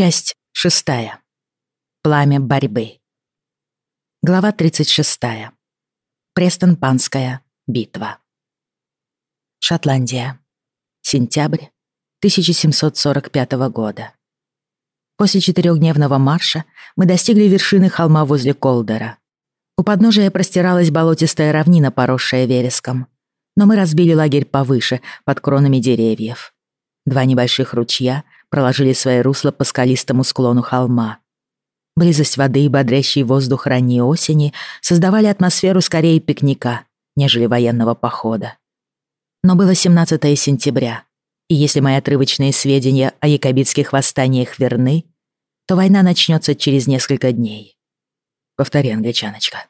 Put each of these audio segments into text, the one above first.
Часть шестая. Пламя борьбы. Глава 36. Престон-Панская битва. Шотландия. Сентябрь 1745 года. После четырехдневного марша мы достигли вершины холма возле Колдера. У подножия простиралась болотистая равнина, поросшая вереском. Но мы разбили лагерь повыше, под кронами деревьев. Два небольших ручья проложили свои русла по скалистому склону холма. Близость воды и бодрящий воздух ранней осени создавали атмосферу скорее пикника, нежели военного похода. Но было 17 сентября, и если мои отрывочные сведения о якобитских восстаниях верны, то война начнется через несколько дней. Повтори, англичаночка.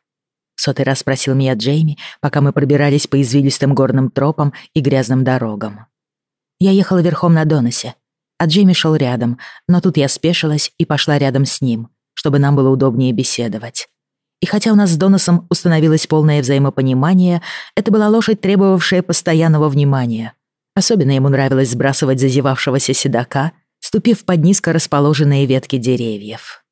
Сотый раз спросил меня Джейми, пока мы пробирались по извилистым горным тропам и грязным дорогам. Я ехала верхом на Доносе, а Джейми шел рядом, но тут я спешилась и пошла рядом с ним — чтобы нам было удобнее беседовать. И хотя у нас с Доносом установилось полное взаимопонимание, это была лошадь, требовавшая постоянного внимания. Особенно ему нравилось сбрасывать зазевавшегося седока, ступив под низко расположенные ветки деревьев.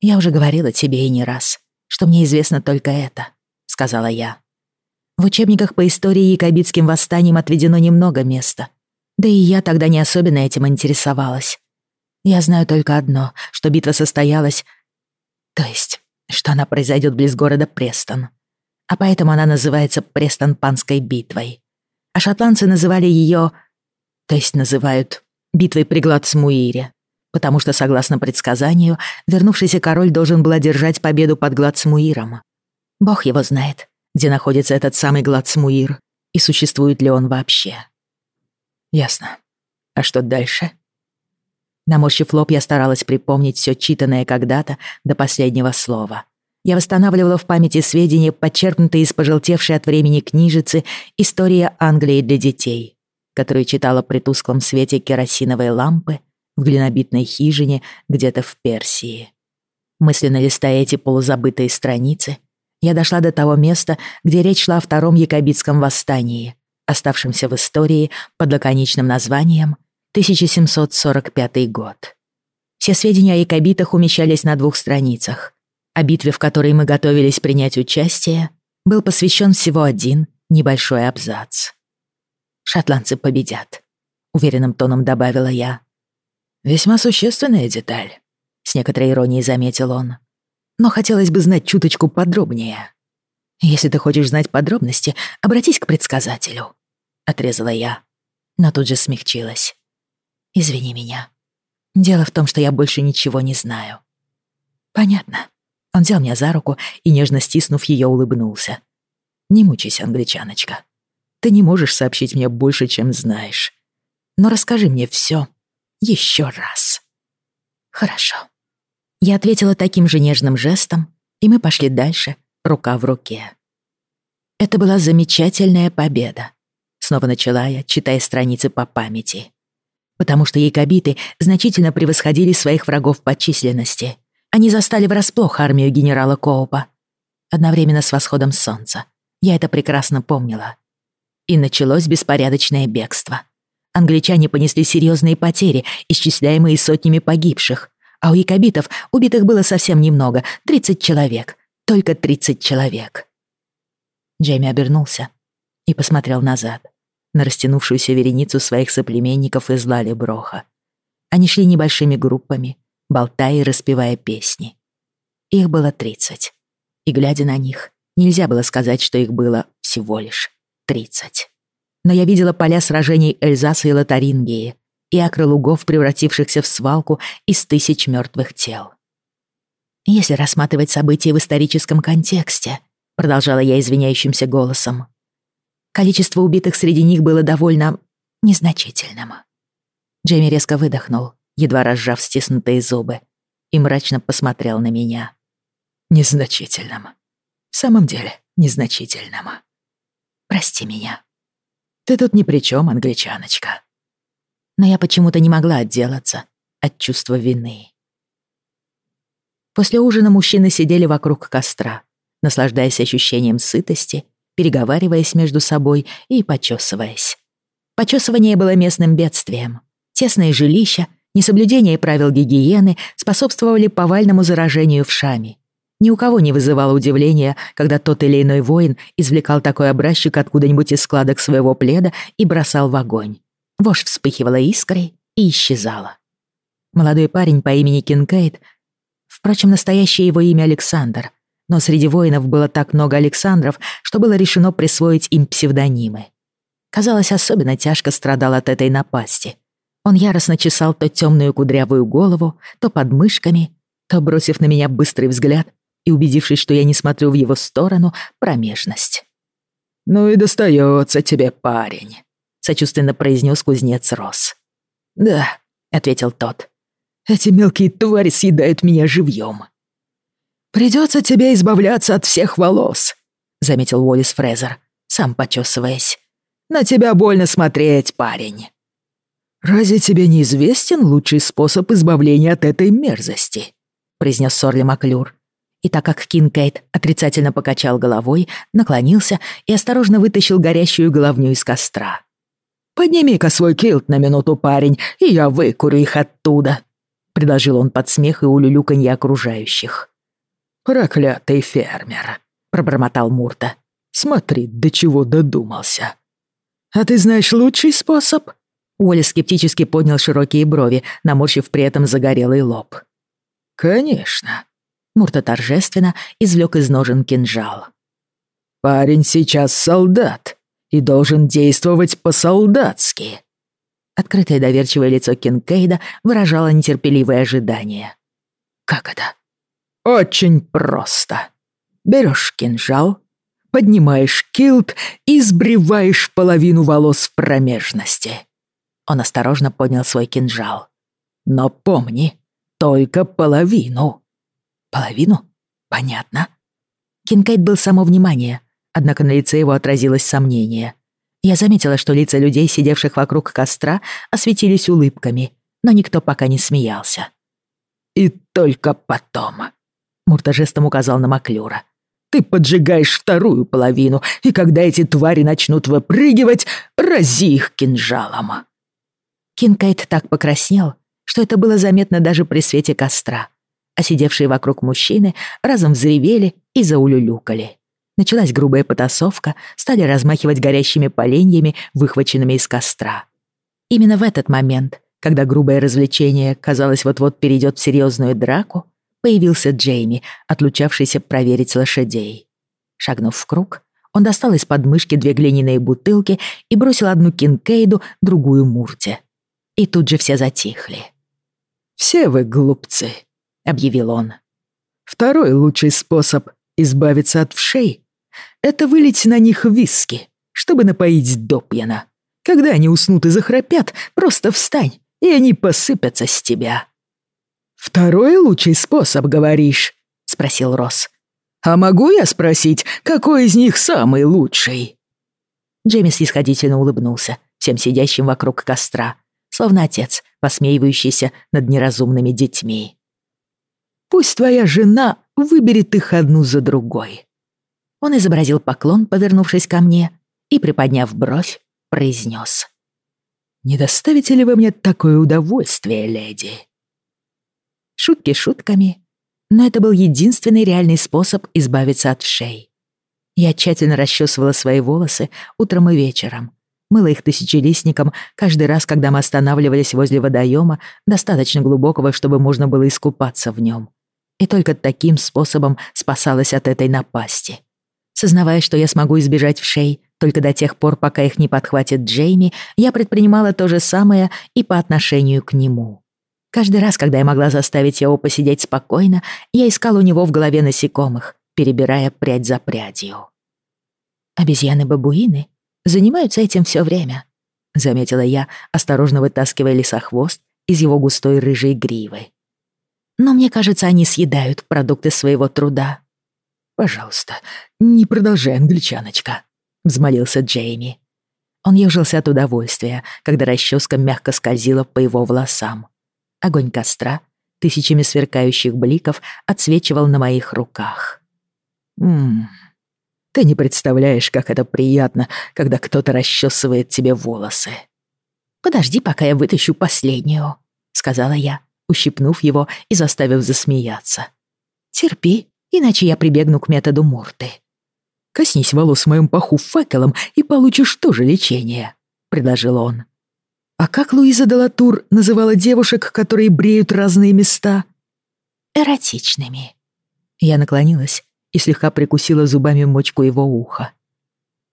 «Я уже говорила тебе и не раз, что мне известно только это», — сказала я. В учебниках по истории якобитским восстаниям отведено немного места. Да и я тогда не особенно этим интересовалась. Я знаю только одно, что битва состоялась... То есть, что она произойдет близ города Престон. А поэтому она называется Престон-Панской битвой. А шотландцы называли ее... То есть называют битвой при Гладсмуире. Потому что, согласно предсказанию, вернувшийся король должен был одержать победу под Гладсмуиром. Бог его знает, где находится этот самый Гладсмуир и существует ли он вообще. Ясно. А что дальше? Наморщив лоб, я старалась припомнить все читанное когда-то до последнего слова. Я восстанавливала в памяти сведения, подчеркнутые из пожелтевшей от времени книжицы «История Англии для детей», которую читала при тусклом свете керосиновой лампы в глинобитной хижине где-то в Персии. Мысленно листая эти полузабытые страницы, я дошла до того места, где речь шла о Втором Якобитском восстании, оставшемся в истории под лаконичным названием 1745 год. Все сведения о якобитах умещались на двух страницах. О битве, в которой мы готовились принять участие, был посвящен всего один небольшой абзац. «Шотландцы победят», — уверенным тоном добавила я. «Весьма существенная деталь», — с некоторой иронией заметил он. «Но хотелось бы знать чуточку подробнее». «Если ты хочешь знать подробности, обратись к предсказателю», — отрезала я, но тут же смягчилась. Извини меня. Дело в том, что я больше ничего не знаю. Понятно. Он взял меня за руку и, нежно стиснув ее, улыбнулся. Не мучайся, англичаночка. Ты не можешь сообщить мне больше, чем знаешь. Но расскажи мне все еще раз. Хорошо. Я ответила таким же нежным жестом, и мы пошли дальше, рука в руке. Это была замечательная победа. Снова начала я, читая страницы по памяти потому что якобиты значительно превосходили своих врагов по численности. Они застали врасплох армию генерала Коупа. Одновременно с восходом солнца. Я это прекрасно помнила. И началось беспорядочное бегство. Англичане понесли серьезные потери, исчисляемые сотнями погибших. А у якобитов убитых было совсем немного — 30 человек. Только 30 человек. Джейми обернулся и посмотрел назад на растянувшуюся вереницу своих соплеменников из Лали-Броха. Они шли небольшими группами, болтая и распевая песни. Их было тридцать. И, глядя на них, нельзя было сказать, что их было всего лишь тридцать. Но я видела поля сражений Эльзаса и Лотарингии и акры лугов, превратившихся в свалку из тысяч мертвых тел. Если рассматривать события в историческом контексте, продолжала я извиняющимся голосом, Количество убитых среди них было довольно незначительным. Джейми резко выдохнул, едва разжав стиснутые зубы, и мрачно посмотрел на меня. Незначительным. В самом деле, незначительным. Прости меня. Ты тут ни при чем, англичаночка. Но я почему-то не могла отделаться от чувства вины. После ужина мужчины сидели вокруг костра, наслаждаясь ощущением сытости переговариваясь между собой и почесываясь. Почесывание было местным бедствием. Тесное жилище, Несоблюдение правил гигиены способствовали повальному заражению в шаме. Ни у кого не вызывало удивления, когда тот или иной воин извлекал такой образчик откуда-нибудь из складок своего пледа и бросал в огонь. Вошь вспыхивала искрой и исчезала. Молодой парень по имени Кинкейд, впрочем, настоящее его имя Александр, но среди воинов было так много Александров, что было решено присвоить им псевдонимы. Казалось, особенно тяжко страдал от этой напасти. Он яростно чесал то темную кудрявую голову, то подмышками, то, бросив на меня быстрый взгляд и убедившись, что я не смотрю в его сторону, промежность. «Ну и достается тебе, парень», — сочувственно произнес кузнец Рос. «Да», — ответил тот. «Эти мелкие твари съедают меня живьем». «Придется тебе избавляться от всех волос», — заметил Уоллес Фрезер, сам почесываясь. «На тебя больно смотреть, парень». «Разве тебе неизвестен лучший способ избавления от этой мерзости?» — произнес Сорли Маклюр. И так как Кинкейт отрицательно покачал головой, наклонился и осторожно вытащил горящую головню из костра. «Подними-ка свой килт на минуту, парень, и я выкурю их оттуда», — предложил он под смех и улюлюканье окружающих. «Проклятый фермер», — пробормотал Мурта. «Смотри, до чего додумался». «А ты знаешь лучший способ?» Уолли скептически поднял широкие брови, наморщив при этом загорелый лоб. «Конечно». Мурта торжественно извлек из ножен кинжал. «Парень сейчас солдат и должен действовать по-солдатски». Открытое доверчивое лицо Кинкейда выражало нетерпеливое ожидание. «Как это?» «Очень просто. Берешь кинжал, поднимаешь килт и сбриваешь половину волос в промежности». Он осторожно поднял свой кинжал. «Но помни, только половину». «Половину? Понятно». Кинкейд был само внимание, однако на лице его отразилось сомнение. Я заметила, что лица людей, сидевших вокруг костра, осветились улыбками, но никто пока не смеялся. «И только потом», Мурта жестом указал на Маклюра. «Ты поджигаешь вторую половину, и когда эти твари начнут выпрыгивать, рази их кинжалом». Кинкайт так покраснел, что это было заметно даже при свете костра, а сидевшие вокруг мужчины разом взревели и заулюлюкали. Началась грубая потасовка, стали размахивать горящими поленьями, выхваченными из костра. Именно в этот момент, когда грубое развлечение, казалось, вот-вот перейдет в серьезную драку, появился Джейми, отлучавшийся проверить лошадей. Шагнув в круг, он достал из подмышки две глиняные бутылки и бросил одну Кинкейду, другую Мурте. И тут же все затихли. «Все вы глупцы», — объявил он. «Второй лучший способ избавиться от вшей — это вылить на них виски, чтобы напоить допьяна. Когда они уснут и захрапят, просто встань, и они посыпятся с тебя». «Второй лучший способ, говоришь?» — спросил Росс. «А могу я спросить, какой из них самый лучший?» Джеймис исходительно улыбнулся всем сидящим вокруг костра, словно отец, посмеивающийся над неразумными детьми. «Пусть твоя жена выберет их одну за другой». Он изобразил поклон, повернувшись ко мне, и, приподняв бровь, произнес. «Не доставите ли вы мне такое удовольствие, леди?» Шутки шутками, но это был единственный реальный способ избавиться от вшей. Я тщательно расчесывала свои волосы утром и вечером, мыла их тысячелистником каждый раз, когда мы останавливались возле водоема, достаточно глубокого, чтобы можно было искупаться в нем. И только таким способом спасалась от этой напасти. Сознавая, что я смогу избежать вшей только до тех пор, пока их не подхватит Джейми, я предпринимала то же самое и по отношению к нему. Каждый раз, когда я могла заставить его посидеть спокойно, я искала у него в голове насекомых, перебирая прядь за прядью. «Обезьяны-бабуины занимаются этим все время», — заметила я, осторожно вытаскивая лесохвост из его густой рыжей гривы. «Но мне кажется, они съедают продукты своего труда». «Пожалуйста, не продолжай, англичаночка», — взмолился Джейми. Он ежился от удовольствия, когда расческа мягко скользила по его волосам. Огонь костра тысячами сверкающих бликов отсвечивал на моих руках. «Ммм, ты не представляешь, как это приятно, когда кто-то расчесывает тебе волосы». «Подожди, пока я вытащу последнюю», — сказала я, ущипнув его и заставив засмеяться. «Терпи, иначе я прибегну к методу Мурты». «Коснись волос в моем паху факелом и получишь тоже лечение», — предложил он. «А как Луиза де Латур называла девушек, которые бреют разные места?» «Эротичными». Я наклонилась и слегка прикусила зубами мочку его уха.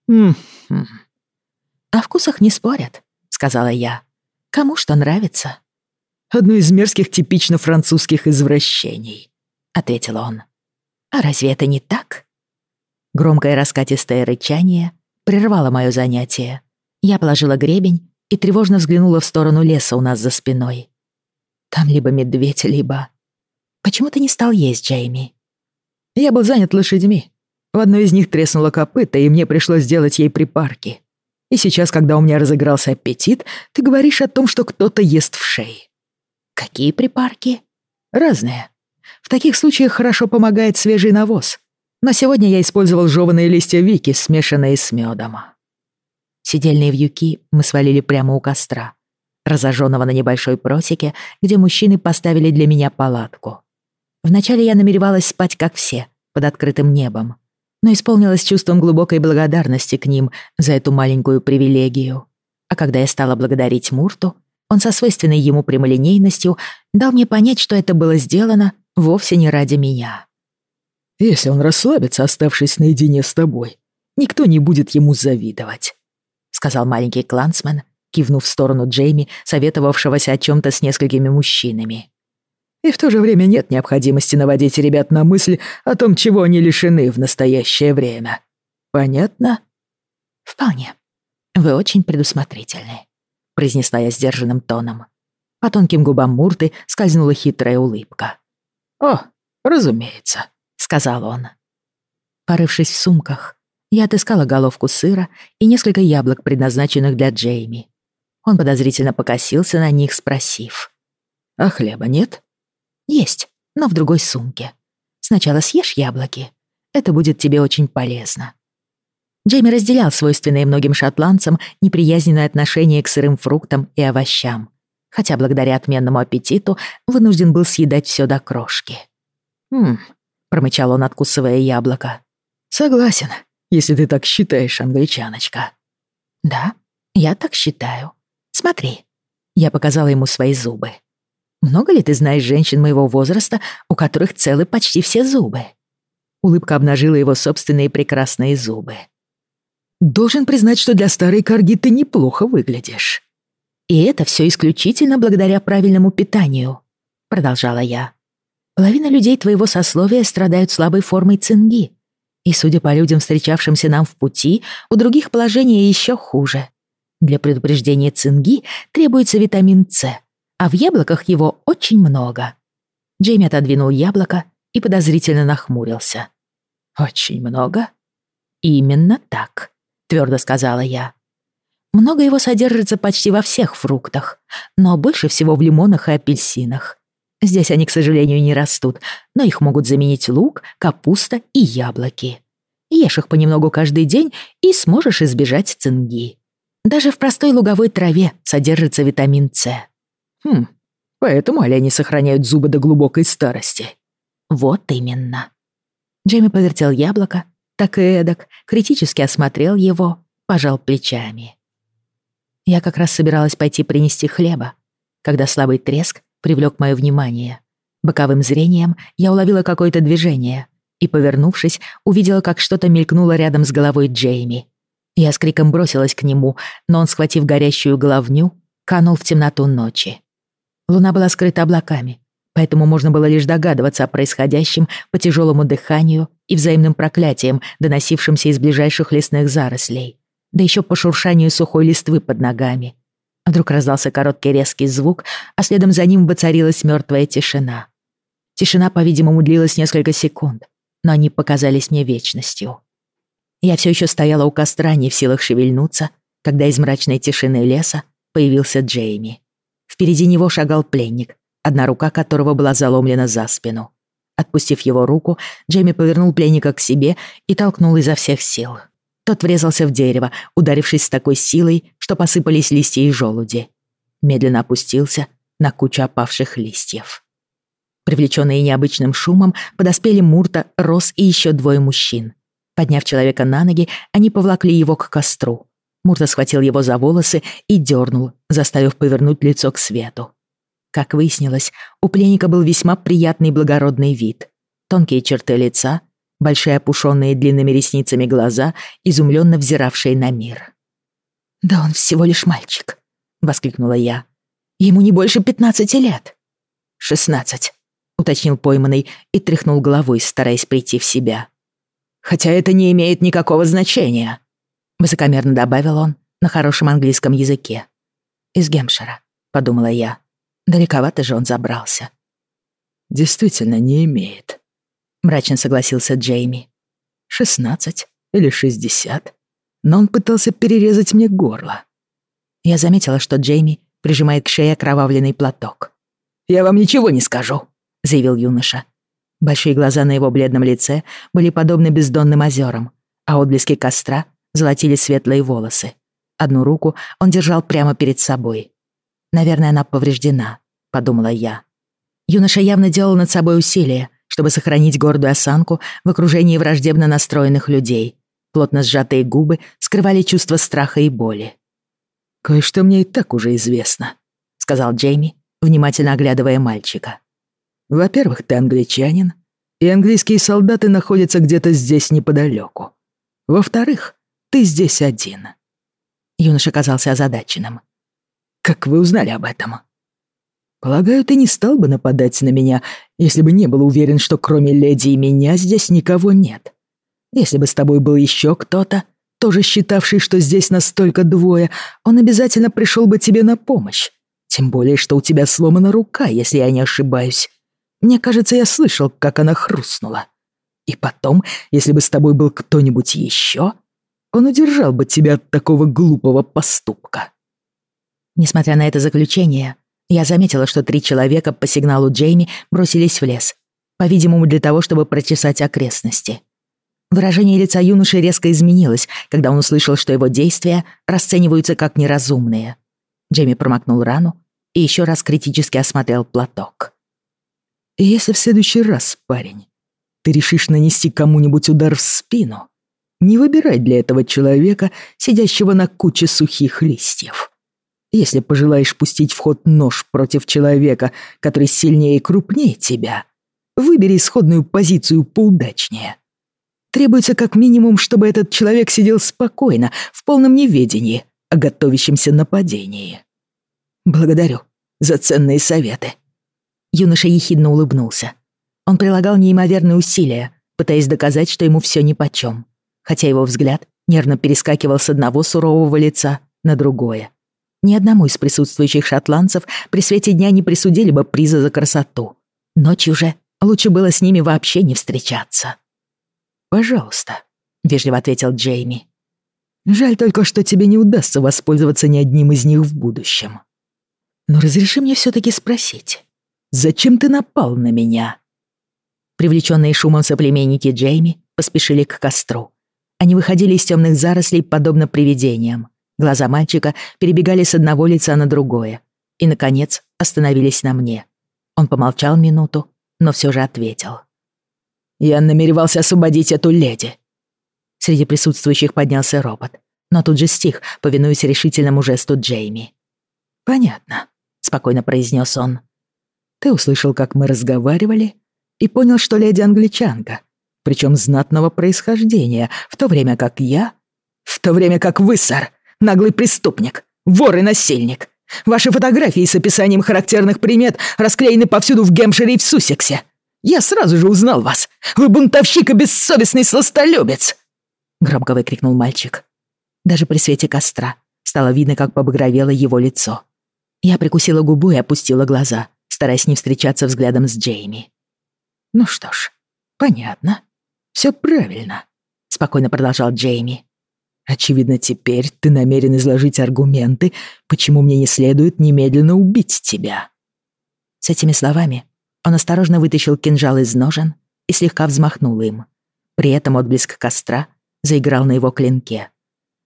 «М-м-м». «О вкусах не спорят», — сказала я. «Кому что нравится?» «Одно из мерзких типично французских извращений», — ответил он. «А разве это не так?» Громкое раскатистое рычание прервало мое занятие. Я положила гребень и тревожно взглянула в сторону леса у нас за спиной. Там либо медведь, либо... Почему ты не стал есть, Джейми? Я был занят лошадьми. В одной из них треснула копыта, и мне пришлось сделать ей припарки. И сейчас, когда у меня разыгрался аппетит, ты говоришь о том, что кто-то ест в шее. Какие припарки? Разные. В таких случаях хорошо помогает свежий навоз. Но сегодня я использовал жеванные листья вики, смешанные с медом. Сидельные вьюки мы свалили прямо у костра, разожженного на небольшой просеке, где мужчины поставили для меня палатку. Вначале я намеревалась спать, как все, под открытым небом, но исполнилась чувством глубокой благодарности к ним за эту маленькую привилегию. А когда я стала благодарить Мурту, он со свойственной ему прямолинейностью дал мне понять, что это было сделано вовсе не ради меня. Если он расслабится, оставшись наедине с тобой, никто не будет ему завидовать», — сказал маленький клансмен, кивнув в сторону Джейми, советовавшегося о чем то с несколькими мужчинами. «И в то же время нет необходимости наводить ребят на мысль о том, чего они лишены в настоящее время. Понятно?» «Вполне. Вы очень предусмотрительны», — произнесла я сдержанным тоном. По тонким губам Мурты скользнула хитрая улыбка. «О, разумеется», сказал он. Порывшись в сумках, я отыскала головку сыра и несколько яблок, предназначенных для Джейми. Он подозрительно покосился на них, спросив. «А хлеба нет?» «Есть, но в другой сумке. Сначала съешь яблоки. Это будет тебе очень полезно». Джейми разделял свойственное многим шотландцам неприязненное отношение к сырым фруктам и овощам, хотя благодаря отменному аппетиту вынужден был съедать все до крошки. «Хм, промычал он, откусывая яблоко. «Согласен, если ты так считаешь, англичаночка». «Да, я так считаю. Смотри». Я показала ему свои зубы. «Много ли ты знаешь женщин моего возраста, у которых целы почти все зубы?» Улыбка обнажила его собственные прекрасные зубы. «Должен признать, что для старой корги ты неплохо выглядишь». «И это все исключительно благодаря правильному питанию», — продолжала я. Половина людей твоего сословия страдают слабой формой цинги. И, судя по людям, встречавшимся нам в пути, у других положение еще хуже. Для предупреждения цинги требуется витамин С, а в яблоках его очень много. Джейми отодвинул яблоко и подозрительно нахмурился. «Очень много?» «Именно так», — твердо сказала я. Много его содержится почти во всех фруктах, но больше всего в лимонах и апельсинах. Здесь они, к сожалению, не растут, но их могут заменить лук, капуста и яблоки. Ешь их понемногу каждый день и сможешь избежать цинги. Даже в простой луговой траве содержится витамин С. Хм, поэтому олени сохраняют зубы до глубокой старости. Вот именно. Джейми повертел яблоко, так и эдак, критически осмотрел его, пожал плечами. Я как раз собиралась пойти принести хлеба, когда слабый треск привлек мое внимание. Боковым зрением я уловила какое-то движение и, повернувшись, увидела, как что-то мелькнуло рядом с головой Джейми. Я с криком бросилась к нему, но он, схватив горящую головню, канул в темноту ночи. Луна была скрыта облаками, поэтому можно было лишь догадываться о происходящем по тяжелому дыханию и взаимным проклятиям, доносившимся из ближайших лесных зарослей, да еще по шуршанию сухой листвы под ногами. Вдруг раздался короткий резкий звук, а следом за ним воцарилась мертвая тишина. Тишина, по-видимому, длилась несколько секунд, но они показались мне вечностью. Я все еще стояла у костра, не в силах шевельнуться, когда из мрачной тишины леса появился Джейми. Впереди него шагал пленник, одна рука которого была заломлена за спину. Отпустив его руку, Джейми повернул пленника к себе и толкнул изо всех сил. Тот врезался в дерево, ударившись с такой силой, что посыпались листья и желуди. Медленно опустился на кучу опавших листьев. Привлеченные необычным шумом, подоспели Мурта, Рос и еще двое мужчин. Подняв человека на ноги, они повлакли его к костру. Мурта схватил его за волосы и дернул, заставив повернуть лицо к свету. Как выяснилось, у пленника был весьма приятный благородный вид. Тонкие черты лица, большие опушенные длинными ресницами глаза, изумленно взиравшие на мир. «Да он всего лишь мальчик», — воскликнула я. «Ему не больше пятнадцати лет». «Шестнадцать», — уточнил пойманный и тряхнул головой, стараясь прийти в себя. «Хотя это не имеет никакого значения», — высокомерно добавил он на хорошем английском языке. «Из Гемшира», — подумала я. Далековато же он забрался. «Действительно не имеет», — мрачно согласился Джейми. «Шестнадцать или шестьдесят но он пытался перерезать мне горло. Я заметила, что Джейми прижимает к шее окровавленный платок. «Я вам ничего не скажу», — заявил юноша. Большие глаза на его бледном лице были подобны бездонным озерам, а отблески костра золотили светлые волосы. Одну руку он держал прямо перед собой. «Наверное, она повреждена», — подумала я. Юноша явно делал над собой усилия, чтобы сохранить гордую осанку в окружении враждебно настроенных людей, Плотно сжатые губы скрывали чувство страха и боли. «Кое-что мне и так уже известно», — сказал Джейми, внимательно оглядывая мальчика. «Во-первых, ты англичанин, и английские солдаты находятся где-то здесь неподалеку. Во-вторых, ты здесь один». Юноша казался озадаченным. «Как вы узнали об этом?» «Полагаю, ты не стал бы нападать на меня, если бы не был уверен, что кроме леди и меня здесь никого нет. Если бы с тобой был еще кто-то, тоже считавший, что здесь настолько двое, он обязательно пришел бы тебе на помощь. Тем более, что у тебя сломана рука, если я не ошибаюсь. Мне кажется, я слышал, как она хрустнула. И потом, если бы с тобой был кто-нибудь еще, он удержал бы тебя от такого глупого поступка. Несмотря на это заключение, я заметила, что три человека по сигналу Джейми бросились в лес, по-видимому, для того, чтобы прочесать окрестности. Выражение лица юноши резко изменилось, когда он услышал, что его действия расцениваются как неразумные. Джейми промокнул рану и еще раз критически осмотрел платок. «Если в следующий раз, парень, ты решишь нанести кому-нибудь удар в спину, не выбирай для этого человека, сидящего на куче сухих листьев. Если пожелаешь пустить в ход нож против человека, который сильнее и крупнее тебя, выбери исходную позицию поудачнее». Требуется как минимум, чтобы этот человек сидел спокойно, в полном неведении о готовящемся нападении. Благодарю за ценные советы. Юноша ехидно улыбнулся. Он прилагал неимоверные усилия, пытаясь доказать, что ему все нипочем, хотя его взгляд нервно перескакивал с одного сурового лица на другое. Ни одному из присутствующих шотландцев при свете дня не присудили бы приза за красоту. Ночью же лучше было с ними вообще не встречаться. «Пожалуйста», — вежливо ответил Джейми. «Жаль только, что тебе не удастся воспользоваться ни одним из них в будущем. Но разреши мне все-таки спросить, зачем ты напал на меня?» Привлеченные шумом соплеменники Джейми поспешили к костру. Они выходили из темных зарослей, подобно привидениям. Глаза мальчика перебегали с одного лица на другое. И, наконец, остановились на мне. Он помолчал минуту, но все же ответил. Я намеревался освободить эту леди». Среди присутствующих поднялся робот, но тут же стих, повинуясь решительному жесту Джейми. «Понятно», — спокойно произнес он. «Ты услышал, как мы разговаривали, и понял, что леди англичанка, причем знатного происхождения, в то время как я... В то время как вы, сэр, наглый преступник, вор и насильник. Ваши фотографии с описанием характерных примет расклеены повсюду в Гемпшире и в Суссексе. Я сразу же узнал вас. Вы бунтовщик и бессовестный сластолюбец!» Громко выкрикнул мальчик. Даже при свете костра стало видно, как побагровело его лицо. Я прикусила губу и опустила глаза, стараясь не встречаться взглядом с Джейми. «Ну что ж, понятно. Все правильно», — спокойно продолжал Джейми. «Очевидно, теперь ты намерен изложить аргументы, почему мне не следует немедленно убить тебя». С этими словами он осторожно вытащил кинжал из ножен и слегка взмахнул им. При этом отблеск костра заиграл на его клинке.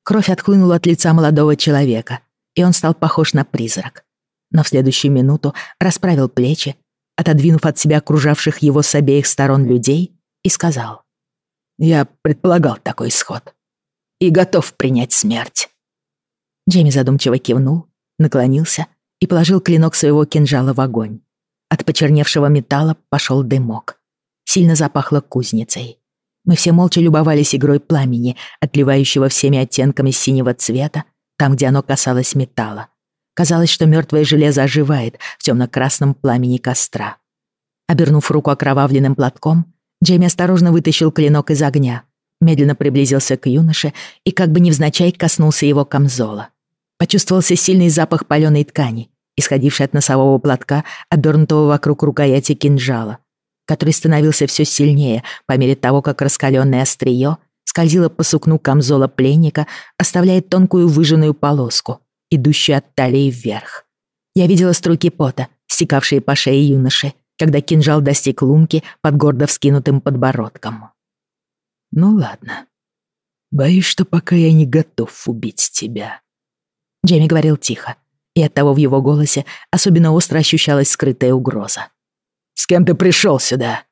Кровь отхлынула от лица молодого человека, и он стал похож на призрак. но в следующую минуту расправил плечи, отодвинув от себя окружавших его с обеих сторон людей, и сказал. «Я предполагал такой исход и готов принять смерть». Джейми задумчиво кивнул, наклонился и положил клинок своего кинжала в огонь. От почерневшего металла пошел дымок. Сильно запахло кузницей. Мы все молча любовались игрой пламени, отливающего всеми оттенками синего цвета, там, где оно касалось металла. Казалось, что мертвое железо оживает в темно-красном пламени костра. Обернув руку окровавленным платком, Джейми осторожно вытащил клинок из огня, медленно приблизился к юноше и как бы невзначай коснулся его камзола. Почувствовался сильный запах паленой ткани, исходивший от носового платка, обернутого вокруг рукояти кинжала, который становился все сильнее по мере того, как раскаленное острие скользило по сукну камзола пленника, оставляя тонкую выжженную полоску, идущую от талии вверх. Я видела струйки пота, стекавшие по шее юноши, когда кинжал достиг лунки под гордо вскинутым подбородком. «Ну ладно. Боюсь, что пока я не готов убить тебя». Джейми говорил тихо, и оттого в его голосе особенно остро ощущалась скрытая угроза. «С кем ты пришел сюда?»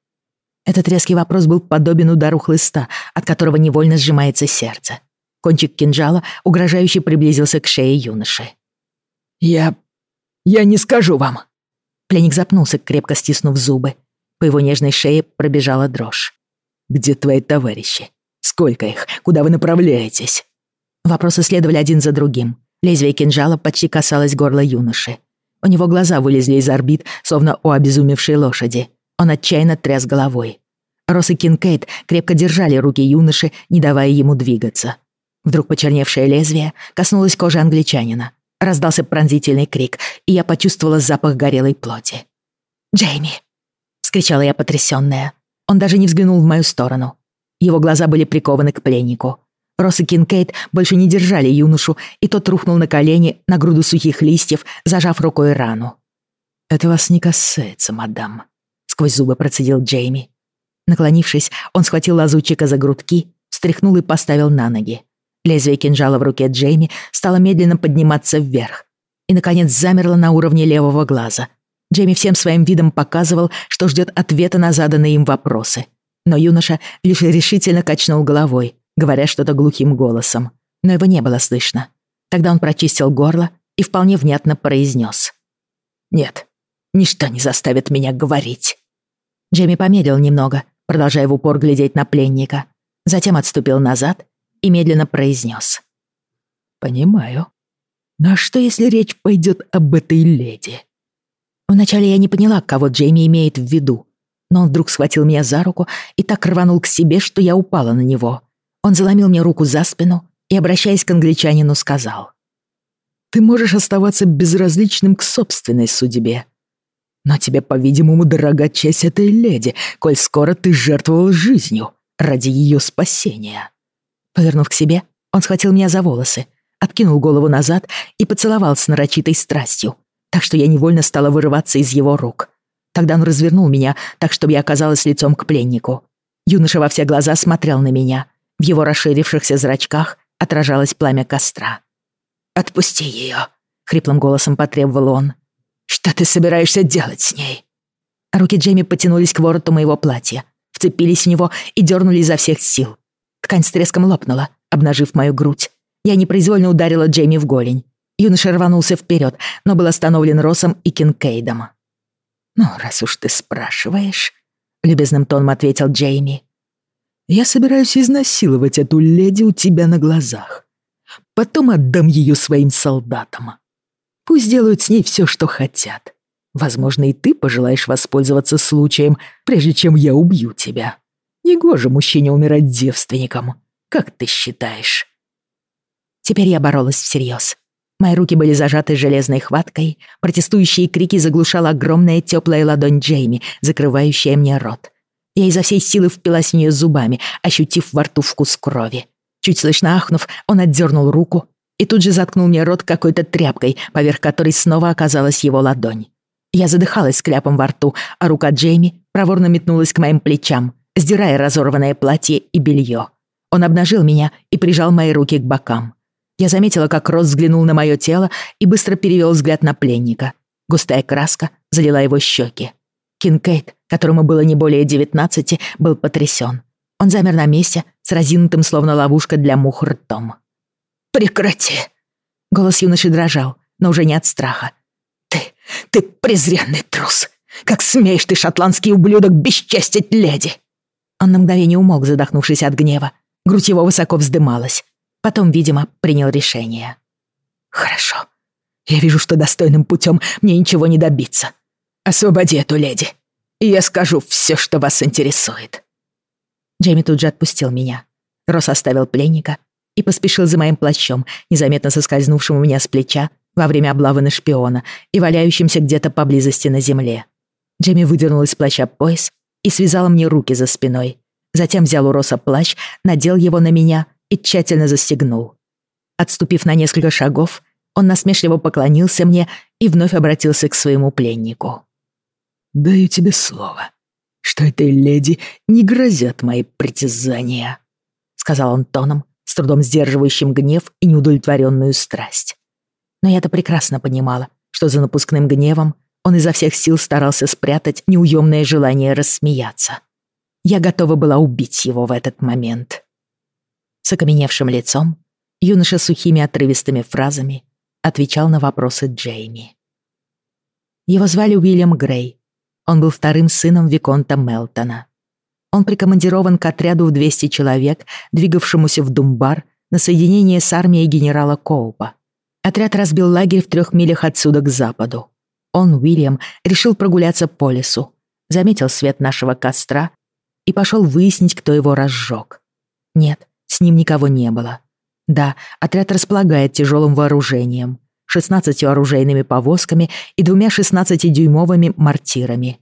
Этот резкий вопрос был подобен удару хлыста, от которого невольно сжимается сердце. Кончик кинжала угрожающе приблизился к шее юноши. «Я... я не скажу вам!» Пленник запнулся, крепко стиснув зубы. По его нежной шее пробежала дрожь. «Где твои товарищи? Сколько их? Куда вы направляетесь?» Вопросы следовали один за другим. Лезвие кинжала почти касалось горла юноши. У него глаза вылезли из орбит, словно у обезумевшей лошади. Он отчаянно тряс головой. Росс и Кинкейд крепко держали руки юноши, не давая ему двигаться. Вдруг почерневшее лезвие коснулось кожи англичанина. Раздался пронзительный крик, и я почувствовала запах горелой плоти. «Джейми!» — вскричала я потрясённая. Он даже не взглянул в мою сторону. Его глаза были прикованы к пленнику. Росс и Кинкейд больше не держали юношу, и тот рухнул на колени на груду сухих листьев, зажав рукой рану. «Это вас не касается, мадам», — сквозь зубы процедил Джейми. Наклонившись, он схватил лазутчика за грудки, встряхнул и поставил на ноги. Лезвие кинжала в руке Джейми стало медленно подниматься вверх и, наконец, замерло на уровне левого глаза. Джейми всем своим видом показывал, что ждет ответа на заданные им вопросы. Но юноша лишь решительно качнул головой, говоря что-то глухим голосом, но его не было слышно. Тогда он прочистил горло и вполне внятно произнес. «Нет, ничто не заставит меня говорить». Джейми помедлил немного, продолжая в упор глядеть на пленника. Затем отступил назад и медленно произнес. «Понимаю. Но что, если речь пойдет об этой леди?» Вначале я не поняла, кого Джейми имеет в виду, но он вдруг схватил меня за руку и так рванул к себе, что я упала на него. Он заломил мне руку за спину и, обращаясь к англичанину, сказал. «Ты можешь оставаться безразличным к собственной судьбе. Но тебе, по-видимому, дорога честь этой леди, коль скоро ты жертвовал жизнью ради ее спасения». Повернув к себе, он схватил меня за волосы, откинул голову назад и поцеловал с нарочитой страстью, так что я невольно стала вырываться из его рук. Тогда он развернул меня, так чтобы я оказалась лицом к пленнику. Юноша во все глаза смотрел на меня — в его расширившихся зрачках отражалось пламя костра. «Отпусти ее!» — хриплым голосом потребовал он. «Что ты собираешься делать с ней?» Руки Джейми потянулись к вороту моего платья, вцепились в него и дернули изо всех сил. Ткань с треском лопнула, обнажив мою грудь. Я непроизвольно ударила Джейми в голень. Юноша рванулся вперед, но был остановлен Росом и Кинкейдом. «Ну, раз уж ты спрашиваешь», — любезным тоном ответил Джейми, я собираюсь изнасиловать эту леди у тебя на глазах. Потом отдам ее своим солдатам. Пусть делают с ней все, что хотят. Возможно, и ты пожелаешь воспользоваться случаем, прежде чем я убью тебя. Негоже мужчине умирать девственником. Как ты считаешь?» Теперь я боролась всерьез. Мои руки были зажаты железной хваткой, протестующие крики заглушала огромная теплая ладонь Джейми, закрывающая мне рот. Я изо всей силы впилась в нее зубами, ощутив во рту вкус крови. Чуть слышно ахнув, он отдернул руку и тут же заткнул мне рот какой-то тряпкой, поверх которой снова оказалась его ладонь. Я задыхалась с кляпом во рту, а рука Джейми проворно метнулась к моим плечам, сдирая разорванное платье и белье. Он обнажил меня и прижал мои руки к бокам. Я заметила, как Рос взглянул на мое тело и быстро перевел взгляд на пленника. Густая краска залила его щеки. Кинкейт, которому было не более девятнадцати, был потрясен. Он замер на месте с разинутым, словно ловушка для мух ртом. «Прекрати!» Голос юноши дрожал, но уже не от страха. «Ты, ты презренный трус! Как смеешь ты, шотландский ублюдок, бесчестить леди!» Он на мгновение умолк, задохнувшись от гнева. Грудь его высоко вздымалась. Потом, видимо, принял решение. «Хорошо. Я вижу, что достойным путем мне ничего не добиться. Освободи эту леди, и я скажу все, что вас интересует». Джейми тут же отпустил меня. Рос оставил пленника и поспешил за моим плащом, незаметно соскользнувшим у меня с плеча во время облавы на шпиона и валяющимся где-то поблизости на земле. Джейми выдернул из плаща пояс и связал мне руки за спиной. Затем взял у Роса плащ, надел его на меня и тщательно застегнул. Отступив на несколько шагов, он насмешливо поклонился мне и вновь обратился к своему пленнику. «Даю тебе слово, что этой леди не грозят мои притязания», сказал он тоном, с трудом сдерживающим гнев и неудовлетворенную страсть. Но я-то прекрасно понимала, что за напускным гневом он изо всех сил старался спрятать неуемное желание рассмеяться. Я готова была убить его в этот момент. С окаменевшим лицом юноша сухими отрывистыми фразами отвечал на вопросы Джейми. Его звали Уильям Грей. Он был вторым сыном Виконта Мелтона. Он прикомандирован к отряду в 200 человек, двигавшемуся в Думбар на соединение с армией генерала Коупа. Отряд разбил лагерь в трех милях отсюда к западу. Он, Уильям, решил прогуляться по лесу, заметил свет нашего костра и пошел выяснить, кто его разжег. Нет, с ним никого не было. Да, отряд располагает тяжелым вооружением, 16 оружейными повозками и двумя 16-дюймовыми мортирами.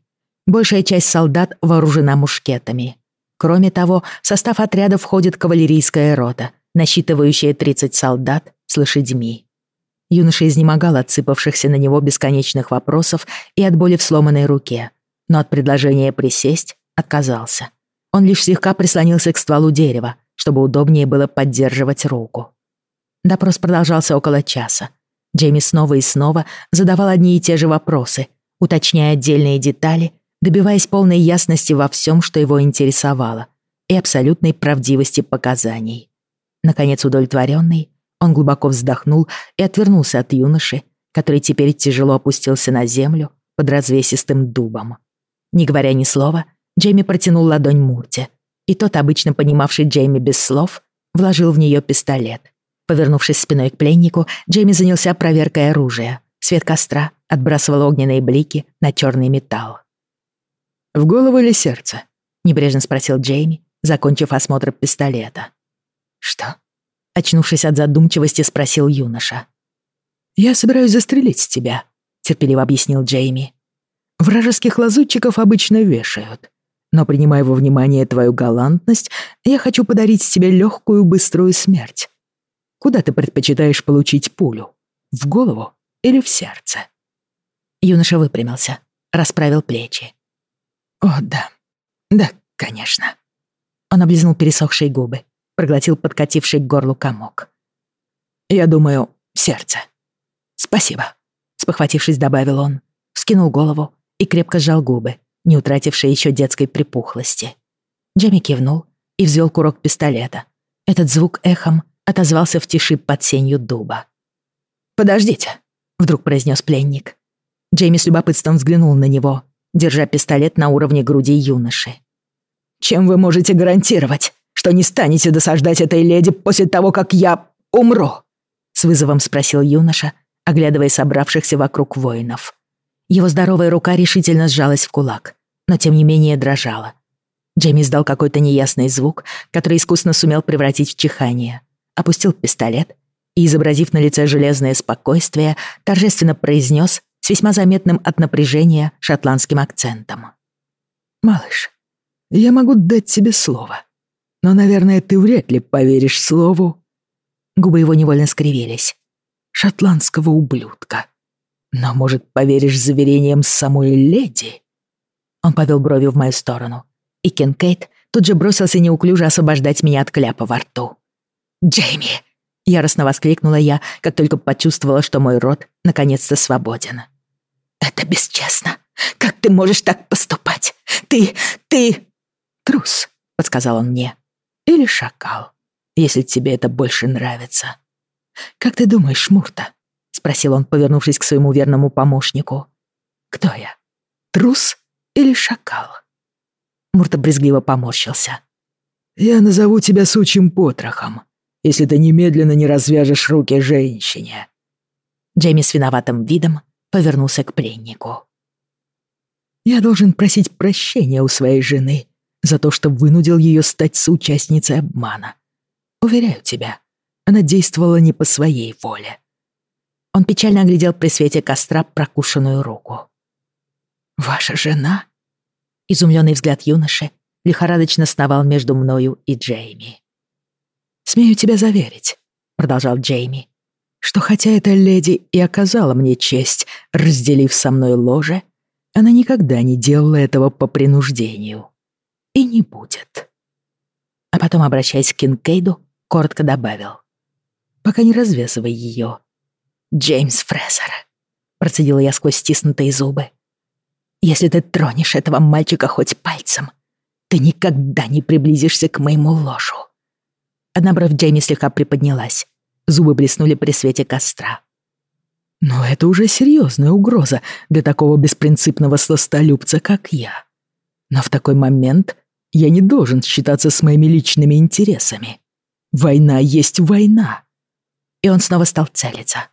Большая часть солдат вооружена мушкетами. Кроме того, в состав отряда входит кавалерийская рота, насчитывающая 30 солдат с лошадьми. Юноша изнемогал от сыпавшихся на него бесконечных вопросов и от боли в сломанной руке, но от предложения присесть отказался. Он лишь слегка прислонился к стволу дерева, чтобы удобнее было поддерживать руку. Допрос продолжался около часа. Джейми снова и снова задавал одни и те же вопросы, уточняя отдельные детали, добиваясь полной ясности во всем, что его интересовало, и абсолютной правдивости показаний. Наконец, удовлетворенный, он глубоко вздохнул и отвернулся от юноши, который теперь тяжело опустился на землю под развесистым дубом. Не говоря ни слова, Джейми протянул ладонь Мурте, и тот, обычно понимавший Джейми без слов, вложил в нее пистолет. Повернувшись спиной к пленнику, Джейми занялся проверкой оружия. Свет костра отбрасывал огненные блики на черный металл. «В голову или сердце?» — небрежно спросил Джейми, закончив осмотр пистолета. «Что?» Очнувшись от задумчивости, спросил юноша. «Я собираюсь застрелить тебя», — терпеливо объяснил Джейми. «Вражеских лазутчиков обычно вешают. Но, принимая во внимание твою галантность, я хочу подарить тебе легкую быструю смерть. Куда ты предпочитаешь получить пулю? В голову или в сердце?» Юноша выпрямился, расправил плечи. «О, да. Да, конечно». Он облизнул пересохшие губы проглотил подкативший к горлу комок. «Я думаю, сердце. Спасибо», — спохватившись, добавил он, скинул голову и крепко сжал губы, не утратившие еще детской припухлости. Джемми кивнул и взвел курок пистолета. Этот звук эхом отозвался в тиши под сенью дуба. «Подождите», — вдруг произнес пленник. Джейми с любопытством взглянул на него, держа пистолет на уровне груди юноши. «Чем вы можете гарантировать, что не станете досаждать этой леди после того, как я умру?» С вызовом спросил юноша, оглядывая собравшихся вокруг воинов. Его здоровая рука решительно сжалась в кулак, но тем не менее дрожала. Джейми издал какой-то неясный звук, который искусно сумел превратить в чихание. Опустил пистолет и, изобразив на лице железное спокойствие, торжественно произнес с весьма заметным от напряжения шотландским акцентом. «Малыш, я могу дать тебе слово. Но, наверное, ты вряд ли поверишь слову. Губы его невольно скривились. Шотландского ублюдка. Но, может, поверишь заверениям самой леди? Он повел бровью в мою сторону. И Кенкейт тут же бросился неуклюже освобождать меня от кляпа во рту. «Джейми!» — яростно воскликнула я, как только почувствовала, что мой рот наконец-то свободен. «Это бесчестно. Как ты можешь так поступать? Ты... ты...» «Трус», — подсказал он мне. «Или шакал, если тебе это больше нравится». «Как ты думаешь, Мурта?» — спросил он, повернувшись к своему верному помощнику. «Кто я? Трус или шакал?» Мурта брезгливо поморщился. «Я назову тебя сучим потрохом, если ты немедленно не развяжешь руки женщине». Джейми с виноватым видом повернулся к пленнику. «Я должен просить прощения у своей жены за то, что вынудил ее стать соучастницей обмана. Уверяю тебя, она действовала не по своей воле». Он печально оглядел при свете костра прокушенную руку. «Ваша жена?» Изумленный взгляд юноши лихорадочно сновал между мною и Джейми. «Смею тебя заверить», — продолжал Джейми, что хотя эта леди и оказала мне честь, разделив со мной ложе, она никогда не делала этого по принуждению. И не будет. А потом, обращаясь к Кинкейду, коротко добавил. «Пока не развязывай ее». «Джеймс Фрезер», — процедила я сквозь стиснутые зубы. «Если ты тронешь этого мальчика хоть пальцем, ты никогда не приблизишься к моему ложу». Одна бровь Джейми слегка приподнялась. Зубы блеснули при свете костра. Но это уже серьезная угроза для такого беспринципного сластолюбца, как я. Но в такой момент я не должен считаться с моими личными интересами. Война есть война. И он снова стал целиться.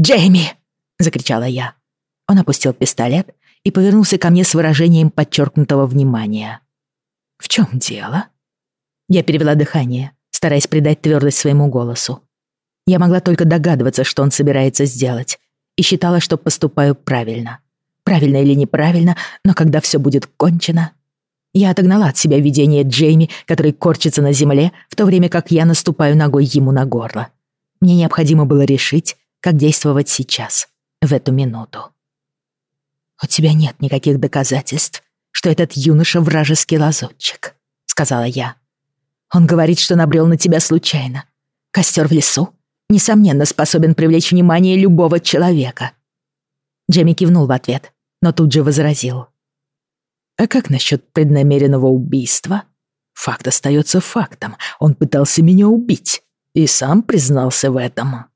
«Джейми!» — закричала я. Он опустил пистолет и повернулся ко мне с выражением подчеркнутого внимания. «В чем дело?» Я перевела дыхание, стараясь придать твердость своему голосу. Я могла только догадываться, что он собирается сделать, и считала, что поступаю правильно. Правильно или неправильно, но когда все будет кончено... Я отогнала от себя видение Джейми, который корчится на земле, в то время как я наступаю ногой ему на горло. Мне необходимо было решить, как действовать сейчас, в эту минуту. «У тебя нет никаких доказательств, что этот юноша вражеский лазутчик», — сказала я. «Он говорит, что набрел на тебя случайно. Костер в лесу, несомненно, способен привлечь внимание любого человека. Джемми кивнул в ответ, но тут же возразил. А как насчет преднамеренного убийства? Факт остается фактом. Он пытался меня убить и сам признался в этом.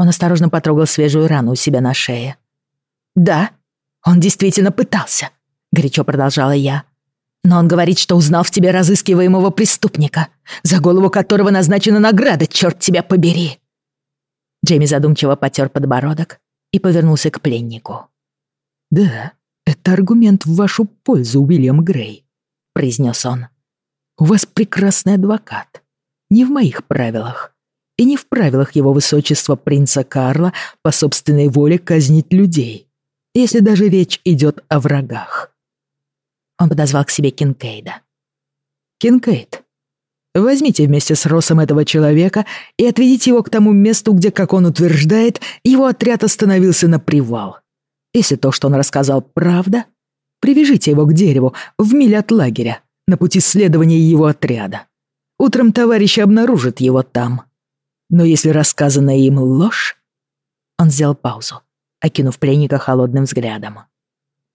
Он осторожно потрогал свежую рану у себя на шее. «Да, он действительно пытался», — горячо продолжала я. «Но он говорит, что узнал в тебе разыскиваемого преступника, за голову которого назначена награда, черт тебя побери!» Джейми задумчиво потер подбородок и повернулся к пленнику. «Да, это аргумент в вашу пользу, Уильям Грей», — произнес он. «У вас прекрасный адвокат. Не в моих правилах. И не в правилах его высочества принца Карла по собственной воле казнить людей, если даже речь идет о врагах». Он подозвал к себе Кинкейда. «Кинкейд, Возьмите вместе с Росом этого человека и отведите его к тому месту, где, как он утверждает, его отряд остановился на привал. Если то, что он рассказал, правда, привяжите его к дереву в миле от лагеря, на пути следования его отряда. Утром товарищи обнаружат его там. Но если рассказанная им ложь... Он сделал паузу, окинув пленника холодным взглядом.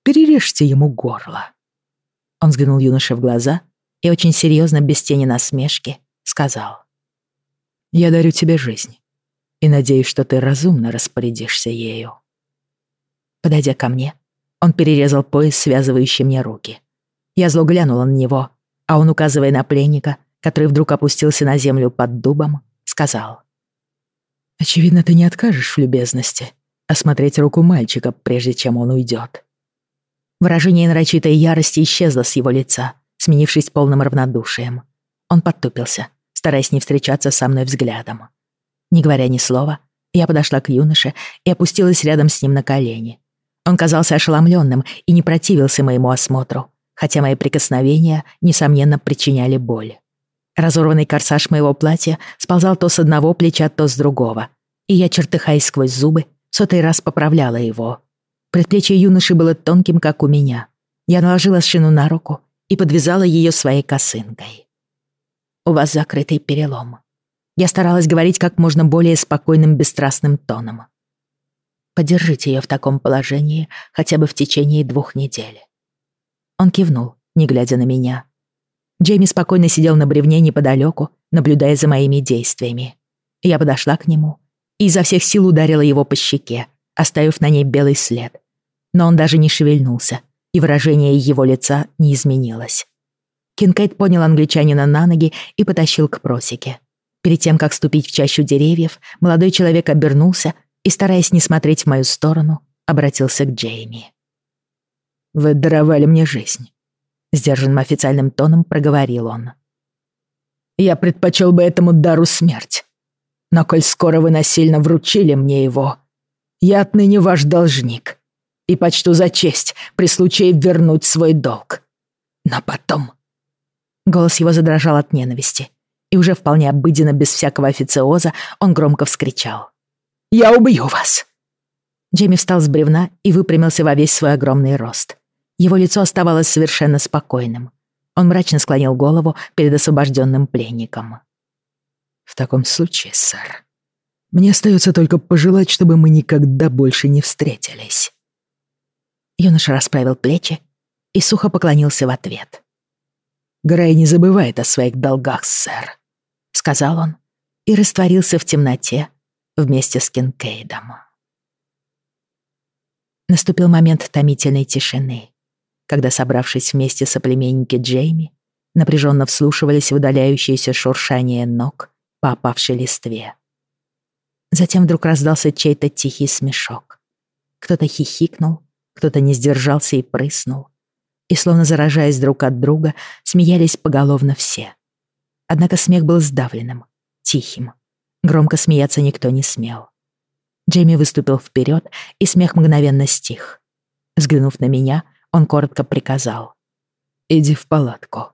«Перережьте ему горло». Он взглянул юноше в глаза — и очень серьезно, без тени насмешки, сказал. «Я дарю тебе жизнь и надеюсь, что ты разумно распорядишься ею». Подойдя ко мне, он перерезал пояс, связывающий мне руки. Я зло глянула на него, а он, указывая на пленника, который вдруг опустился на землю под дубом, сказал. «Очевидно, ты не откажешь в любезности осмотреть руку мальчика, прежде чем он уйдет». Выражение нарочитой ярости исчезло с его лица, сменившись полным равнодушием. Он подтупился, стараясь не встречаться со мной взглядом. Не говоря ни слова, я подошла к юноше и опустилась рядом с ним на колени. Он казался ошеломленным и не противился моему осмотру, хотя мои прикосновения, несомненно, причиняли боль. Разорванный корсаж моего платья сползал то с одного плеча, то с другого, и я, чертыхаясь сквозь зубы, сотый раз поправляла его. Предплечье юноши было тонким, как у меня. Я наложила шину на руку и подвязала ее своей косынкой. «У вас закрытый перелом». Я старалась говорить как можно более спокойным, бесстрастным тоном. Подержите ее в таком положении хотя бы в течение двух недель». Он кивнул, не глядя на меня. Джейми спокойно сидел на бревне неподалеку, наблюдая за моими действиями. Я подошла к нему и изо всех сил ударила его по щеке, оставив на ней белый след. Но он даже не шевельнулся, и выражение его лица не изменилось. Кинкейт понял англичанина на ноги и потащил к просеке. Перед тем, как ступить в чащу деревьев, молодой человек обернулся и, стараясь не смотреть в мою сторону, обратился к Джейми. «Вы даровали мне жизнь», — сдержанным официальным тоном проговорил он. «Я предпочел бы этому дару смерть. Но коль скоро вы насильно вручили мне его, я отныне ваш должник и почту за честь при случае вернуть свой долг. Но потом...» Голос его задрожал от ненависти, и уже вполне обыденно, без всякого официоза, он громко вскричал. «Я убью вас!» Джейми встал с бревна и выпрямился во весь свой огромный рост. Его лицо оставалось совершенно спокойным. Он мрачно склонил голову перед освобожденным пленником. «В таком случае, сэр, мне остается только пожелать, чтобы мы никогда больше не встретились». Юноша расправил плечи и сухо поклонился в ответ. «Грей не забывает о своих долгах, сэр», — сказал он и растворился в темноте вместе с Кинкейдом. Наступил момент томительной тишины, когда, собравшись вместе соплеменники Джейми, напряженно вслушивались в удаляющееся шуршание ног по опавшей листве. Затем вдруг раздался чей-то тихий смешок. Кто-то хихикнул, кто-то не сдержался и прыснул. И, словно заражаясь друг от друга, смеялись поголовно все. Однако смех был сдавленным, тихим. Громко смеяться никто не смел. Джейми выступил вперед, и смех мгновенно стих. Взглянув на меня, он коротко приказал. «Иди в палатку».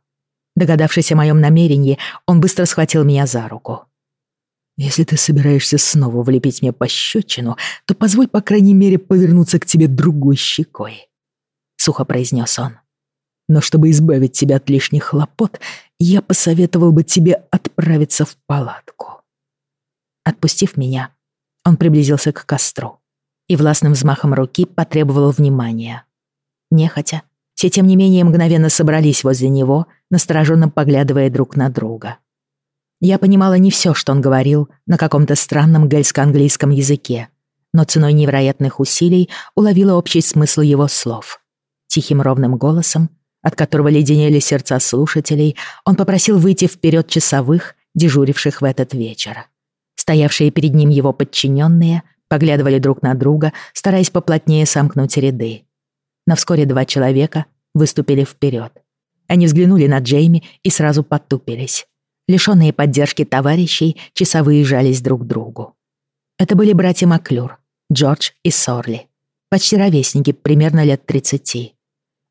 Догадавшись о моем намерении, он быстро схватил меня за руку. Если ты собираешься снова влепить мне пощечину, то позволь, по крайней мере, повернуться к тебе другой щекой», — сухо произнес он. «Но чтобы избавить тебя от лишних хлопот, я посоветовал бы тебе отправиться в палатку». Отпустив меня, он приблизился к костру и властным взмахом руки потребовал внимания. Нехотя, все тем не менее мгновенно собрались возле него, настороженно поглядывая друг на друга. Я понимала не все, что он говорил на каком-то странном гельско-английском языке, но ценой невероятных усилий уловила общий смысл его слов. Тихим ровным голосом, от которого леденели сердца слушателей, он попросил выйти вперед часовых, дежуривших в этот вечер. Стоявшие перед ним его подчиненные поглядывали друг на друга, стараясь поплотнее сомкнуть ряды. Но вскоре два человека выступили вперед. Они взглянули на Джейми и сразу потупились. Лишённые поддержки товарищей, часовые жались друг к другу. Это были братья Маклюр, Джордж и Сорли. Почти ровесники, примерно лет 30.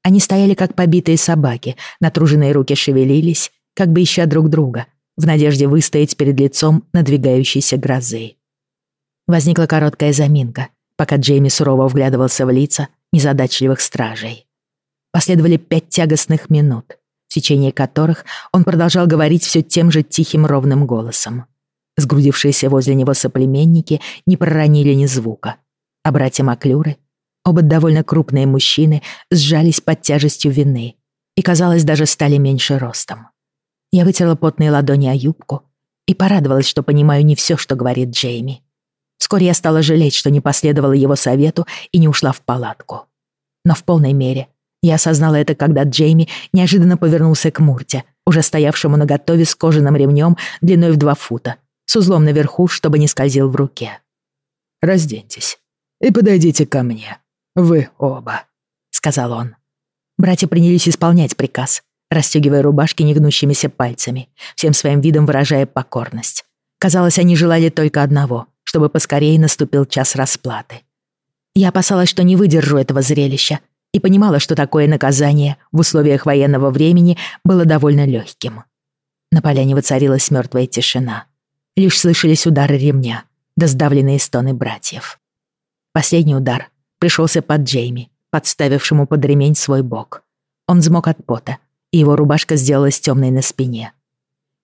Они стояли как побитые собаки, натруженные руки шевелились, как бы ища друг друга, в надежде выстоять перед лицом надвигающейся грозы. Возникла короткая заминка, пока Джейми сурово вглядывался в лица незадачливых стражей. Последовали пять тягостных минут, в течение которых он продолжал говорить все тем же тихим ровным голосом. Сгрудившиеся возле него соплеменники не проронили ни звука, а братья Маклюры, оба довольно крупные мужчины, сжались под тяжестью вины и, казалось, даже стали меньше ростом. Я вытерла потные ладони о юбку и порадовалась, что понимаю не все, что говорит Джейми. Вскоре я стала жалеть, что не последовала его совету и не ушла в палатку. Но в полной мере я осознала это, когда Джейми неожиданно повернулся к Мурте, уже стоявшему на готове с кожаным ремнем длиной в два фута, с узлом наверху, чтобы не скользил в руке. «Разденьтесь и подойдите ко мне. Вы оба», — сказал он. Братья принялись исполнять приказ, расстегивая рубашки негнущимися пальцами, всем своим видом выражая покорность. Казалось, они желали только одного, чтобы поскорее наступил час расплаты. Я опасалась, что не выдержу этого зрелища, и понимала, что такое наказание в условиях военного времени было довольно легким. На поляне воцарилась мертвая тишина. Лишь слышались удары ремня, да сдавленные стоны братьев. Последний удар пришелся под Джейми, подставившему под ремень свой бок. Он взмок от пота, и его рубашка сделалась темной на спине.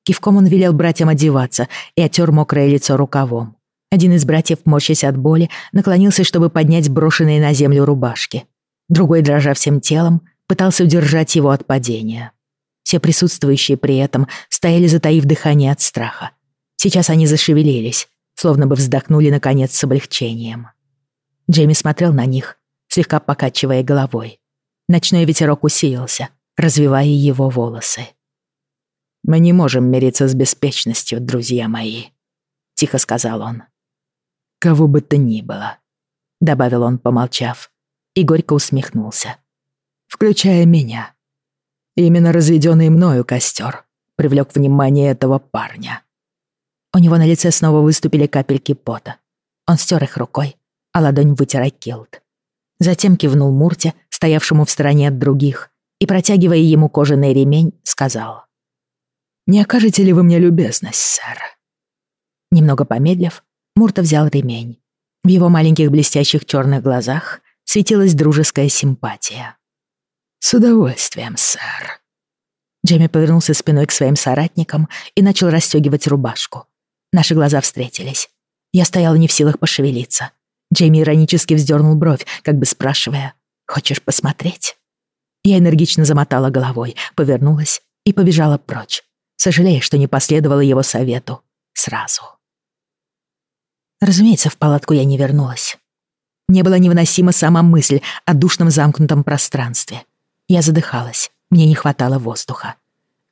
Кивком он велел братьям одеваться и отер мокрое лицо рукавом, Один из братьев, морщась от боли, наклонился, чтобы поднять брошенные на землю рубашки. Другой, дрожа всем телом, пытался удержать его от падения. Все присутствующие при этом стояли, затаив дыхание от страха. Сейчас они зашевелились, словно бы вздохнули, наконец, с облегчением. Джейми смотрел на них, слегка покачивая головой. Ночной ветерок усилился, развивая его волосы. «Мы не можем мириться с беспечностью, друзья мои», — тихо сказал он. «Кого бы то ни было», — добавил он, помолчав, и горько усмехнулся. «Включая меня. Именно разведенный мною костер привлек внимание этого парня». У него на лице снова выступили капельки пота. Он стер их рукой, а ладонь вытер килт. Затем кивнул Мурте, стоявшему в стороне от других, и, протягивая ему кожаный ремень, сказал. «Не окажете ли вы мне любезность, сэр?» Немного помедлив, Мурта взял ремень. В его маленьких блестящих черных глазах светилась дружеская симпатия. «С удовольствием, сэр». Джейми повернулся спиной к своим соратникам и начал расстегивать рубашку. Наши глаза встретились. Я стояла не в силах пошевелиться. Джейми иронически вздернул бровь, как бы спрашивая, «Хочешь посмотреть?» Я энергично замотала головой, повернулась и побежала прочь, сожалея, что не последовала его совету сразу. Разумеется, в палатку я не вернулась. Мне была невыносима сама мысль о душном замкнутом пространстве. Я задыхалась, мне не хватало воздуха.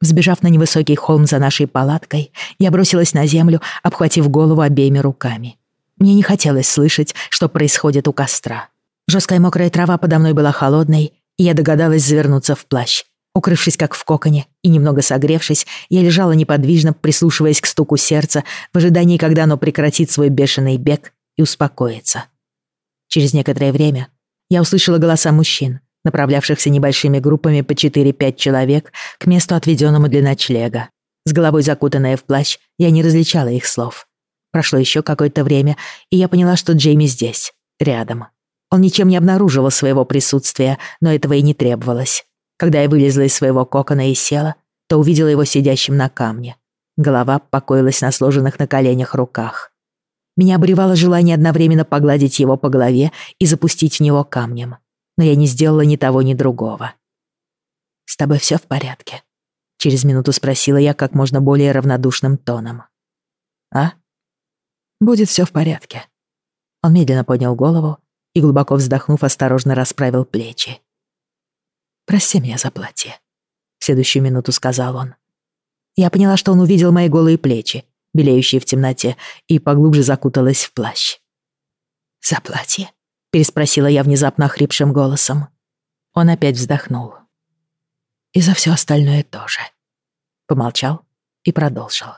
Взбежав на невысокий холм за нашей палаткой, я бросилась на землю, обхватив голову обеими руками. Мне не хотелось слышать, что происходит у костра. Жесткая мокрая трава подо мной была холодной, и я догадалась завернуться в плащ. Укрывшись как в коконе и немного согревшись, я лежала неподвижно, прислушиваясь к стуку сердца, в ожидании, когда оно прекратит свой бешеный бег и успокоится. Через некоторое время я услышала голоса мужчин, направлявшихся небольшими группами по 4-5 человек к месту, отведенному для ночлега. С головой закутанная в плащ, я не различала их слов. Прошло еще какое-то время, и я поняла, что Джейми здесь, рядом. Он ничем не обнаруживал своего присутствия, но этого и не требовалось. Когда я вылезла из своего кокона и села, то увидела его сидящим на камне. Голова покоилась на сложенных на коленях руках. Меня обревало желание одновременно погладить его по голове и запустить в него камнем. Но я не сделала ни того, ни другого. «С тобой все в порядке?» Через минуту спросила я как можно более равнодушным тоном. «А?» Будет все в порядке». Он медленно поднял голову и, глубоко вздохнув, осторожно расправил плечи. «Прости меня за платье», — в следующую минуту сказал он. Я поняла, что он увидел мои голые плечи, белеющие в темноте, и поглубже закуталась в плащ. «За платье?» — переспросила я внезапно охрипшим голосом. Он опять вздохнул. «И за все остальное тоже». Помолчал и продолжил.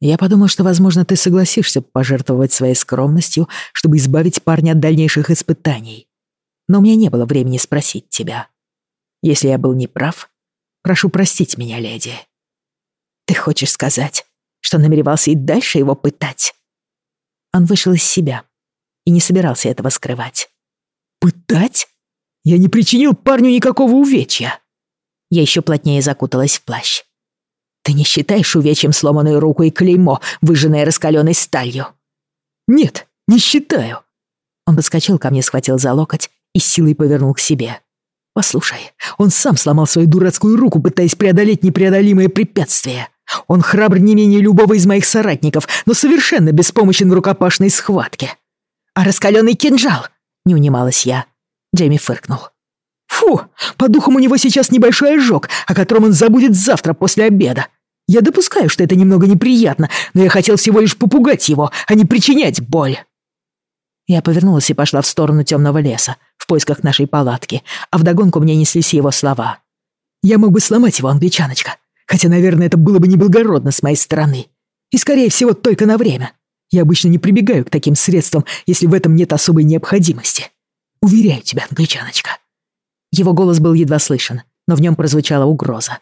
Я подумал, что, возможно, ты согласишься пожертвовать своей скромностью, чтобы избавить парня от дальнейших испытаний. Но у меня не было времени спросить тебя. Если я был неправ, прошу простить меня, леди. Ты хочешь сказать, что намеревался и дальше его пытать? Он вышел из себя и не собирался этого скрывать. Пытать? Я не причинил парню никакого увечья. Я еще плотнее закуталась в плащ. Ты не считаешь увечьем сломанную руку и клеймо, выжженное раскаленной сталью? Нет, не считаю. Он подскочил ко мне, схватил за локоть и силой повернул к себе. Послушай, он сам сломал свою дурацкую руку, пытаясь преодолеть непреодолимое препятствие. Он храбр не менее любого из моих соратников, но совершенно беспомощен в рукопашной схватке. А раскаленный кинжал? Не унималась я. Джейми фыркнул. Фу, по духам у него сейчас небольшой ожог, о котором он забудет завтра после обеда. Я допускаю, что это немного неприятно, но я хотел всего лишь попугать его, а не причинять боль. Я повернулась и пошла в сторону темного леса, в поисках нашей палатки, а вдогонку мне неслись его слова. Я мог бы сломать его, англичаночка, хотя, наверное, это было бы неблагородно с моей стороны. И, скорее всего, только на время. Я обычно не прибегаю к таким средствам, если в этом нет особой необходимости. Уверяю тебя, англичаночка, его голос был едва слышен, но в нем прозвучала угроза.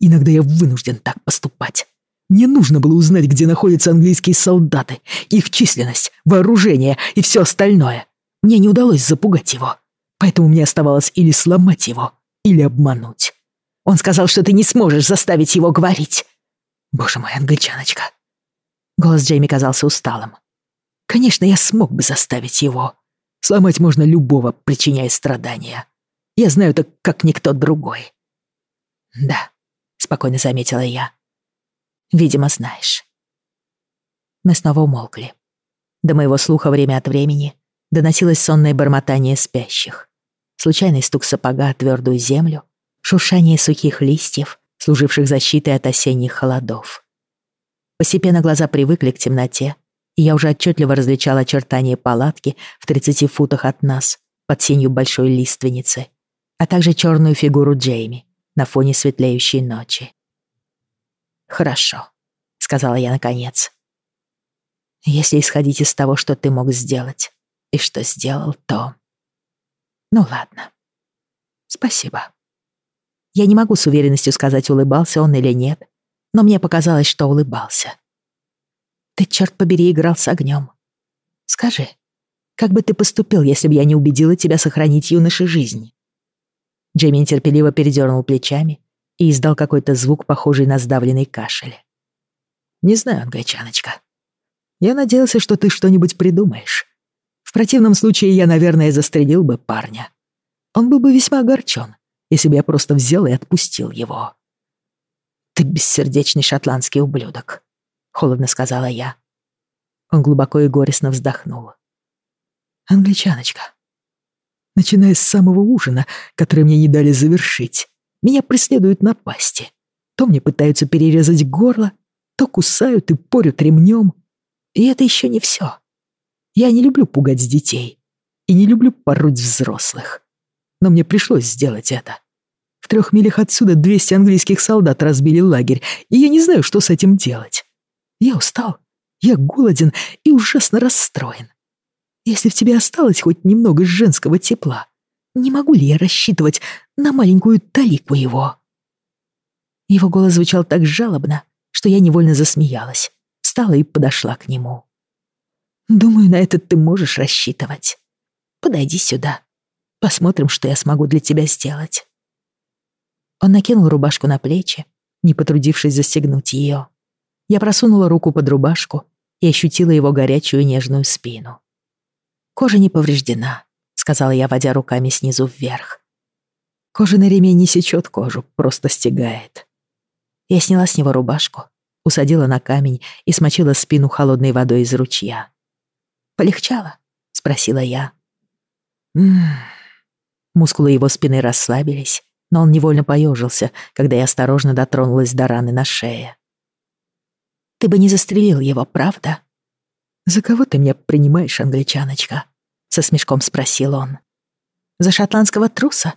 «Иногда я вынужден так поступать. Мне нужно было узнать, где находятся английские солдаты, их численность, вооружение и все остальное. Мне не удалось запугать его, поэтому мне оставалось или сломать его, или обмануть. Он сказал, что ты не сможешь заставить его говорить. Боже мой, англичаночка. Голос Джейми казался усталым. Конечно, я смог бы заставить его. Сломать можно любого, причиняя страдания. Я знаю это как никто другой. Да, спокойно заметила я. Видимо, знаешь. Мы снова умолкли. До моего слуха время от времени доносилось сонное бормотание спящих. Случайный стук сапога о твердую землю, шуршание сухих листьев, служивших защитой от осенних холодов. Постепенно глаза привыкли к темноте, и я уже отчетливо различала очертания палатки в 30 футах от нас, под сенью большой лиственницы, а также черную фигуру Джейми на фоне светлеющей ночи. «Хорошо», — сказала я наконец. «Если исходить из того, что ты мог сделать и что сделал, то...» «Ну ладно. Спасибо». Я не могу с уверенностью сказать, улыбался он или нет, но мне показалось, что улыбался. Ты, черт побери, играл с огнем. Скажи, как бы ты поступил, если бы я не убедила тебя сохранить юноше жизнь?» Джейми терпеливо передернул плечами и издал какой-то звук, похожий на сдавленный кашель. «Не знаю, англичаночка. Я надеялся, что ты что-нибудь придумаешь. В противном случае я, наверное, застрелил бы парня. Он был бы весьма огорчен, если бы я просто взял и отпустил его. Ты бессердечный шотландский ублюдок», — холодно сказала я. Он глубоко и горестно вздохнул. «Англичаночка, начиная с самого ужина, который мне не дали завершить, меня преследуют напасти. То мне пытаются перерезать горло, то кусают и порют ремнем. И это еще не все. Я не люблю пугать детей и не люблю пороть взрослых. Но мне пришлось сделать это. В трех милях отсюда 200 английских солдат разбили лагерь, и я не знаю, что с этим делать. Я устал, я голоден и ужасно расстроен. Если в тебе осталось хоть немного женского тепла, не могу ли я рассчитывать на маленькую талику его?» Его голос звучал так жалобно, что я невольно засмеялась, встала и подошла к нему. «Думаю, на это ты можешь рассчитывать. Подойди сюда. Посмотрим, что я смогу для тебя сделать». Он накинул рубашку на плечи, не потрудившись застегнуть ее. Я просунула руку под рубашку и ощутила его горячую нежную спину. «Кожа не повреждена», — сказала я, водя руками снизу вверх. Кожаный ремень не сечет кожу, просто стегает. Я сняла с него рубашку, усадила на камень и смочила спину холодной водой из ручья. «Полегчало?» — спросила я. М -м -м. Мускулы его спины расслабились, но он невольно поежился, когда я осторожно дотронулась до раны на шее. «Ты бы не застрелил его, правда?» «За кого ты меня принимаешь, англичаночка?» — со смешком спросил он. «За шотландского труса?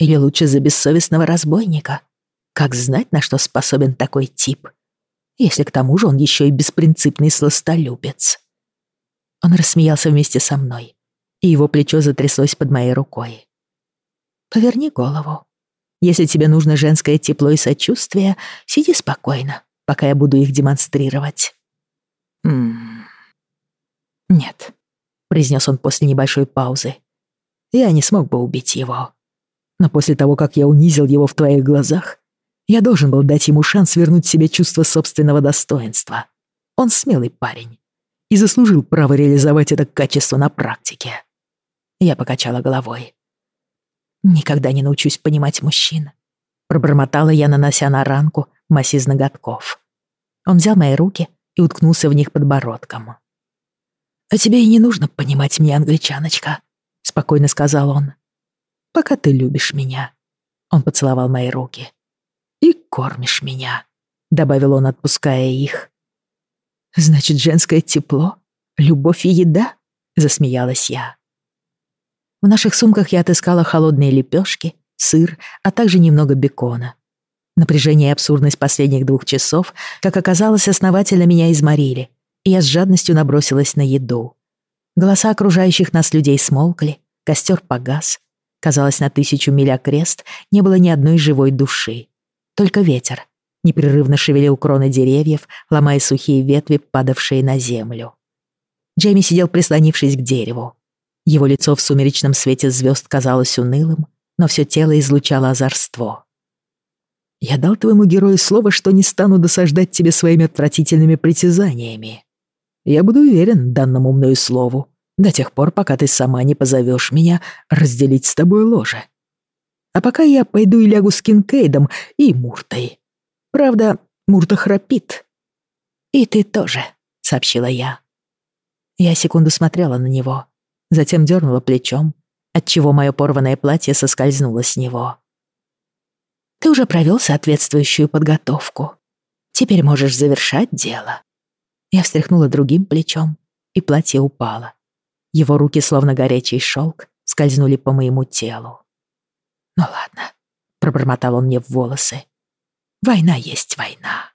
Или лучше за бессовестного разбойника? Как знать, на что способен такой тип? Если к тому же он еще и беспринципный сластолюбец». Он рассмеялся вместе со мной, и его плечо затряслось под моей рукой. «Поверни голову», если тебе нужно женское тепло и сочувствие, сиди спокойно, пока я буду их демонстрировать». «М -м «Нет», — произнес он после небольшой паузы. «Я не смог бы убить его. Но после того, как я унизил его в твоих глазах, я должен был дать ему шанс вернуть себе чувство собственного достоинства. Он смелый парень и заслужил право реализовать это качество на практике». Я покачала головой. Никогда не научусь понимать мужчин. Пробормотала я, нанося на ранку мазь из ноготков. Он взял мои руки и уткнулся в них подбородком. «А тебе и не нужно понимать меня, англичаночка», — спокойно сказал он. «Пока ты любишь меня». Он поцеловал мои руки. «И кормишь меня», — добавил он, отпуская их. «Значит, женское тепло, любовь и еда?» — засмеялась я. В наших сумках я отыскала холодные лепешки, сыр, а также немного бекона. Напряжение и абсурдность последних двух часов, как оказалось, основательно меня изморили, и я с жадностью набросилась на еду. Голоса окружающих нас людей смолкли, костер погас. Казалось, на тысячу миль окрест не было ни одной живой души. Только ветер непрерывно шевелил кроны деревьев, ломая сухие ветви, падавшие на землю. Джейми сидел, прислонившись к дереву. Его лицо в сумеречном свете звезд казалось унылым, но все тело излучало озорство. Я дал твоему герою слово, что не стану досаждать тебе своими отвратительными притязаниями. Я буду уверен данному мною слову до тех пор, пока ты сама не позовешь меня разделить с тобой ложе. А пока я пойду и лягу с Кинкейдом и Муртой. Правда, Мурта храпит. «И ты тоже», — сообщила я. Я секунду смотрела на него, затем дернула плечом, отчего мое порванное платье соскользнуло с него. «Ты уже провел соответствующую подготовку. Теперь можешь завершать дело». Я встряхнула другим плечом, и платье упало. Его руки, словно горячий шелк, скользнули по моему телу. «Ну ладно», — пробормотал он мне в волосы. «Война есть война».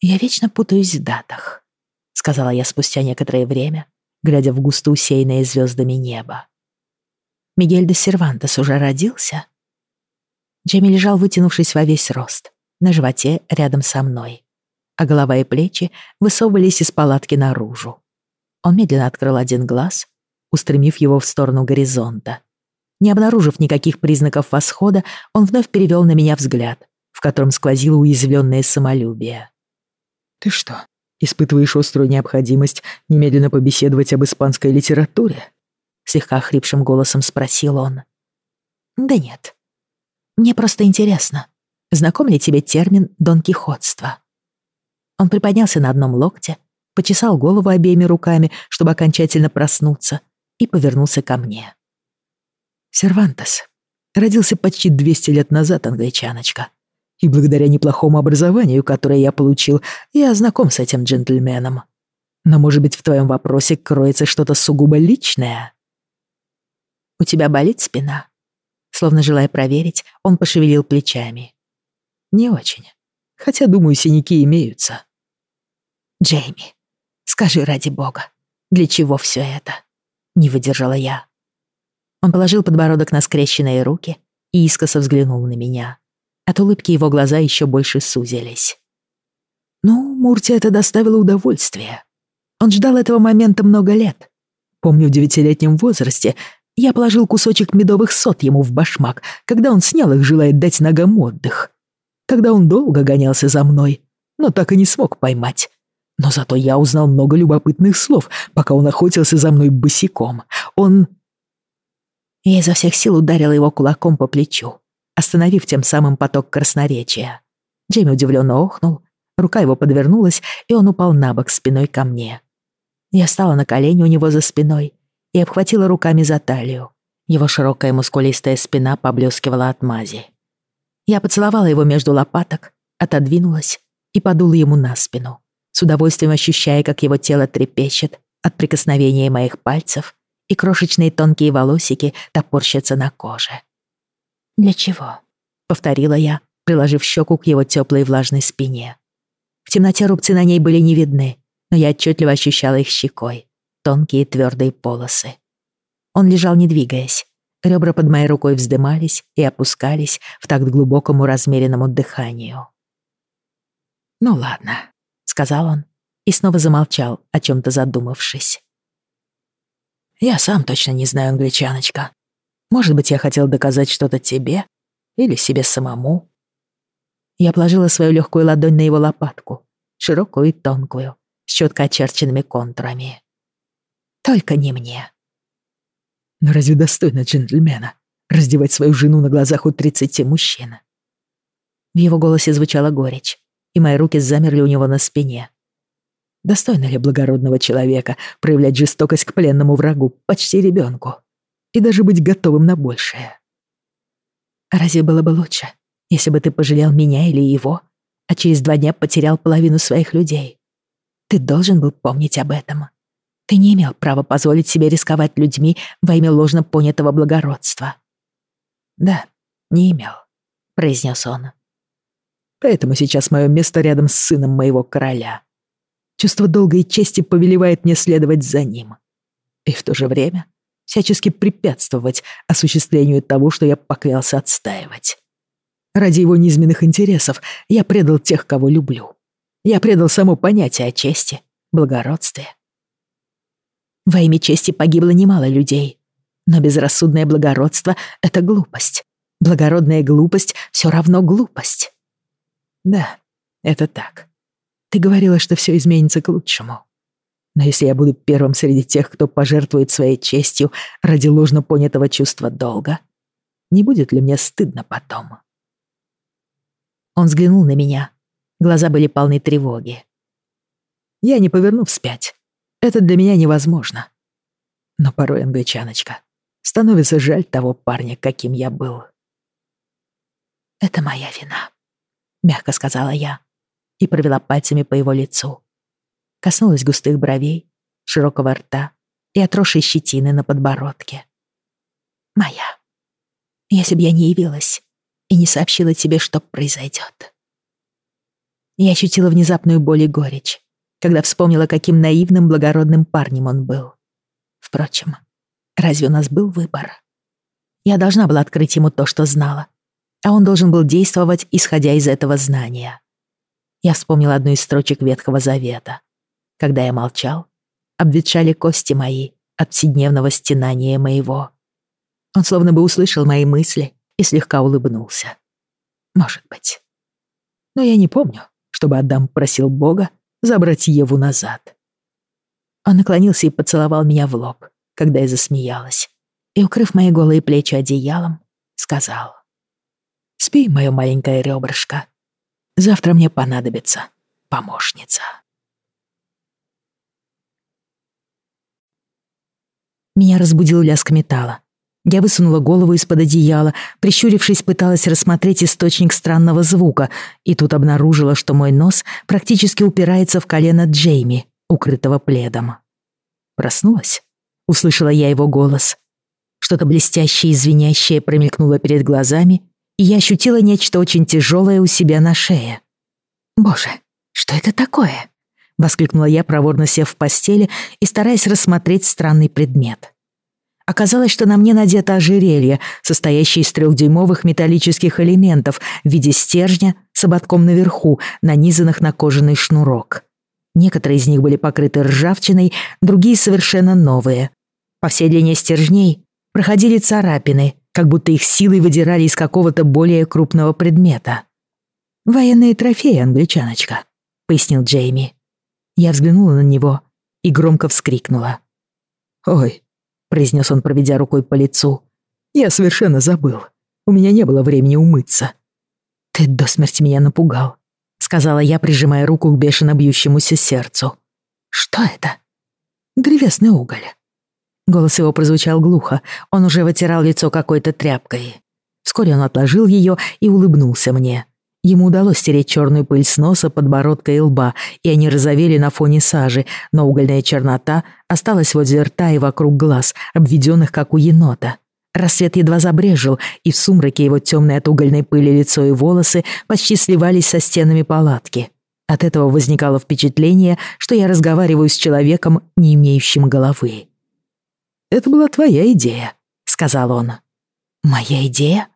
«Я вечно путаюсь в датах», — сказала я спустя некоторое время, глядя в густо усеянное звездами небо. «Мигель де Сервантес уже родился?» Джейми лежал, вытянувшись во весь рост, на животе рядом со мной, а голова и плечи высовывались из палатки наружу. Он медленно открыл один глаз, устремив его в сторону горизонта. Не обнаружив никаких признаков восхода, он вновь перевел на меня взгляд, в котором сквозило уязвленное самолюбие. «Ты что, испытываешь острую необходимость немедленно побеседовать об испанской литературе?» Слегка хрипшим голосом спросил он. «Да нет. Мне просто интересно, знаком ли тебе термин «донкихотство»?» Он приподнялся на одном локте, почесал голову обеими руками, чтобы окончательно проснуться, и повернулся ко мне. «Сервантес родился почти 200 лет назад, англичаночка, и благодаря неплохому образованию, которое я получил, я знаком с этим джентльменом. Но, может быть, в твоем вопросе кроется что-то сугубо личное?» «У тебя болит спина?» Словно желая проверить, он пошевелил плечами. «Не очень. Хотя, думаю, синяки имеются». «Джейми, скажи ради бога, для чего все это?» Не выдержала я. Он положил подбородок на скрещенные руки и искоса взглянул на меня. От улыбки его глаза еще больше сузились. «Ну, Мурте это доставило удовольствие. Он ждал этого момента много лет. Помню, в девятилетнем возрасте я положил кусочек медовых сот ему в башмак, когда он снял их, желая дать ногам отдых. Тогда он долго гонялся за мной, но так и не смог поймать. Но зато я узнал много любопытных слов, пока он охотился за мной босиком. Он...» Я изо всех сил ударила его кулаком по плечу, остановив тем самым поток красноречия. Джейми удивленно охнул, рука его подвернулась, и он упал на бок спиной ко мне. Я встала на колени у него за спиной и обхватила руками за талию. Его широкая мускулистая спина поблескивала от мази. Я поцеловала его между лопаток, отодвинулась и подула ему на спину с удовольствием ощущая, как его тело трепещет от прикосновения моих пальцев и крошечные тонкие волосики топорщатся на коже. «Для чего?» — повторила я, приложив щеку к его теплой влажной спине. В темноте рубцы на ней были не видны, но я отчетливо ощущала их щекой, тонкие твердые полосы. Он лежал, не двигаясь. Ребра под моей рукой вздымались и опускались в такт глубокому размеренному дыханию. «Ну ладно», сказал он и снова замолчал, о чем-то задумавшись. «Я сам точно не знаю, англичаночка. Может быть, я хотел доказать что-то тебе или себе самому?» Я положила свою легкую ладонь на его лопатку, широкую и тонкую, с четко очерченными контурами. «Только не мне». «Но разве достойно джентльмена раздевать свою жену на глазах у тридцати мужчин?» В его голосе звучала горечь, и мои руки замерли у него на спине. Достойно ли благородного человека проявлять жестокость к пленному врагу, почти ребенку, и даже быть готовым на большее? Разве было бы лучше, если бы ты пожалел меня или его, а через два дня потерял половину своих людей? Ты должен был помнить об этом. Ты не имел права позволить себе рисковать людьми во имя ложно понятого благородства. Да, не имел, произнес он. Поэтому сейчас мое место рядом с сыном моего короля. Чувство долга и чести повелевает мне следовать за ним. И в то же время всячески препятствовать осуществлению того, что я поклялся отстаивать. Ради его низменных интересов я предал тех, кого люблю. Я предал само понятие о чести, благородстве. Во имя чести погибло немало людей, но безрассудное благородство — это глупость. Благородная глупость все равно глупость. Да, это так. Ты говорила, что все изменится к лучшему. Но если я буду первым среди тех, кто пожертвует своей честью ради ложно понятого чувства долга, не будет ли мне стыдно потом? Он взглянул на меня. Глаза были полны тревоги. Я не поверну вспять. Это для меня невозможно. Но порой, англичаночка, становится жаль того парня, каким я был. «Это моя вина», — мягко сказала я и провела пальцами по его лицу. Коснулась густых бровей, широкого рта и отросшей щетины на подбородке. «Моя. Если бы я не явилась и не сообщила тебе, что произойдет». Я ощутила внезапную боль и горечь, когда вспомнила, каким наивным, благородным парнем он был. Впрочем, разве у нас был выбор? Я должна была открыть ему то, что знала, а он должен был действовать, исходя из этого знания. Я вспомнила одну из строчек Ветхого Завета. Когда я молчал, обветшали кости мои от вседневного стенания моего. Он словно бы услышал мои мысли и слегка улыбнулся. Может быть. Но я не помню, чтобы Адам просил Бога забрать Еву назад. Он наклонился и поцеловал меня в лоб, когда я засмеялась, и, укрыв мои голые плечи одеялом, сказал. «Спи, мое маленькое ребрышко. Завтра мне понадобится помощница». Меня разбудил лязг металла. Я высунула голову из-под одеяла, прищурившись, пыталась рассмотреть источник странного звука, и тут обнаружила, что мой нос практически упирается в колено Джейми, укрытого пледом. Проснулась? Услышала я его голос. Что-то блестящее и звенящее промелькнуло перед глазами, я ощутила нечто очень тяжелое у себя на шее. «Боже, что это такое?» — воскликнула я, проворно сев в постели и стараясь рассмотреть странный предмет. Оказалось, что на мне надето ожерелье, состоящее из трехдюймовых металлических элементов в виде стержня с ободком наверху, нанизанных на кожаный шнурок. Некоторые из них были покрыты ржавчиной, другие совершенно новые. По всей длине стержней проходили царапины, как будто их силой выдирали из какого-то более крупного предмета. «Военные трофеи, англичаночка», — пояснил Джейми. Я взглянула на него и громко вскрикнула. «Ой», — произнес он, проведя рукой по лицу, — «я совершенно забыл. У меня не было времени умыться». «Ты до смерти меня напугал», — сказала я, прижимая руку к бешено бьющемуся сердцу. «Что это?» «Древесный уголь». Голос его прозвучал глухо, он уже вытирал лицо какой-то тряпкой. Вскоре он отложил ее и улыбнулся мне. Ему удалось стереть черную пыль с носа, подбородка и лба, и они розовели на фоне сажи, но угольная чернота осталась возле рта и вокруг глаз, обведенных как у енота. Рассвет едва забрежил, и в сумраке его темные от угольной пыли лицо и волосы почти сливались со стенами палатки. От этого возникало впечатление, что я разговариваю с человеком, не имеющим головы. «Это была твоя идея», — сказал он. «Моя идея?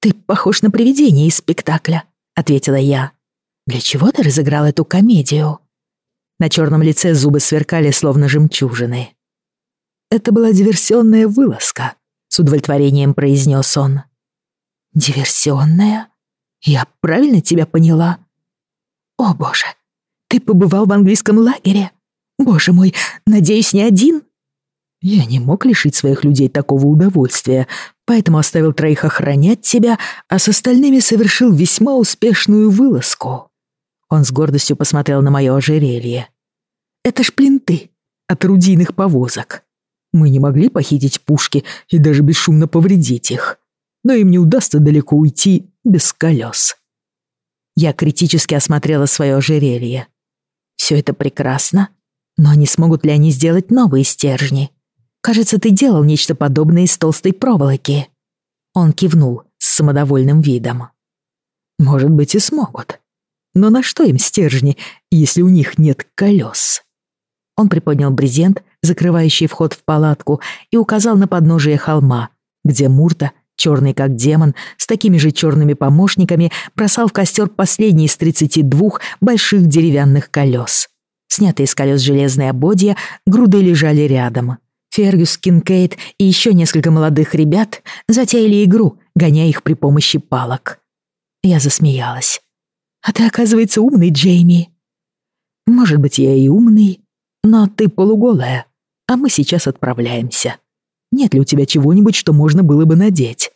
Ты похож на привидение из спектакля», — ответила я. «Для чего ты разыграл эту комедию?» На черном лице зубы сверкали, словно жемчужины. «Это была диверсионная вылазка», — с удовлетворением произнес он. «Диверсионная? Я правильно тебя поняла?» «О, боже, ты побывал в английском лагере? Боже мой, надеюсь, не один?» Я не мог лишить своих людей такого удовольствия, поэтому оставил троих охранять тебя, а с остальными совершил весьма успешную вылазку. Он с гордостью посмотрел на мое ожерелье. Это ж плинты от орудийных повозок. Мы не могли похитить пушки и даже бесшумно повредить их. Но им не удастся далеко уйти без колес. Я критически осмотрела свое ожерелье. Все это прекрасно, но не смогут ли они сделать новые стержни? Кажется, ты делал нечто подобное из толстой проволоки». Он кивнул с самодовольным видом. «Может быть, и смогут. Но на что им стержни, если у них нет колес?» Он приподнял брезент, закрывающий вход в палатку, и указал на подножие холма, где Мурта, черный как демон, с такими же черными помощниками, бросал в костер последний из тридцати двух больших деревянных колес. Снятые с колес железные ободья груды лежали рядом. Фергюс, Кинкейт и еще несколько молодых ребят затеяли игру, гоняя их при помощи палок. Я засмеялась. «А ты, оказывается, умный, Джейми». «Может быть, я и умный, но ты полуголая, а мы сейчас отправляемся. Нет ли у тебя чего-нибудь, что можно было бы надеть?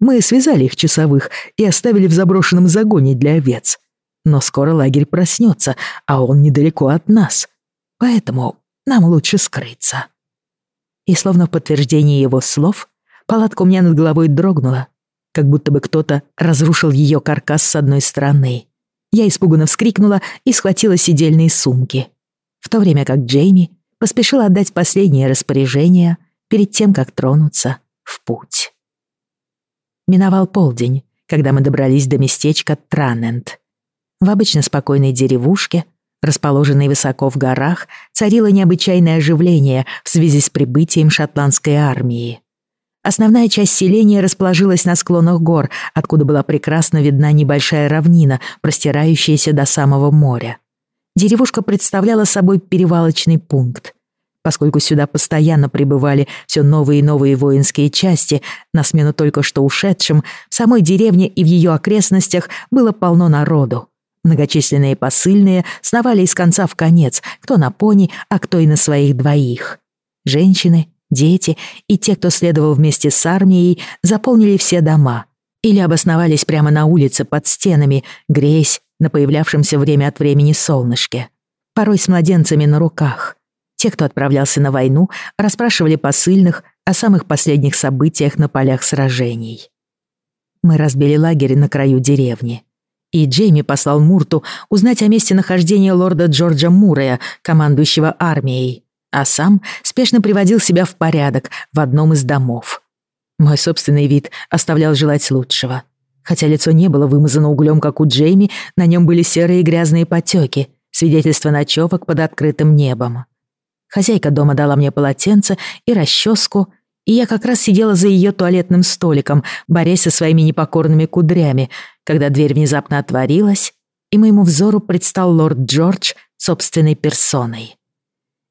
Мы связали их часовых и оставили в заброшенном загоне для овец. Но скоро лагерь проснется, а он недалеко от нас. Поэтому нам лучше скрыться». И словно в подтверждение его слов, палатка у меня над головой дрогнула, как будто бы кто-то разрушил ее каркас с одной стороны. Я испуганно вскрикнула и схватила сидельные сумки, в то время как Джейми поспешил отдать последнее распоряжение перед тем, как тронуться в путь. Миновал полдень, когда мы добрались до местечка Транент. В обычно спокойной деревушке расположенной высоко в горах, царило необычайное оживление в связи с прибытием шотландской армии. Основная часть селения расположилась на склонах гор, откуда была прекрасно видна небольшая равнина, простирающаяся до самого моря. Деревушка представляла собой перевалочный пункт. Поскольку сюда постоянно прибывали все новые и новые воинские части, на смену только что ушедшим, в самой деревне и в ее окрестностях было полно народу. Многочисленные посыльные сновали из конца в конец, кто на пони, а кто и на своих двоих. Женщины, дети и те, кто следовал вместе с армией, заполнили все дома или обосновались прямо на улице под стенами, греясь на появлявшемся время от времени солнышке. Порой с младенцами на руках. Те, кто отправлялся на войну, расспрашивали посыльных о самых последних событиях на полях сражений. Мы разбили лагерь на краю деревни и Джейми послал Мурту узнать о месте нахождения лорда Джорджа Мурея, командующего армией, а сам спешно приводил себя в порядок в одном из домов. Мой собственный вид оставлял желать лучшего. Хотя лицо не было вымазано углем, как у Джейми, на нем были серые грязные потеки, свидетельство ночевок под открытым небом. Хозяйка дома дала мне полотенце и расческу, и я как раз сидела за ее туалетным столиком, борясь со своими непокорными кудрями, когда дверь внезапно отворилась, и моему взору предстал лорд Джордж собственной персоной.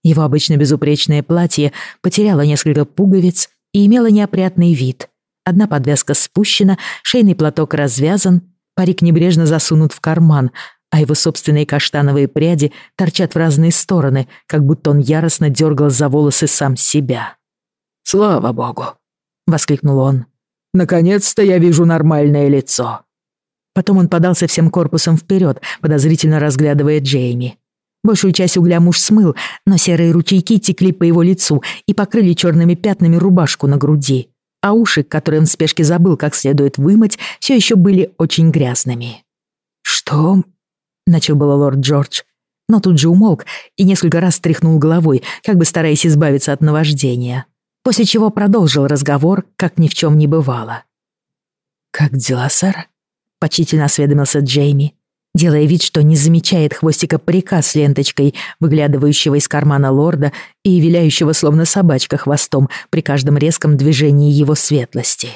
Его обычно безупречное платье потеряло несколько пуговиц и имело неопрятный вид. Одна подвязка спущена, шейный платок развязан, парик небрежно засунут в карман, а его собственные каштановые пряди торчат в разные стороны, как будто он яростно дергал за волосы сам себя. «Слава богу!» — воскликнул он. «Наконец-то я вижу нормальное лицо!» Потом он подался всем корпусом вперед, подозрительно разглядывая Джейми. Большую часть угля муж смыл, но серые ручейки текли по его лицу и покрыли черными пятнами рубашку на груди, а уши, которые он в спешке забыл как следует вымыть, все еще были очень грязными. «Что?» — начал было лорд Джордж, но тут же умолк и несколько раз стряхнул головой, как бы стараясь избавиться от наваждения после чего продолжил разговор, как ни в чем не бывало. «Как дела, сэр?» — почтительно осведомился Джейми, делая вид, что не замечает хвостика парика с ленточкой, выглядывающего из кармана лорда и виляющего словно собачка хвостом при каждом резком движении его светлости.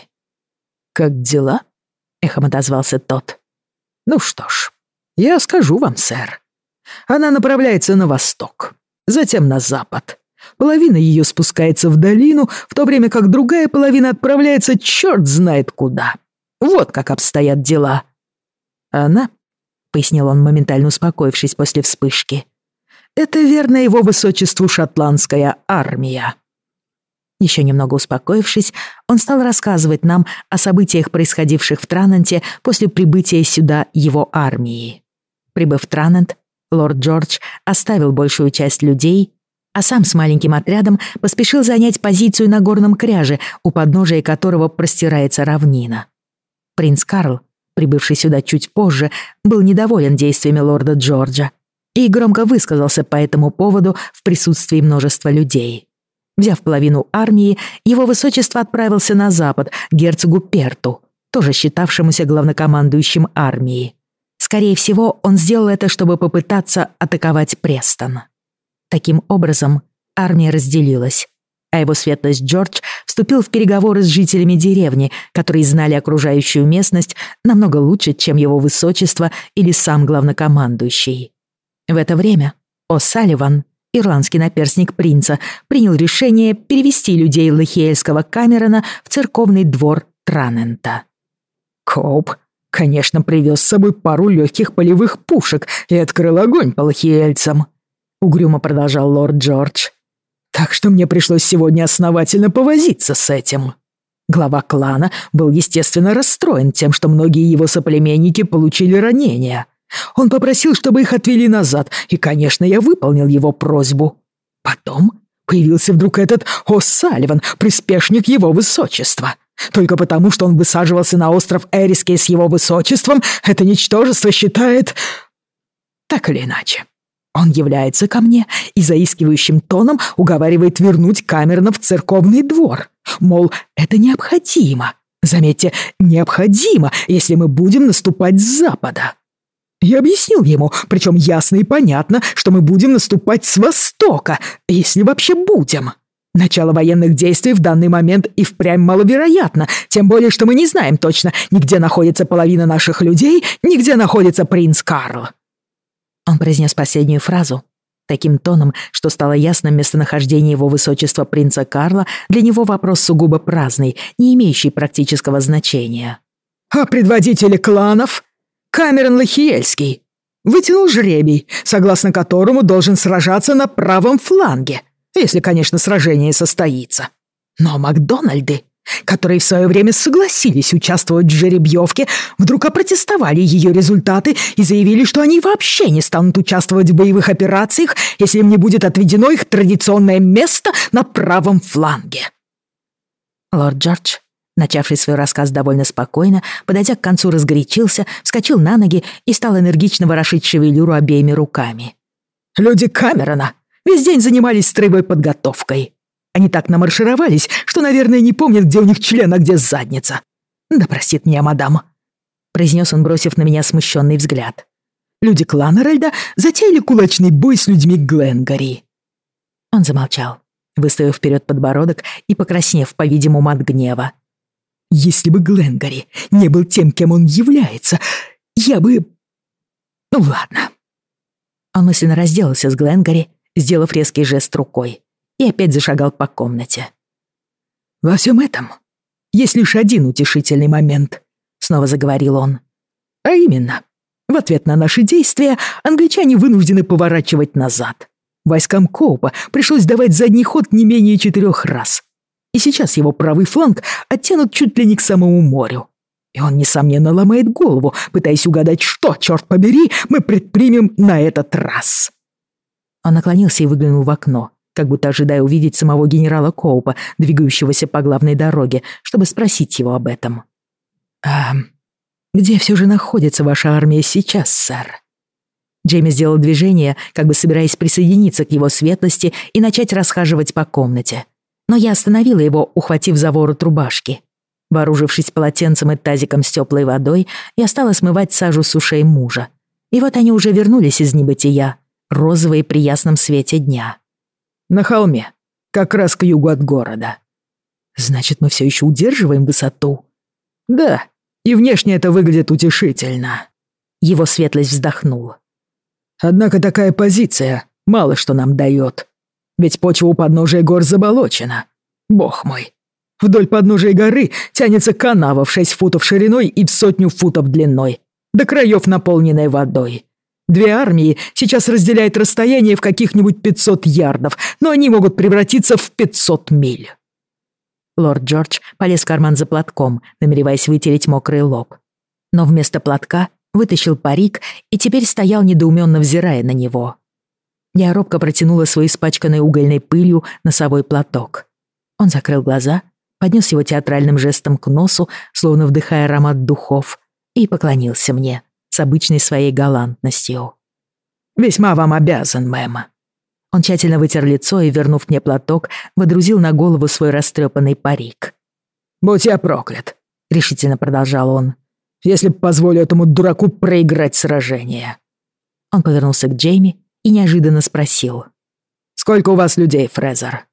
«Как дела?» — эхом отозвался тот. «Ну что ж, я скажу вам, сэр. Она направляется на восток, затем на запад, Половина ее спускается в долину, в то время как другая половина отправляется черт знает куда. Вот как обстоят дела. Она, — пояснил он, моментально успокоившись после вспышки, — это верно его высочеству шотландская армия. Еще немного успокоившись, он стал рассказывать нам о событиях, происходивших в Трананте после прибытия сюда его армии. Прибыв в Транант, лорд Джордж оставил большую часть людей а сам с маленьким отрядом поспешил занять позицию на горном кряже, у подножия которого простирается равнина. Принц Карл, прибывший сюда чуть позже, был недоволен действиями лорда Джорджа и громко высказался по этому поводу в присутствии множества людей. Взяв половину армии, его высочество отправился на запад, к герцогу Перту, тоже считавшемуся главнокомандующим армии. Скорее всего, он сделал это, чтобы попытаться атаковать Престон. Таким образом, армия разделилась, а его светлость Джордж вступил в переговоры с жителями деревни, которые знали окружающую местность намного лучше, чем его высочество или сам главнокомандующий. В это время О'Салливан, ирландский наперсник принца, принял решение перевести людей Лахиэльского Камерона в церковный двор Транента. Коуп, конечно, привез с собой пару легких полевых пушек и открыл огонь по лахиэльцам, угрюмо продолжал лорд Джордж. Так что мне пришлось сегодня основательно повозиться с этим. Глава клана был, естественно, расстроен тем, что многие его соплеменники получили ранения. Он попросил, чтобы их отвели назад, и, конечно, я выполнил его просьбу. Потом появился вдруг этот О'Салливан, приспешник его высочества. Только потому, что он высаживался на остров Эриске с его высочеством, это ничтожество считает... Так или иначе, он является ко мне и заискивающим тоном уговаривает вернуть Камерна в церковный двор. Мол, это необходимо. Заметьте, необходимо, если мы будем наступать с запада. Я объяснил ему, причем ясно и понятно, что мы будем наступать с востока, если вообще будем. Начало военных действий в данный момент и впрямь маловероятно, тем более, что мы не знаем точно, ни где находится половина наших людей, ни где находится принц Карл. Он произнес последнюю фразу таким тоном, что стало ясным местонахождение его высочества принца Карла, для него вопрос сугубо праздный, не имеющий практического значения. «А предводители кланов?» Камерон Лахиельский вытянул жребий, согласно которому должен сражаться на правом фланге, если, конечно, сражение состоится. Но Макдональды, которые в свое время согласились участвовать в жеребьевке, вдруг опротестовали ее результаты и заявили, что они вообще не станут участвовать в боевых операциях, если им не будет отведено их традиционное место на правом фланге. Лорд Джордж начавший свой рассказ довольно спокойно, подойдя к концу, разгорячился, вскочил на ноги и стал энергично ворошить шевелюру обеими руками. «Люди Камерона весь день занимались строевой подготовкой. Они так намаршировались, что, наверное, не помнят, где у них член, а где задница. Да простит меня мадам», — произнес он, бросив на меня смущенный взгляд. «Люди клана Рельда затеяли кулачный бой с людьми Гленгари». Он замолчал, выставив вперед подбородок и покраснев, по-видимому, от гнева. Если бы Гленгари не был тем, кем он является, я бы... Ну ладно. Он мысленно разделался с Гленгари, сделав резкий жест рукой, и опять зашагал по комнате. «Во всем этом есть лишь один утешительный момент», — снова заговорил он. «А именно, в ответ на наши действия англичане вынуждены поворачивать назад. Войскам Коупа пришлось давать задний ход не менее четырех раз, и сейчас его правый фланг оттянут чуть ли не к самому морю. И он, несомненно, ломает голову, пытаясь угадать, что, черт побери, мы предпримем на этот раз. Он наклонился и выглянул в окно, как будто ожидая увидеть самого генерала Коупа, двигающегося по главной дороге, чтобы спросить его об этом. «А где все же находится ваша армия сейчас, сэр?» Джейми сделал движение, как бы собираясь присоединиться к его светлости и начать расхаживать по комнате но я остановила его, ухватив за ворот рубашки. Вооружившись полотенцем и тазиком с теплой водой, я стала смывать сажу с ушей мужа. И вот они уже вернулись из небытия, розовые при ясном свете дня. «На холме, как раз к югу от города». «Значит, мы все еще удерживаем высоту?» «Да, и внешне это выглядит утешительно». Его светлость вздохнул. «Однако такая позиция мало что нам дает. Ведь почва у подножия гор заболочена. Бог мой. Вдоль подножия горы тянется канава в шесть футов шириной и в сотню футов длиной, до краев наполненной водой. Две армии сейчас разделяют расстояние в каких-нибудь 500 ярдов, но они могут превратиться в 500 миль. Лорд Джордж полез в карман за платком, намереваясь вытереть мокрый лоб. Но вместо платка вытащил парик и теперь стоял недоуменно взирая на него. Я робко протянула свой испачканный угольной пылью носовой платок. Он закрыл глаза, поднес его театральным жестом к носу, словно вдыхая аромат духов, и поклонился мне с обычной своей галантностью. «Весьма вам обязан, мэм». Он тщательно вытер лицо и, вернув мне платок, водрузил на голову свой растрепанный парик. «Будь я проклят», — решительно продолжал он, «если б позволю этому дураку проиграть сражение». Он повернулся к Джейми и неожиданно спросил. «Сколько у вас людей, Фрезер?»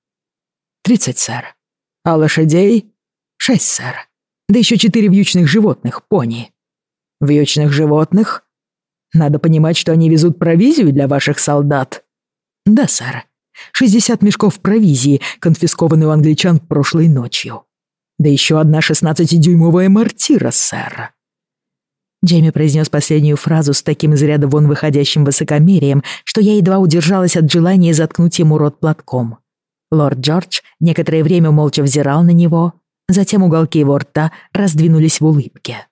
«Тридцать, сэр. А лошадей?» «Шесть, сэр. Да еще четыре вьючных животных, пони». «Вьючных животных? Надо понимать, что они везут провизию для ваших солдат». «Да, сэр. 60 мешков провизии, конфискованной у англичан прошлой ночью. Да еще одна 16-дюймовая мортира, сэр. Джейми произнес последнюю фразу с таким из ряда вон выходящим высокомерием, что я едва удержалась от желания заткнуть ему рот платком. Лорд Джордж некоторое время молча взирал на него, затем уголки его рта раздвинулись в улыбке.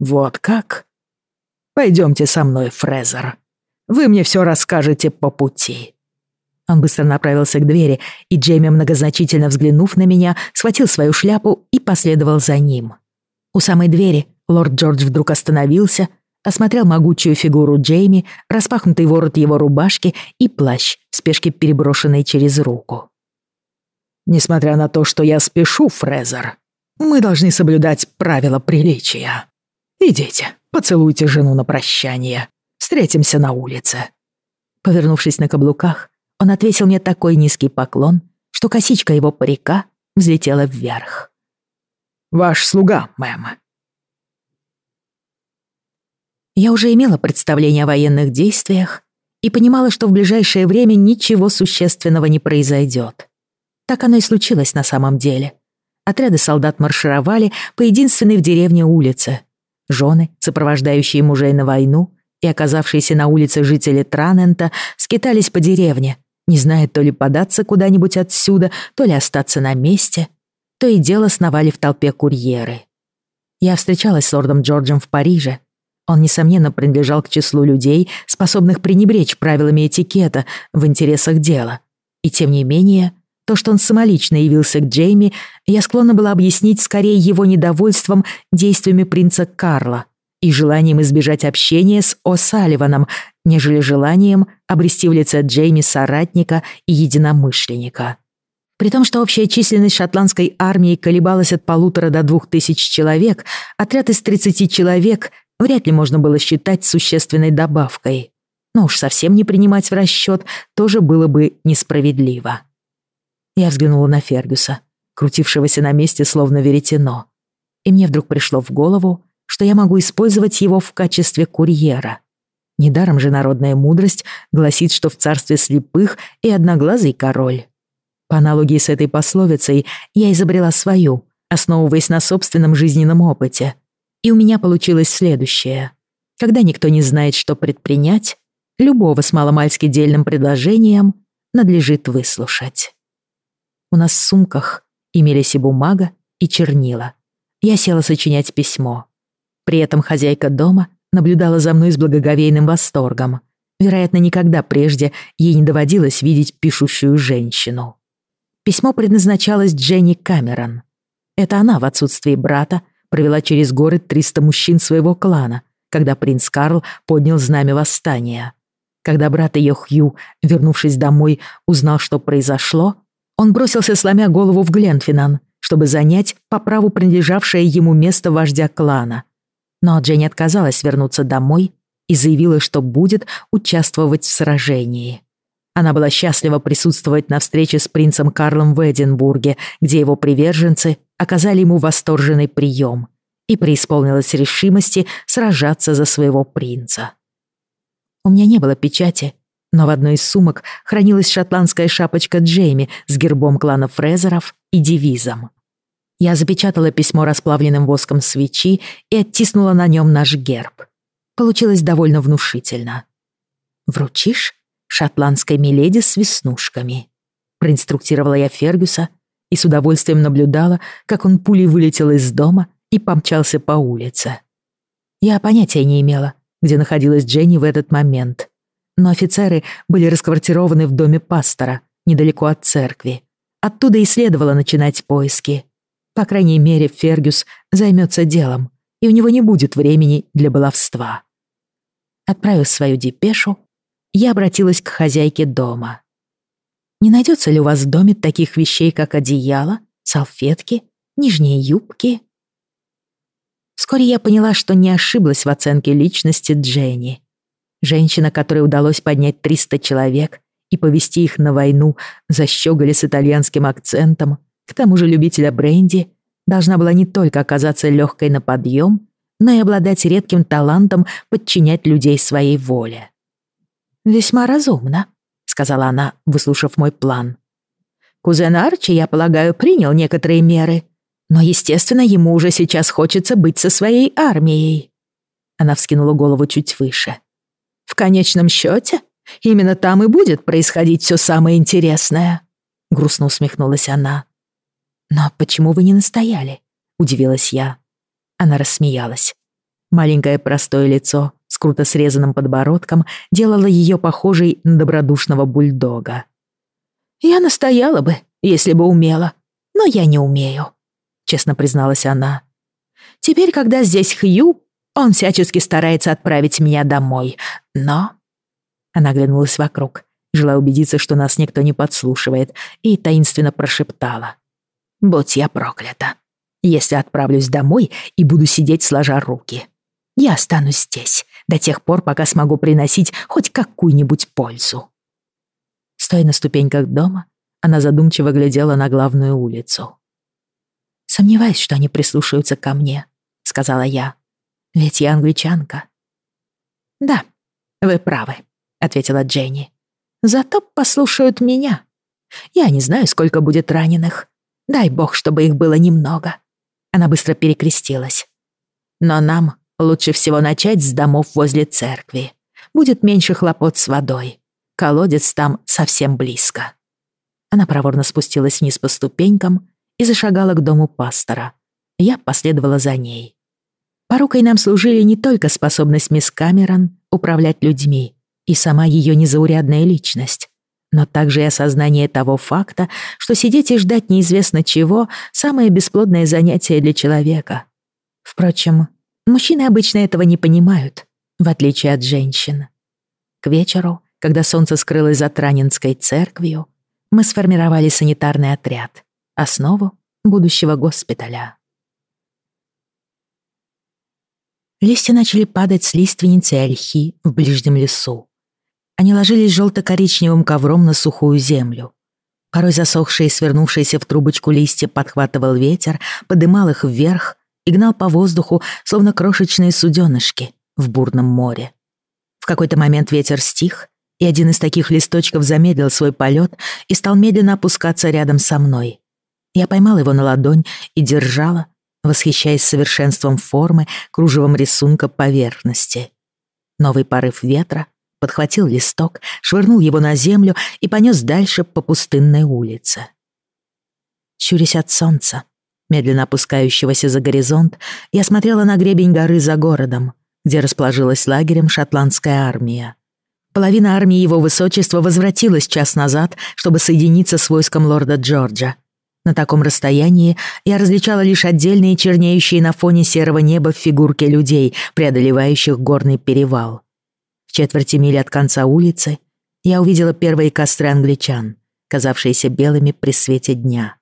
«Вот как? Пойдемте со мной, Фрезер. Вы мне все расскажете по пути». Он быстро направился к двери, и Джейми, многозначительно взглянув на меня, схватил свою шляпу и последовал за ним. У самой двери лорд Джордж вдруг остановился, осмотрел могучую фигуру Джейми, распахнутый ворот его рубашки и плащ, в спешке переброшенный через руку. «Несмотря на то, что я спешу, Фрезер, мы должны соблюдать правила приличия. Идите, поцелуйте жену на прощание. Встретимся на улице». Повернувшись на каблуках, он отвесил мне такой низкий поклон, что косичка его парика взлетела вверх. «Ваш слуга, мэм». Я уже имела представление о военных действиях и понимала, что в ближайшее время ничего существенного не произойдет. Так оно и случилось на самом деле. Отряды солдат маршировали по единственной в деревне улице. Жены, сопровождающие мужей на войну, и оказавшиеся на улице жители Транента скитались по деревне, не знает то ли податься куда-нибудь отсюда, то ли остаться на месте. То и дело сновали в толпе курьеры. Я встречалась с лордом Джорджем в Париже. Он, несомненно, принадлежал к числу людей, способных пренебречь правилами этикета в интересах дела. И тем не менее, то, что он самолично явился к Джейми, я склонна была объяснить скорее его недовольством действиями принца Карла и желанием избежать общения с О'Салливаном, нежели желанием обрести в лице Джейми соратника и единомышленника. При том, что общая численность шотландской армии колебалась от полутора до двух тысяч человек, отряд из 30 человек вряд ли можно было считать существенной добавкой. Но уж совсем не принимать в расчет тоже было бы несправедливо. Я взглянула на Фергюса, крутившегося на месте словно веретено. И мне вдруг пришло в голову, что я могу использовать его в качестве курьера. Недаром же народная мудрость гласит, что в царстве слепых и одноглазый король. По аналогии с этой пословицей я изобрела свою, основываясь на собственном жизненном опыте. И у меня получилось следующее. Когда никто не знает, что предпринять, любого с маломальски дельным предложением надлежит выслушать. У нас в сумках имелись и бумага, и чернила. Я села сочинять письмо. При этом хозяйка дома наблюдала за мной с благоговейным восторгом. Вероятно, никогда прежде ей не доводилось видеть пишущую женщину. Письмо предназначалось Дженни Камерон. Это она в отсутствии брата провела через горы 300 мужчин своего клана, когда принц Карл поднял знамя восстания. Когда брат ее Хью, вернувшись домой, узнал, что произошло, он бросился, сломя голову в Гленфинан, чтобы занять по праву принадлежавшее ему место вождя клана. Но Дженни отказалась вернуться домой и заявила, что будет участвовать в сражении. Она была счастлива присутствовать на встрече с принцем Карлом в Эдинбурге, где его приверженцы оказали ему восторженный прием и преисполнилась решимости сражаться за своего принца. У меня не было печати, но в одной из сумок хранилась шотландская шапочка Джейми с гербом клана Фрезеров и девизом я запечатала письмо расплавленным воском свечи и оттиснула на нем наш герб. Получилось довольно внушительно. «Вручишь шотландской миледи с веснушками?» Проинструктировала я Фергюса и с удовольствием наблюдала, как он пулей вылетел из дома и помчался по улице. Я понятия не имела, где находилась Дженни в этот момент. Но офицеры были расквартированы в доме пастора, недалеко от церкви. Оттуда и следовало начинать поиски. По крайней мере, Фергюс займется делом, и у него не будет времени для баловства. Отправив свою депешу, я обратилась к хозяйке дома. «Не найдется ли у вас в доме таких вещей, как одеяло, салфетки, нижние юбки?» Вскоре я поняла, что не ошиблась в оценке личности Дженни. Женщина, которой удалось поднять 300 человек и повести их на войну, защеголи с итальянским акцентом, к тому же любителя бренди должна была не только оказаться легкой на подъем, но и обладать редким талантом подчинять людей своей воле. «Весьма разумно», — сказала она, выслушав мой план. «Кузен Арчи, я полагаю, принял некоторые меры, но, естественно, ему уже сейчас хочется быть со своей армией». Она вскинула голову чуть выше. «В конечном счете, именно там и будет происходить все самое интересное», — грустно усмехнулась она. «Но почему вы не настояли?» — удивилась я. Она рассмеялась. Маленькое простое лицо с круто срезанным подбородком делало ее похожей на добродушного бульдога. «Я настояла бы, если бы умела, но я не умею», — честно призналась она. «Теперь, когда здесь Хью, он всячески старается отправить меня домой, но...» Она оглянулась вокруг, желая убедиться, что нас никто не подслушивает, и таинственно прошептала. «Будь я проклята, если отправлюсь домой и буду сидеть сложа руки. Я останусь здесь до тех пор, пока смогу приносить хоть какую-нибудь пользу». Стоя на ступеньках дома, она задумчиво глядела на главную улицу. «Сомневаюсь, что они прислушаются ко мне», — сказала я. «Ведь я англичанка». «Да, вы правы», — ответила Дженни. «Зато послушают меня. Я не знаю, сколько будет раненых. Дай бог, чтобы их было немного». Она быстро перекрестилась. «Но нам Лучше всего начать с домов возле церкви. Будет меньше хлопот с водой. Колодец там совсем близко. Она проворно спустилась вниз по ступенькам и зашагала к дому пастора. Я последовала за ней. Порукой нам служили не только способность мисс Камерон управлять людьми и сама ее незаурядная личность, но также и осознание того факта, что сидеть и ждать неизвестно чего — самое бесплодное занятие для человека. Впрочем, Мужчины обычно этого не понимают, в отличие от женщин. К вечеру, когда солнце скрылось за Транинской церковью, мы сформировали санитарный отряд, основу будущего госпиталя. Листья начали падать с лиственницы ольхи в ближнем лесу. Они ложились желто-коричневым ковром на сухую землю. Порой засохшие и свернувшиеся в трубочку листья подхватывал ветер, подымал их вверх и гнал по воздуху, словно крошечные суденышки в бурном море. В какой-то момент ветер стих, и один из таких листочков замедлил свой полет и стал медленно опускаться рядом со мной. Я поймал его на ладонь и держала, восхищаясь совершенством формы, кружевом рисунка поверхности. Новый порыв ветра подхватил листок, швырнул его на землю и понес дальше по пустынной улице. Щурясь от солнца, медленно опускающегося за горизонт, я смотрела на гребень горы за городом, где расположилась лагерем шотландская армия. Половина армии его высочества возвратилась час назад, чтобы соединиться с войском лорда Джорджа. На таком расстоянии я различала лишь отдельные чернеющие на фоне серого неба фигурки людей, преодолевающих горный перевал. В четверти мили от конца улицы я увидела первые костры англичан, казавшиеся белыми при свете дня.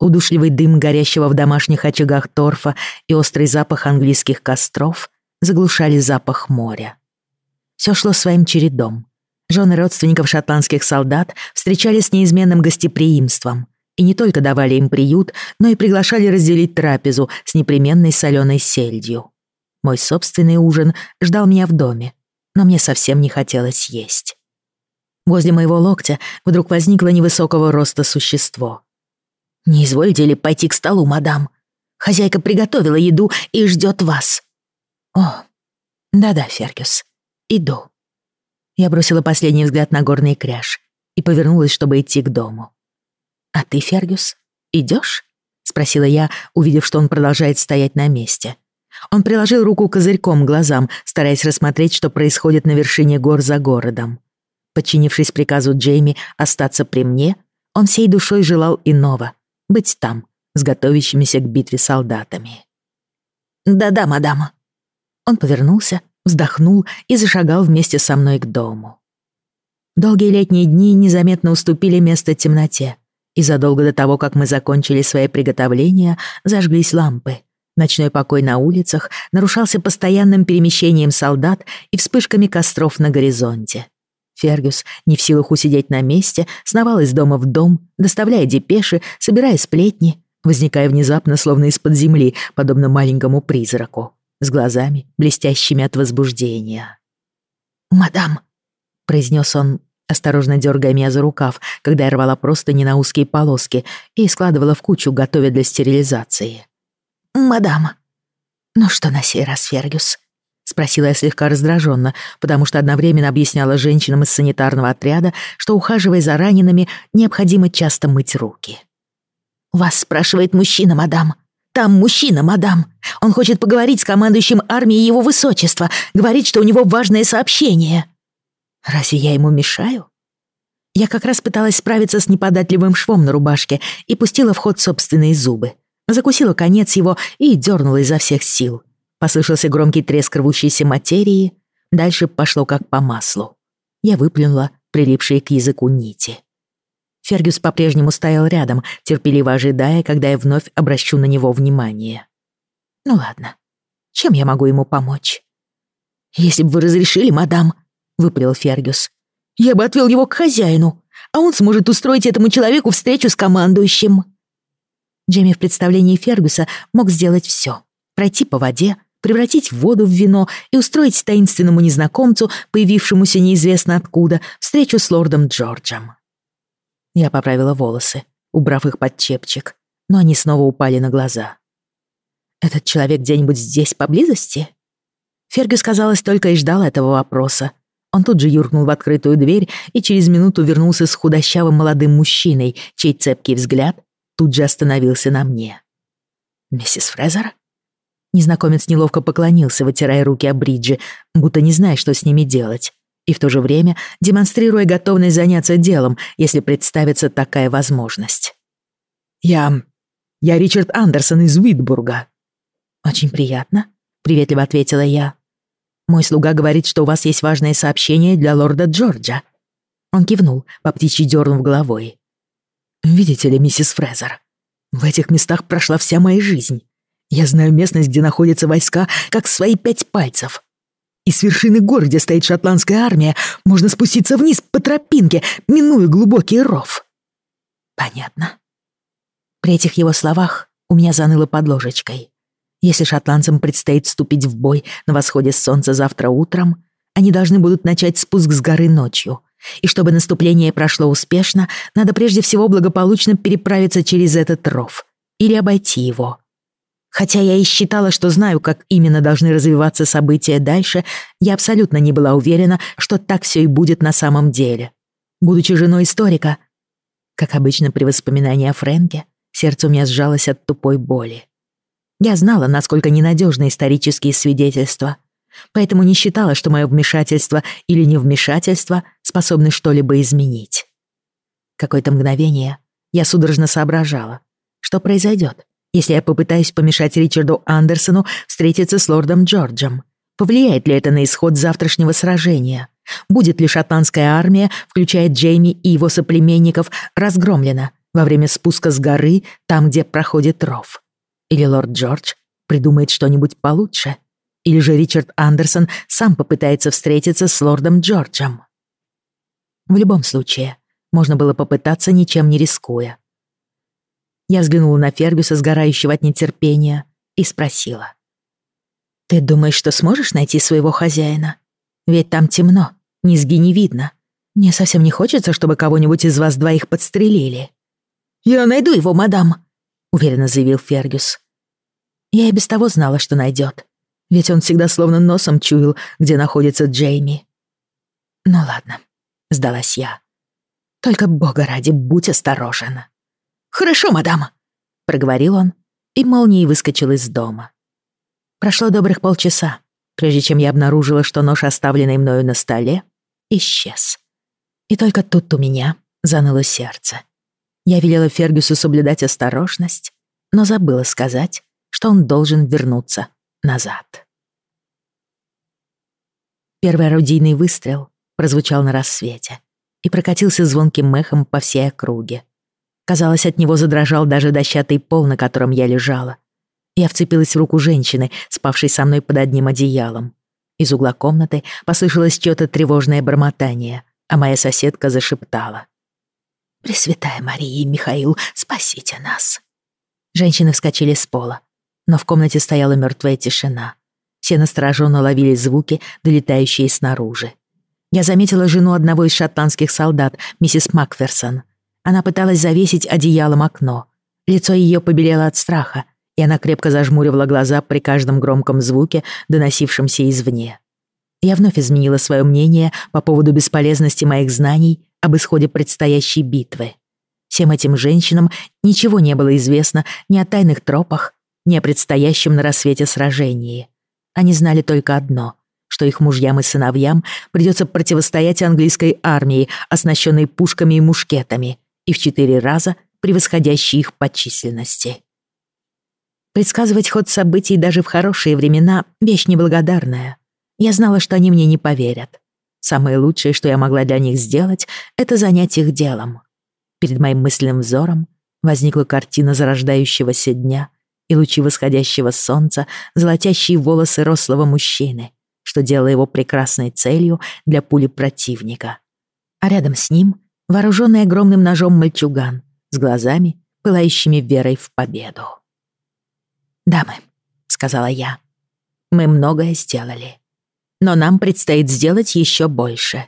Удушливый дым горящего в домашних очагах торфа и острый запах английских костров заглушали запах моря. Все шло своим чередом. Жены родственников шотландских солдат встречались с неизменным гостеприимством и не только давали им приют, но и приглашали разделить трапезу с непременной соленой сельдью. Мой собственный ужин ждал меня в доме, но мне совсем не хотелось есть. Возле моего локтя вдруг возникло невысокого роста существо — «Не изволите ли пойти к столу, мадам? Хозяйка приготовила еду и ждет вас». «О, да-да, Фергюс, иду». Я бросила последний взгляд на горный кряж и повернулась, чтобы идти к дому. «А ты, Фергюс, идешь? спросила я, увидев, что он продолжает стоять на месте. Он приложил руку козырьком к глазам, стараясь рассмотреть, что происходит на вершине гор за городом. Подчинившись приказу Джейми остаться при мне, он всей душой желал иного, быть там, с готовящимися к битве солдатами. «Да-да, мадам». Он повернулся, вздохнул и зашагал вместе со мной к дому. Долгие летние дни незаметно уступили место темноте, и задолго до того, как мы закончили свои приготовления, зажглись лампы. Ночной покой на улицах нарушался постоянным перемещением солдат и вспышками костров на горизонте. Фергюс, не в силах усидеть на месте, сновал из дома в дом, доставляя депеши, собирая сплетни, возникая внезапно, словно из-под земли, подобно маленькому призраку, с глазами, блестящими от возбуждения. «Мадам», — произнес он осторожно дергая меня за рукав, когда я рвала просто не на узкие полоски и складывала в кучу, готовя для стерилизации. «Мадам, ну что на сей раз, Фергюс?» — спросила я слегка раздраженно, потому что одновременно объясняла женщинам из санитарного отряда, что, ухаживая за ранеными, необходимо часто мыть руки. «Вас спрашивает мужчина, мадам. Там мужчина, мадам. Он хочет поговорить с командующим армией его высочества, говорит, что у него важное сообщение». Разве я ему мешаю? Я как раз пыталась справиться с неподатливым швом на рубашке и пустила в ход собственные зубы. Закусила конец его и дернула изо всех сил. Послышался громкий треск рвущейся материи. Дальше пошло как по маслу. Я выплюнула прилипшие к языку нити. Фергюс по-прежнему стоял рядом, терпеливо ожидая, когда я вновь обращу на него внимание. Ну ладно, чем я могу ему помочь? «Если бы вы разрешили, мадам», — выпалил Фергюс, «я бы отвел его к хозяину, а он сможет устроить этому человеку встречу с командующим». Джейми в представлении Фергюса мог сделать все: пройти по воде, превратить воду в вино и устроить таинственному незнакомцу, появившемуся неизвестно откуда, встречу с лордом Джорджем. Я поправила волосы, убрав их под чепчик, но они снова упали на глаза. «Этот человек где-нибудь здесь, поблизости?» Фергюс, казалось, только и ждал этого вопроса. Он тут же юркнул в открытую дверь и через минуту вернулся с худощавым молодым мужчиной, чей цепкий взгляд тут же остановился на мне. «Миссис Фрезер?» Незнакомец неловко поклонился, вытирая руки о бриджи, будто не зная, что с ними делать, и в то же время демонстрируя готовность заняться делом, если представится такая возможность. «Я... я Ричард Андерсон из Уитбурга». «Очень приятно», — приветливо ответила я. «Мой слуга говорит, что у вас есть важное сообщение для лорда Джорджа». Он кивнул, по птичьи дернув головой. Видите ли, миссис Фрезер, в этих местах прошла вся моя жизнь. Я знаю местность, где находятся войска, как свои пять пальцев. И с вершины гор, где стоит шотландская армия, можно спуститься вниз по тропинке, минуя глубокий ров. Понятно. При этих его словах у меня заныло под ложечкой. Если шотландцам предстоит вступить в бой на восходе солнца завтра утром, они должны будут начать спуск с горы ночью — и чтобы наступление прошло успешно, надо прежде всего благополучно переправиться через этот ров или обойти его. Хотя я и считала, что знаю, как именно должны развиваться события дальше, я абсолютно не была уверена, что так все и будет на самом деле. Будучи женой историка, как обычно при воспоминании о Фрэнке, сердце у меня сжалось от тупой боли. Я знала, насколько ненадежны исторические свидетельства — поэтому не считала, что мое вмешательство или невмешательство способны что-либо изменить. Какое-то мгновение я судорожно соображала, что произойдет, если я попытаюсь помешать Ричарду Андерсону встретиться с лордом Джорджем. Повлияет ли это на исход завтрашнего сражения? Будет ли шотландская армия, включая Джейми и его соплеменников, разгромлена во время спуска с горы, там, где проходит ров? Или лорд Джордж придумает что-нибудь получше? Или же Ричард Андерсон сам попытается встретиться с лордом Джорджем. В любом случае, можно было попытаться, ничем не рискуя. Я взглянула на Фергюса, сгорающего от нетерпения, и спросила. «Ты думаешь, что сможешь найти своего хозяина? Ведь там темно, низги не видно. Мне совсем не хочется, чтобы кого-нибудь из вас двоих подстрелили». «Я найду его, мадам», — уверенно заявил Фергюс. Я и без того знала, что найдет. Ведь он всегда словно носом чуял, где находится Джейми. Ну ладно, сдалась я. Только бога ради, будь осторожен. Хорошо, мадам, проговорил он и молнией выскочил из дома. Прошло добрых полчаса, прежде чем я обнаружила, что нож, оставленный мною на столе, исчез. И только тут у меня заныло сердце. Я велела Фергюсу соблюдать осторожность, но забыла сказать, что он должен вернуться назад. Первый орудийный выстрел прозвучал на рассвете и прокатился звонким мехом по всей округе. Казалось, от него задрожал даже дощатый пол, на котором я лежала. Я вцепилась в руку женщины, спавшей со мной под одним одеялом. Из угла комнаты послышалось чьё-то тревожное бормотание, а моя соседка зашептала. «Пресвятая Мария и Михаил, спасите нас!» Женщины вскочили с пола но в комнате стояла мертвая тишина. Все настороженно ловили звуки, долетающие снаружи. Я заметила жену одного из шотландских солдат, миссис Макферсон. Она пыталась завесить одеялом окно. Лицо ее побелело от страха, и она крепко зажмуривала глаза при каждом громком звуке, доносившемся извне. Я вновь изменила свое мнение по поводу бесполезности моих знаний об исходе предстоящей битвы. Всем этим женщинам ничего не было известно ни о тайных тропах, ни о предстоящем на рассвете сражении. Они знали только одно — что их мужьям и сыновьям придется противостоять английской армии, оснащенной пушками и мушкетами, и в четыре раза превосходящей их по численности. Предсказывать ход событий даже в хорошие времена — вещь неблагодарная. Я знала, что они мне не поверят. Самое лучшее, что я могла для них сделать, это занять их делом. Перед моим мысленным взором возникла картина зарождающегося дня и лучи восходящего солнца, золотящие волосы рослого мужчины, что делало его прекрасной целью для пули противника. А рядом с ним вооруженный огромным ножом мальчуган с глазами, пылающими верой в победу. «Дамы», — сказала я, — «мы многое сделали. Но нам предстоит сделать еще больше.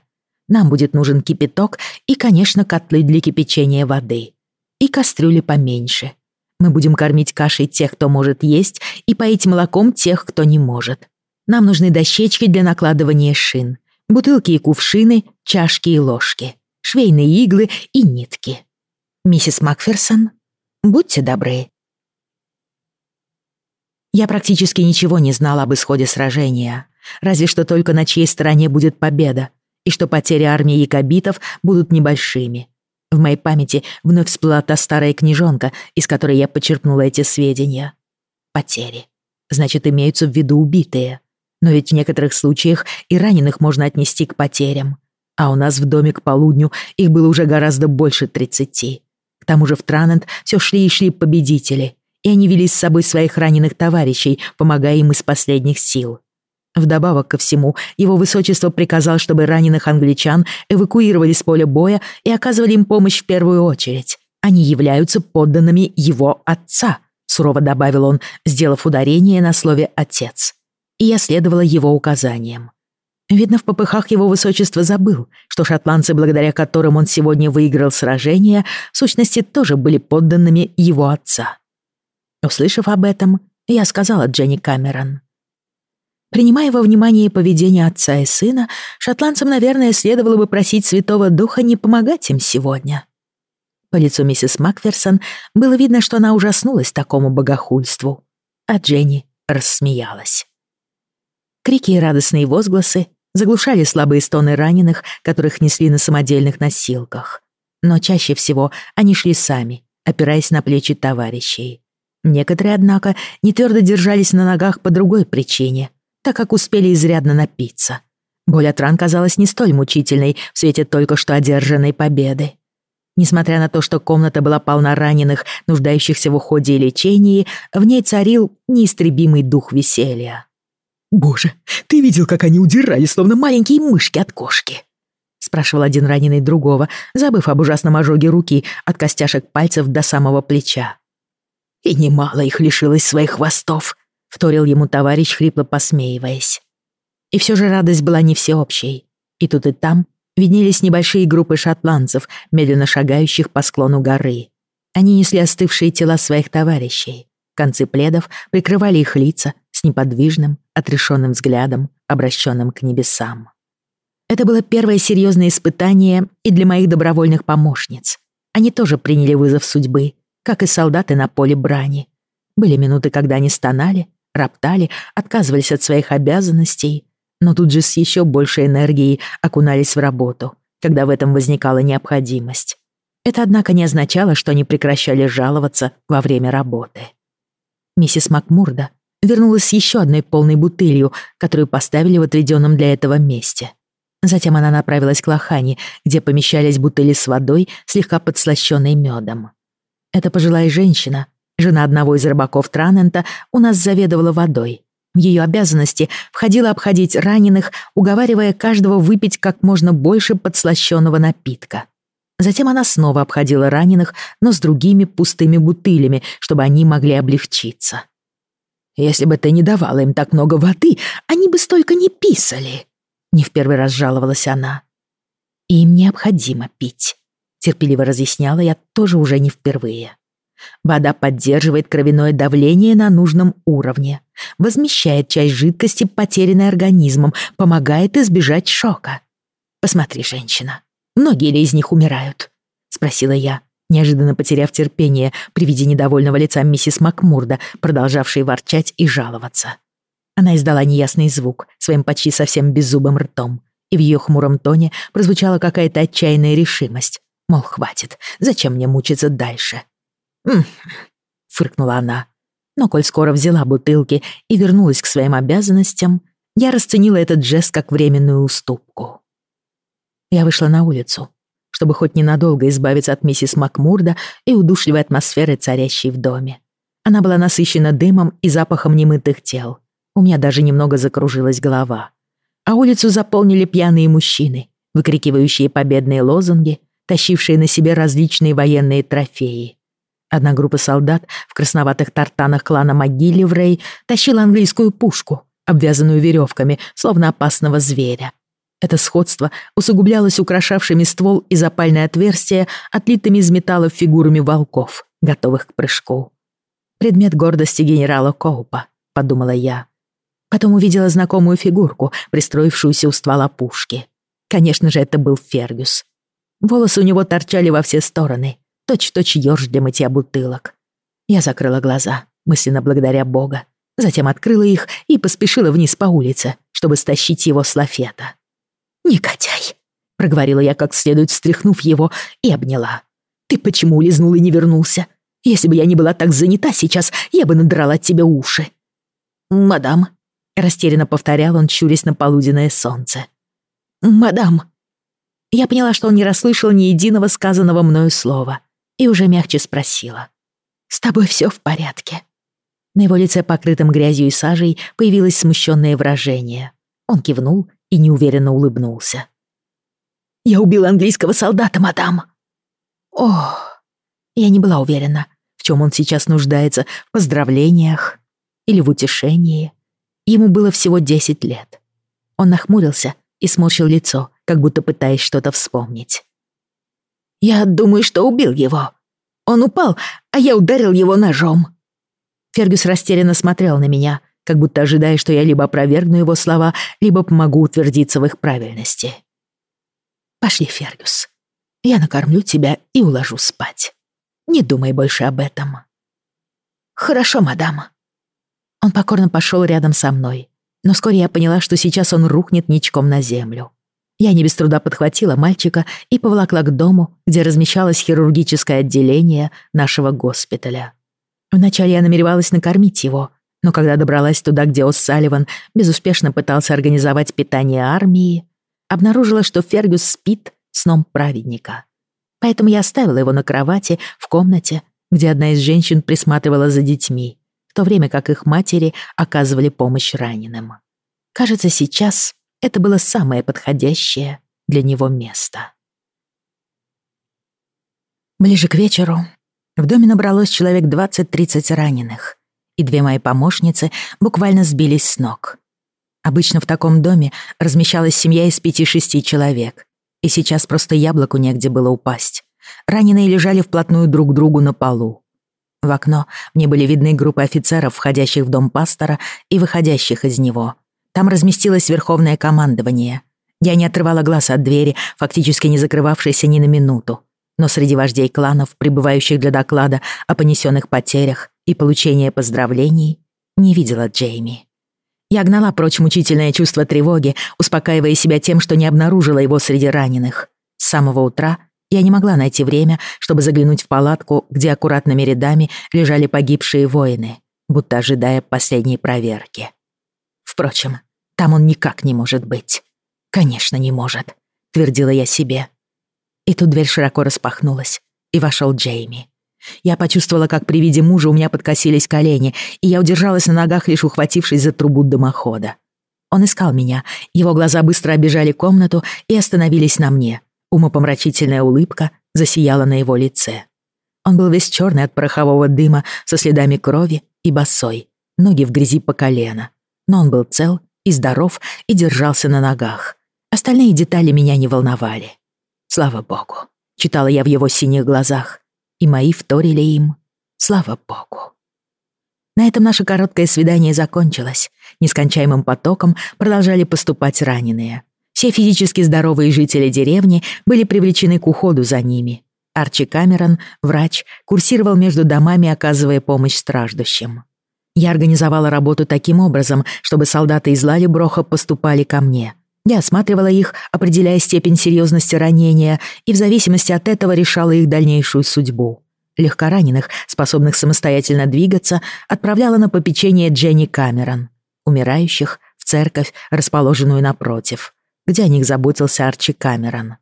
Нам будет нужен кипяток и, конечно, котлы для кипячения воды. И кастрюли поменьше. Мы будем кормить кашей тех, кто может есть, и поить молоком тех, кто не может. Нам нужны дощечки для накладывания шин, бутылки и кувшины, чашки и ложки, швейные иглы и нитки. Миссис Макферсон, будьте добры. Я практически ничего не знала об исходе сражения разве что только на чьей стороне будет победа, и что потери армии якобитов будут небольшими. В моей памяти вновь всплыла та старая книжонка, из которой я почерпнула эти сведения. Потери. Значит, имеются в виду убитые. Но ведь в некоторых случаях и раненых можно отнести к потерям. А у нас в доме к полудню их было уже гораздо больше тридцати. К тому же в Транент все шли и шли победители, и они вели с собой своих раненых товарищей, помогая им из последних сил. Вдобавок ко всему, его высочество приказал, чтобы раненых англичан эвакуировали с поля боя и оказывали им помощь в первую очередь. Они являются подданными его отца, сурово добавил он, сделав ударение на слове «отец». И я следовала его указаниям. Видно, в попыхах его высочество забыл, что шотландцы, благодаря которым он сегодня выиграл сражение, в сущности тоже были подданными его отца. Услышав об этом, я сказала Дженни Камерон. Принимая во внимание поведение отца и сына, шотландцам, наверное, следовало бы просить Святого Духа не помогать им сегодня. По лицу миссис Макферсон было видно, что она ужаснулась такому богохульству, а Дженни рассмеялась. Крики и радостные возгласы заглушали слабые стоны раненых, которых несли на самодельных носилках. Но чаще всего они шли сами, опираясь на плечи товарищей. Некоторые, однако, не твердо держались на ногах по другой причине — так как успели изрядно напиться. Боль от ран казалась не столь мучительной в свете только что одержанной победы. Несмотря на то, что комната была полна раненых, нуждающихся в уходе и лечении, в ней царил неистребимый дух веселья. «Боже, ты видел, как они удирали, словно маленькие мышки от кошки?» — спрашивал один раненый другого, забыв об ужасном ожоге руки от костяшек пальцев до самого плеча. «И немало их лишилось своих хвостов», — вторил ему товарищ, хрипло посмеиваясь. И все же радость была не всеобщей. И тут и там виднелись небольшие группы шотландцев, медленно шагающих по склону горы. Они несли остывшие тела своих товарищей. Концы пледов прикрывали их лица с неподвижным, отрешенным взглядом, обращенным к небесам. Это было первое серьезное испытание и для моих добровольных помощниц. Они тоже приняли вызов судьбы, как и солдаты на поле брани. Были минуты, когда они стонали, роптали, отказывались от своих обязанностей, но тут же с еще большей энергией окунались в работу, когда в этом возникала необходимость. Это, однако, не означало, что они прекращали жаловаться во время работы. Миссис Макмурда вернулась с еще одной полной бутылью, которую поставили в отведенном для этого месте. Затем она направилась к лохане, где помещались бутыли с водой, слегка подслащенной медом. Эта пожилая женщина Жена одного из рыбаков Транента у нас заведовала водой. В ее обязанности входило обходить раненых, уговаривая каждого выпить как можно больше подслащенного напитка. Затем она снова обходила раненых, но с другими пустыми бутылями, чтобы они могли облегчиться. «Если бы ты не давала им так много воды, они бы столько не писали», Не в первый раз жаловалась она. Им необходимо пить. Терпеливо разъясняла я тоже уже не впервые. Вода поддерживает кровяное давление на нужном уровне, возмещает часть жидкости, потерянной организмом, помогает избежать шока. Посмотри, женщина, многие ли из них умирают? Спросила я, неожиданно потеряв терпение при виде недовольного лица миссис Макмурда, продолжавшей ворчать и жаловаться. Она издала неясный звук своим почти совсем беззубым ртом, и в ее хмуром тоне прозвучала какая-то отчаянная решимость. Мол, хватит, зачем мне мучиться дальше? Фыркнула она. Но коль скоро взяла бутылки и вернулась к своим обязанностям, я расценила этот жест как временную уступку. Я вышла на улицу, чтобы хоть ненадолго избавиться от миссис Макмурда и удушливой атмосферы, царящей в доме. Она была насыщена дымом и запахом немытых тел. У меня даже немного закружилась голова. А улицу заполнили пьяные мужчины, выкрикивающие победные лозунги, тащившие на себе различные военные трофеи. Одна группа солдат в красноватых тартанах клана Могилеврей тащила английскую пушку, обвязанную веревками, словно опасного зверя. Это сходство усугублялось украшавшими ствол и запальное отверстие, отлитыми из металла фигурами волков, готовых к прыжку. «Предмет гордости генерала Коупа», — подумала я. Потом увидела знакомую фигурку, пристроившуюся у ствола пушки. Конечно же, это был Фергюс. Волосы у него торчали во все стороны, точь-точь ёрш для мытья бутылок. Я закрыла глаза, мысленно благодаря Бога, затем открыла их и поспешила вниз по улице, чтобы стащить его с лафета. «Негодяй!» — проговорила я как следует, встряхнув его, и обняла. «Ты почему улизнул и не вернулся? Если бы я не была так занята сейчас, я бы надрала от тебя уши». «Мадам», — растерянно повторял он, чурясь на полуденное солнце. «Мадам». Я поняла, что он не расслышал ни единого сказанного мною слова, и уже мягче спросила. «С тобой все в порядке?» На его лице, покрытом грязью и сажей, появилось смущенное выражение. Он кивнул и неуверенно улыбнулся. «Я убил английского солдата, мадам!» «Ох!» Я не была уверена, в чем он сейчас нуждается, в поздравлениях или в утешении. Ему было всего десять лет. Он нахмурился и сморщил лицо, как будто пытаясь что-то вспомнить. «Я думаю, что убил его. Он упал, а я ударил его ножом». Фергюс растерянно смотрел на меня, как будто ожидая, что я либо опровергну его слова, либо помогу утвердиться в их правильности. «Пошли, Фергюс. Я накормлю тебя и уложу спать. Не думай больше об этом». «Хорошо, мадам». Он покорно пошел рядом со мной, но вскоре я поняла, что сейчас он рухнет ничком на землю. Я не без труда подхватила мальчика и поволокла к дому, где размещалось хирургическое отделение нашего госпиталя. Вначале я намеревалась накормить его, но когда добралась туда, где О'Салливан безуспешно пытался организовать питание армии, обнаружила, что Фергюс спит сном праведника. Поэтому я оставила его на кровати в комнате, где одна из женщин присматривала за детьми, в то время как их матери оказывали помощь раненым. Кажется, сейчас это было самое подходящее для него место. Ближе к вечеру в доме набралось человек 20-30 раненых, и две мои помощницы буквально сбились с ног. Обычно в таком доме размещалась семья из пяти-шести человек, и сейчас просто яблоку негде было упасть. Раненые лежали вплотную друг к другу на полу. В окно мне были видны группы офицеров, входящих в дом пастора и выходящих из него. Там разместилось верховное командование. Я не отрывала глаз от двери, фактически не закрывавшейся ни на минуту. Но среди вождей кланов, прибывающих для доклада о понесенных потерях, и получения поздравлений не видела Джейми. Я гнала прочь мучительное чувство тревоги, успокаивая себя тем, что не обнаружила его среди раненых. С самого утра я не могла найти время, чтобы заглянуть в палатку, где аккуратными рядами лежали погибшие воины, будто ожидая последней проверки. Впрочем, там он никак не может быть. Конечно, не может, твердила я себе. И тут дверь широко распахнулась, и вошел Джейми. Я почувствовала, как при виде мужа у меня подкосились колени, и я удержалась на ногах, лишь ухватившись за трубу дымохода. Он искал меня, его глаза быстро обежали комнату и остановились на мне. Умопомрачительная улыбка засияла на его лице. Он был весь черный от порохового дыма, со следами крови и босой, ноги в грязи по колено. Но он был цел и здоров и держался на ногах, Остальные детали меня не волновали. Слава богу, читала я в его синих глазах, и мои вторили им. Слава богу. На этом наше короткое свидание закончилось. Нескончаемым потоком продолжали поступать раненые. Все физически здоровые жители деревни были привлечены к уходу за ними. Арчи Камерон, врач, курсировал между домами, оказывая помощь страждущим. Я организовала работу таким образом, чтобы солдаты из Лалиброха поступали ко мне. Я осматривала их, определяя степень серьезности ранения, и в зависимости от этого решала их дальнейшую судьбу. Легкораненых, способных самостоятельно двигаться, отправляла на попечение Дженни Камерон. Умирающих — в церковь, расположенную напротив, где о них заботился Арчи Камерон.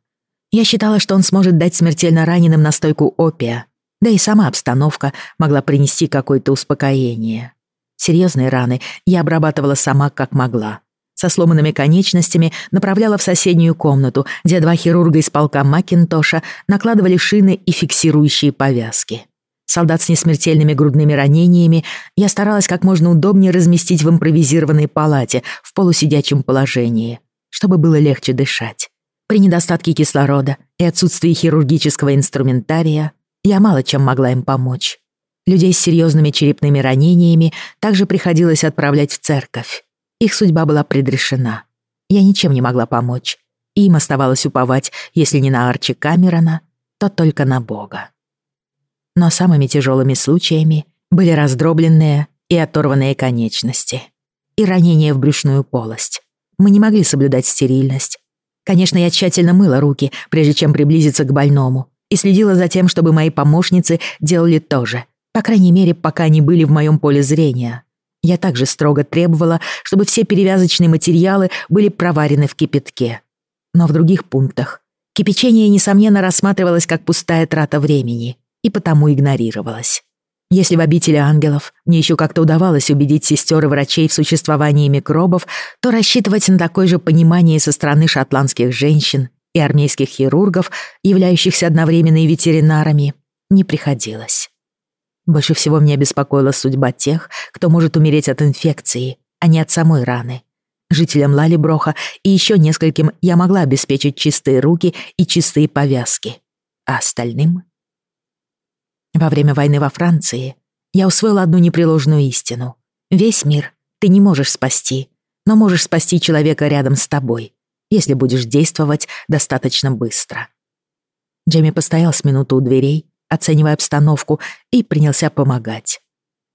Я считала, что он сможет дать смертельно раненым настойку опия, да и сама обстановка могла принести какое-то успокоение. Серьезные раны я обрабатывала сама как могла. Со сломанными конечностями направляла в соседнюю комнату, где два хирурга из полка Макинтоша накладывали шины и фиксирующие повязки. Солдат с несмертельными грудными ранениями я старалась как можно удобнее разместить в импровизированной палате в полусидячем положении, чтобы было легче дышать. При недостатке кислорода и отсутствии хирургического инструментария я мало чем могла им помочь. Людей с серьезными черепными ранениями также приходилось отправлять в церковь. Их судьба была предрешена. Я ничем не могла помочь. Им оставалось уповать, если не на Арчи Камерона, то только на Бога. Но самыми тяжелыми случаями были раздробленные и оторванные конечности и ранения в брюшную полость. Мы не могли соблюдать стерильность. Конечно, я тщательно мыла руки, прежде чем приблизиться к больному, и следила за тем, чтобы мои помощницы делали то же, по крайней мере, пока они были в моем поле зрения. Я также строго требовала, чтобы все перевязочные материалы были проварены в кипятке. Но в других пунктах кипячение, несомненно, рассматривалось как пустая трата времени и потому игнорировалось. Если в обители ангелов мне еще как-то удавалось убедить сестер и врачей в существовании микробов, то рассчитывать на такое же понимание со стороны шотландских женщин и армейских хирургов, являющихся одновременно и ветеринарами, не приходилось. Больше всего меня беспокоила судьба тех, кто может умереть от инфекции, а не от самой раны. Жителям Лалиброха и еще нескольким я могла обеспечить чистые руки и чистые повязки. А остальным? Во время войны во Франции я усвоила одну непреложную истину. Весь мир ты не можешь спасти, но можешь спасти человека рядом с тобой, если будешь действовать достаточно быстро. Джейми постоял с минуту у дверей, оценивая обстановку, и принялся помогать.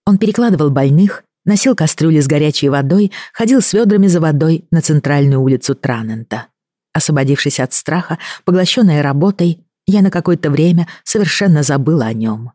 Он перекладывал больных, носил кастрюли с горячей водой, ходил с ведрами за водой на центральную улицу Транента. Освободившись от страха, поглощенная работой, я на какое-то время совершенно забыла о нем.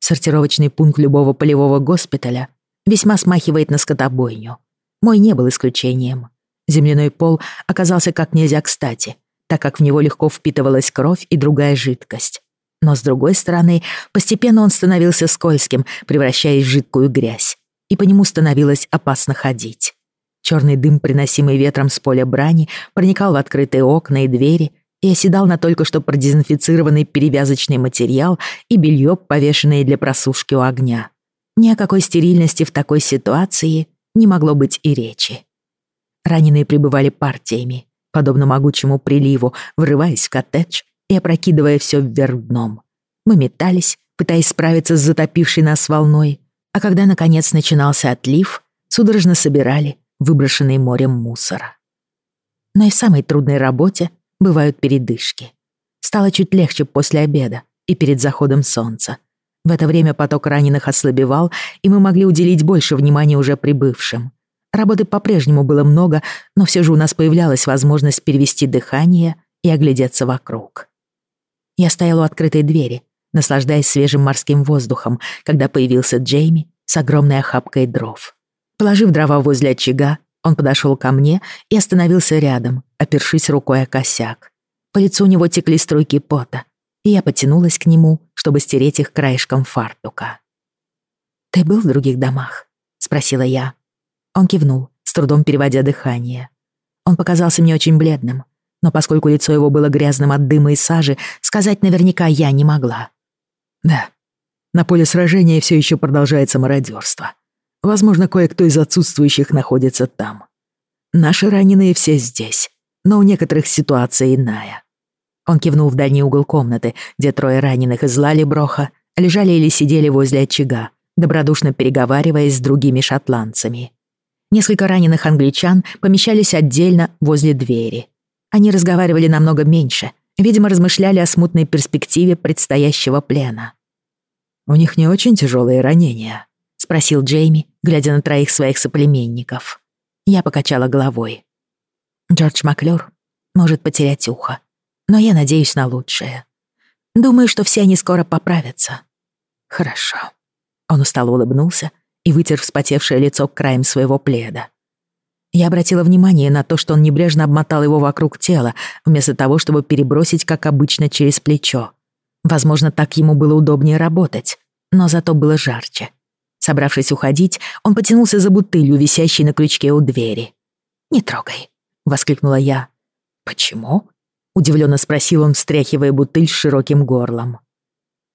Сортировочный пункт любого полевого госпиталя весьма смахивает на скотобойню. Мой не был исключением. Земляной пол оказался как нельзя кстати, так как в него легко впитывалась кровь и другая жидкость. Но, с другой стороны, постепенно он становился скользким, превращаясь в жидкую грязь, и по нему становилось опасно ходить. Черный дым, приносимый ветром с поля брани, проникал в открытые окна и двери и оседал на только что продезинфицированный перевязочный материал и белье, повешенное для просушки у огня. Ни о какой стерильности в такой ситуации не могло быть и речи. Раненые прибывали партиями, подобно могучему приливу, врываясь в коттедж и опрокидывая все вверх дном. Мы метались, пытаясь справиться с затопившей нас волной, а когда, наконец, начинался отлив, судорожно собирали выброшенный морем мусора. Но и в самой трудной работе бывают передышки. Стало чуть легче после обеда и перед заходом солнца. В это время поток раненых ослабевал, и мы могли уделить больше внимания уже прибывшим. Работы по-прежнему было много, но все же у нас появлялась возможность перевести дыхание и оглядеться вокруг. Я стоял у открытой двери, наслаждаясь свежим морским воздухом, когда появился Джейми с огромной охапкой дров. Положив дрова возле очага, он подошел ко мне и остановился рядом, опершись рукой о косяк. По лицу у него текли струйки пота, и я потянулась к нему, чтобы стереть их краешком фартука. «Ты был в других домах?» — спросила я. Он кивнул, с трудом переводя дыхание. Он показался мне очень бледным, но поскольку лицо его было грязным от дыма и сажи, сказать наверняка я не могла. Да, на поле сражения все еще продолжается мародерство. Возможно, кое-кто из отсутствующих находится там. Наши раненые все здесь. но у некоторых ситуация иная. Он кивнул в дальний угол комнаты, где трое раненых из Лалиброха лежали или сидели возле очага, добродушно переговариваясь с другими шотландцами. Несколько раненых англичан помещались отдельно возле двери. Они разговаривали намного меньше, видимо, размышляли о смутной перспективе предстоящего плена. «У них не очень тяжелые ранения», — спросил Джейми, глядя на троих своих соплеменников. Я покачала головой. Джордж Маклюр может потерять ухо, но я надеюсь на лучшее. Думаю, что все они скоро поправятся. Хорошо. Он устало улыбнулся и вытер вспотевшее лицо краем своего пледа. Я обратила внимание на то, что он небрежно обмотал его вокруг тела, вместо того, чтобы перебросить, как обычно, через плечо. Возможно, так ему было удобнее работать, но зато было жарче. Собравшись уходить, он потянулся за бутылью, висящей на крючке у двери. «Не трогай», — воскликнула я. «Почему?» — удивленно спросил он, встряхивая бутыль с широким горлом.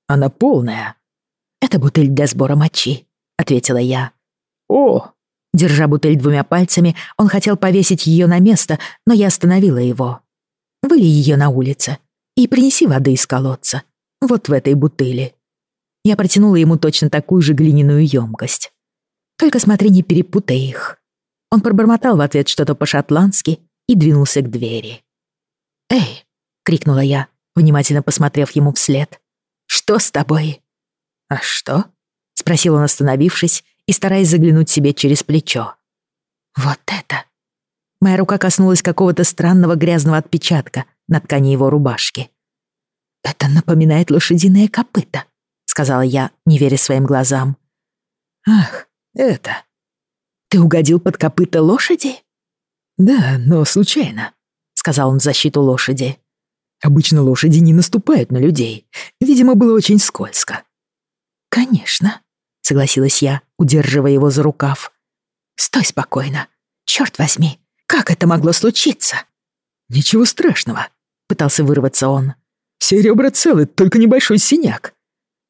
«Она полная». «Это бутыль для сбора мочи», — ответила я. «О!» Держа бутыль двумя пальцами, он хотел повесить ее на место, но я остановила его. «Выли ее на улице и принеси воды из колодца. Вот в этой бутыли». Я протянула ему точно такую же глиняную емкость. «Только смотри, не перепутай их». Он пробормотал в ответ что-то по-шотландски и двинулся к двери. «Эй!» — крикнула я, внимательно посмотрев ему вслед. «Что с тобой?» «А что?» — спросил он, остановившись и стараясь заглянуть себе через плечо. «Вот это!» Моя рука коснулась какого-то странного грязного отпечатка на ткани его рубашки. «Это напоминает лошадиное копыто», — сказала я, не веря своим глазам. «Ах, это...» «Ты угодил под копыта лошади?» «Да, но случайно», — сказал он в защиту лошади. «Обычно лошади не наступают на людей. Видимо, было очень скользко». «Конечно», — согласилась я, удерживая его за рукав. «Стой спокойно. Черт возьми, как это могло случиться?» «Ничего страшного», — пытался вырваться он. «Все ребра целы, только небольшой синяк».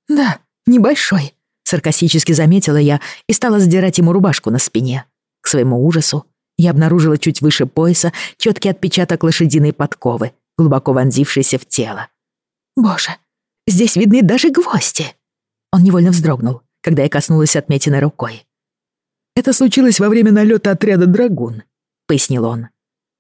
«Да, небольшой», — саркастически заметила я и стала сдирать ему рубашку на спине. К своему ужасу я обнаружила чуть выше пояса четкий отпечаток лошадиной подковы, глубоко вонзившийся в тело. «Боже, здесь видны даже гвозди!» Он невольно вздрогнул, когда я коснулась отметины рукой. «Это случилось во время налета отряда «Драгун», — пояснил он.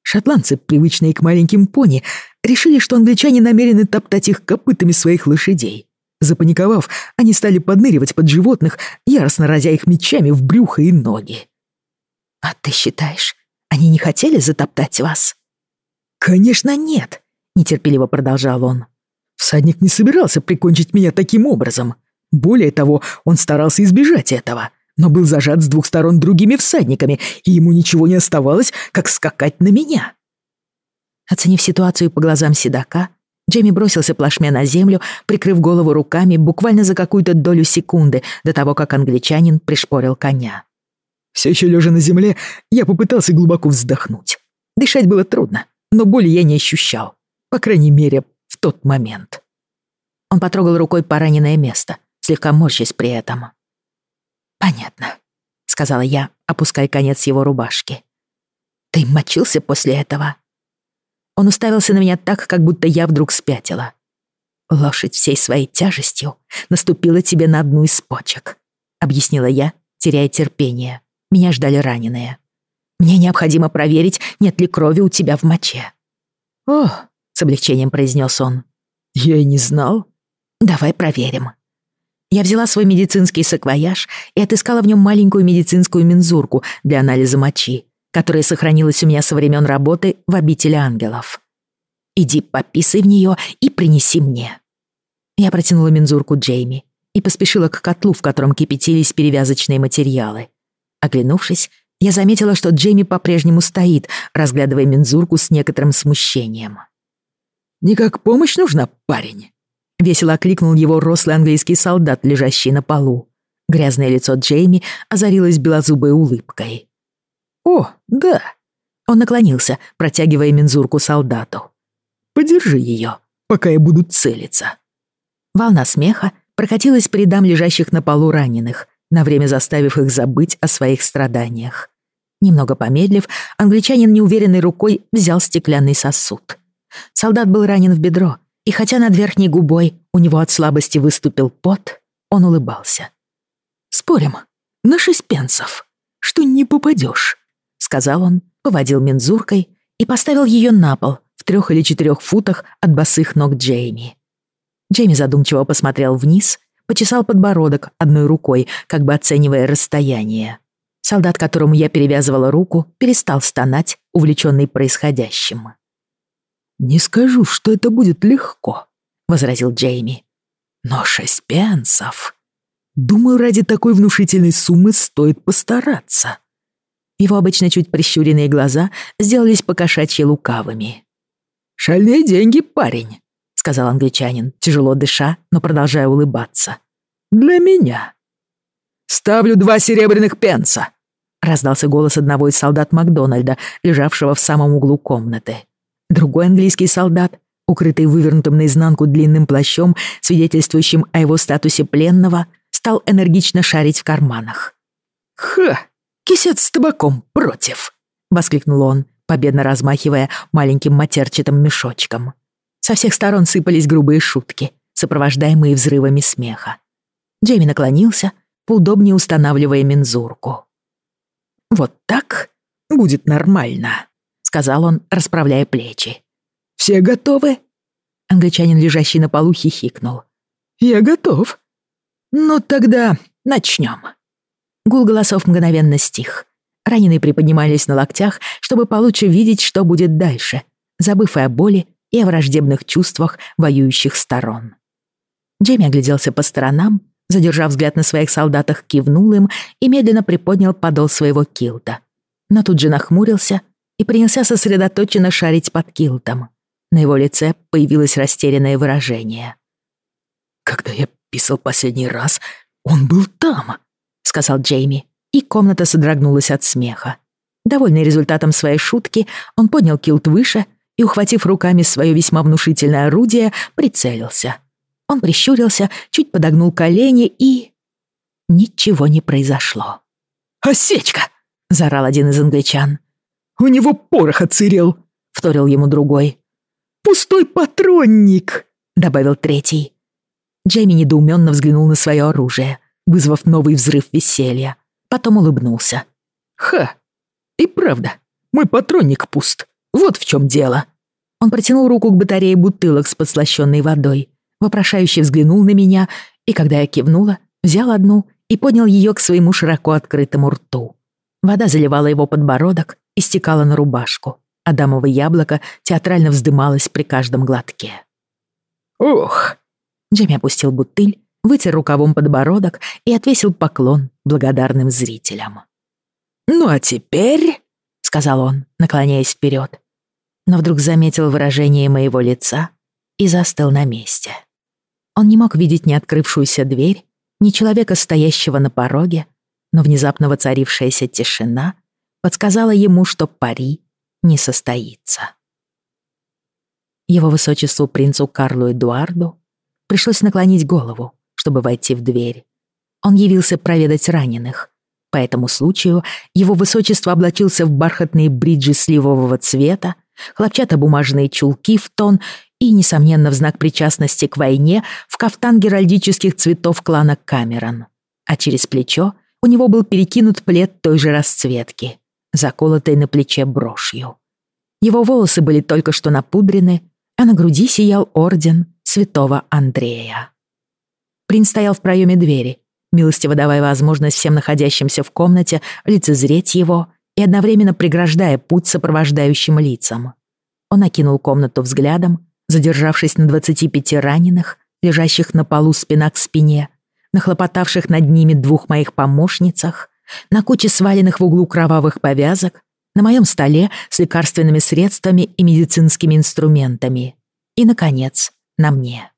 Шотландцы, привычные к маленьким пони, решили, что англичане намерены топтать их копытами своих лошадей. Запаниковав, они стали подныривать под животных, яростно разя их мечами в брюхо и ноги. «А ты считаешь, они не хотели затоптать вас?» «Конечно нет», — нетерпеливо продолжал он. «Всадник не собирался прикончить меня таким образом. Более того, он старался избежать этого, но был зажат с двух сторон другими всадниками, и ему ничего не оставалось, как скакать на меня». Оценив ситуацию по глазам седока, Джейми бросился плашмя на землю, прикрыв голову руками буквально за какую-то долю секунды до того, как англичанин пришпорил коня. Все еще лежа на земле, я попытался глубоко вздохнуть. Дышать было трудно, но боли я не ощущал. По крайней мере, в тот момент. Он потрогал рукой пораненное место, слегка морщась при этом. «Понятно», — сказала я, опуская конец его рубашки. «Ты мочился после этого?» Он уставился на меня так, как будто я вдруг спятила. «Лошадь всей своей тяжестью наступила тебе на одну из почек», — объяснила я, теряя терпение. Меня ждали раненые. Мне необходимо проверить, нет ли крови у тебя в моче». «О», — с облегчением произнес он. «Я и не знал». «Давай проверим». Я взяла свой медицинский саквояж и отыскала в нем маленькую медицинскую мензурку для анализа мочи, которая сохранилась у меня со времен работы в обители ангелов. «Иди пописай в нее и принеси мне». Я протянула мензурку Джейми и поспешила к котлу, в котором кипятились перевязочные материалы. Оглянувшись, я заметила, что Джейми по-прежнему стоит, разглядывая мензурку с некоторым смущением. «Не как помощь нужна, парень?» Весело окликнул его рослый английский солдат, лежащий на полу. Грязное лицо Джейми озарилось белозубой улыбкой. «О, да!» Он наклонился, протягивая мензурку солдату. «Подержи ее, пока я буду целиться». Волна смеха прокатилась по рядам лежащих на полу раненых, на время заставив их забыть о своих страданиях. Немного помедлив, англичанин неуверенной рукой взял стеклянный сосуд. Солдат был ранен в бедро, и хотя над верхней губой у него от слабости выступил пот, он улыбался. «Спорим, на шесть пенсов, что не попадешь», — сказал он, поводил мензуркой и поставил ее на пол в трех или четырех футах от босых ног Джейми. Джейми задумчиво посмотрел вниз, почесал подбородок одной рукой, как бы оценивая расстояние. Солдат, которому я перевязывала руку, перестал стонать, увлеченный происходящим. «Не скажу, что это будет легко», — возразил Джейми. «Но шесть пенсов. Думаю, ради такой внушительной суммы стоит постараться». Его обычно чуть прищуренные глаза сделались покошачьи лукавыми. «Шальные деньги, парень», — сказал англичанин, тяжело дыша, но продолжая улыбаться. «Для меня». «Ставлю два серебряных пенса», раздался голос одного из солдат Макдональда, лежавшего в самом углу комнаты. Другой английский солдат, укрытый вывернутым наизнанку длинным плащом, свидетельствующим о его статусе пленного, стал энергично шарить в карманах. «Ха! Кисет с табаком против!» — воскликнул он, победно размахивая маленьким матерчатым мешочком. Со всех сторон сыпались грубые шутки, сопровождаемые взрывами смеха. Джейми наклонился, поудобнее устанавливая мензурку. «Вот так будет нормально», — сказал он, расправляя плечи. «Все готовы?» Англичанин, лежащий на полу, хихикнул. «Я готов». «Ну тогда начнем». Гул голосов мгновенно стих. Раненые приподнимались на локтях, чтобы получше видеть, что будет дальше, забыв и о боли, и о враждебных чувствах воюющих сторон. Джейми огляделся по сторонам, задержав взгляд на своих солдатах, кивнул им и медленно приподнял подол своего килта. Но тут же нахмурился и принялся сосредоточенно шарить под килтом. На его лице появилось растерянное выражение. «Когда я писал последний раз, он был там», — сказал Джейми, и комната содрогнулась от смеха. Довольный результатом своей шутки, он поднял килт выше и, ухватив руками свое весьма внушительное орудие, прицелился — он прищурился, чуть подогнул колени и... Ничего не произошло. «Осечка!» — заорал один из англичан. «У него порох отсырел!» — вторил ему другой. «Пустой патронник!» — добавил третий. Джейми недоуменно взглянул на свое оружие, вызвав новый взрыв веселья. Потом улыбнулся. «Ха! И правда, мой патронник пуст. Вот в чем дело!» Он протянул руку к батарее бутылок с подслащенной водой, вопрошающе взглянул на меня, и когда я кивнула, взял одну и поднял ее к своему широко открытому рту. Вода заливала его подбородок и стекала на рубашку. Адамово яблоко театрально вздымалось при каждом глотке. «Ох!» Джемми опустил бутыль, вытер рукавом подбородок и отвесил поклон благодарным зрителям. «Ну а теперь...» — сказал он, наклоняясь вперед, но вдруг заметил выражение моего лица и застыл на месте. Он не мог видеть ни открывшуюся дверь, ни человека, стоящего на пороге, но внезапно воцарившаяся тишина подсказала ему, что пари не состоится. Его высочеству принцу Карлу Эдуарду пришлось наклонить голову, чтобы войти в дверь. Он явился проведать раненых. По этому случаю его высочество облачился в бархатные бриджи сливового цвета, хлопчатобумажные чулки в тон и, несомненно, в знак причастности к войне, в кафтан геральдических цветов клана Камерон. А через плечо у него был перекинут плед той же расцветки, заколотый на плече брошью. Его волосы были только что напудрены, а на груди сиял орден святого Андрея. Принц стоял в проеме двери, милостиво давая возможность всем находящимся в комнате лицезреть его и одновременно преграждая путь сопровождающим лицам. Он окинул комнату взглядом, задержавшись на 25 раненых, лежащих на полу спина к спине, на хлопотавших над ними двух моих помощницах, на куче сваленных в углу кровавых повязок, на моем столе с лекарственными средствами и медицинскими инструментами. И, наконец, на мне.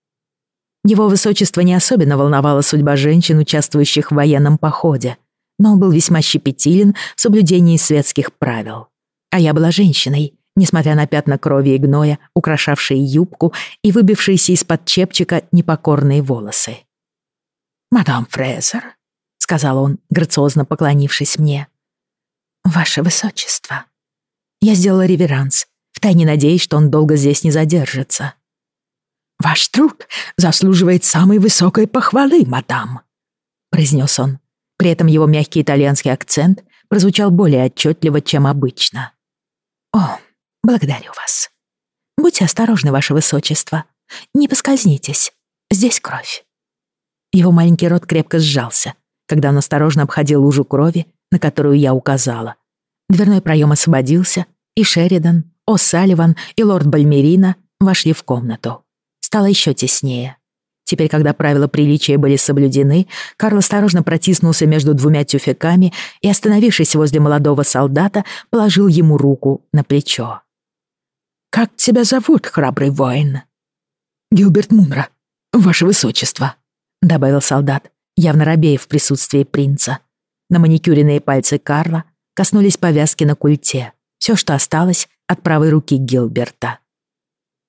Его высочество не особенно волновала судьба женщин, участвующих в военном походе, но он был весьма щепетилен в соблюдении светских правил. А я была женщиной, несмотря на пятна крови и гноя, украшавшие юбку и выбившиеся из-под чепчика непокорные волосы. «Мадам Фрезер», — сказал он, грациозно поклонившись мне, «Ваше Высочество». Я сделала реверанс, втайне надеясь, что он долго здесь не задержится. «Ваш труд заслуживает самой высокой похвалы, мадам», — произнес он. При этом его мягкий итальянский акцент прозвучал более отчетливо, чем обычно. «О, благодарю вас. Будьте осторожны, ваше высочество. Не поскользнитесь. Здесь кровь». Его маленький рот крепко сжался, когда он осторожно обходил лужу крови, на которую я указала. Дверной проем освободился, и Шеридан, О'Салливан и лорд Бальмерина вошли в комнату. Стало еще теснее. Теперь, когда правила приличия были соблюдены, Карл осторожно протиснулся между двумя тюфяками и, остановившись возле молодого солдата, положил ему руку на плечо. «Как тебя зовут, храбрый воин?» «Гилберт Мунра, ваше высочество», — добавил солдат, явно робея в присутствии принца. На маникюренные пальцы Карла коснулись повязки на культе, все, что осталось от правой руки Гилберта.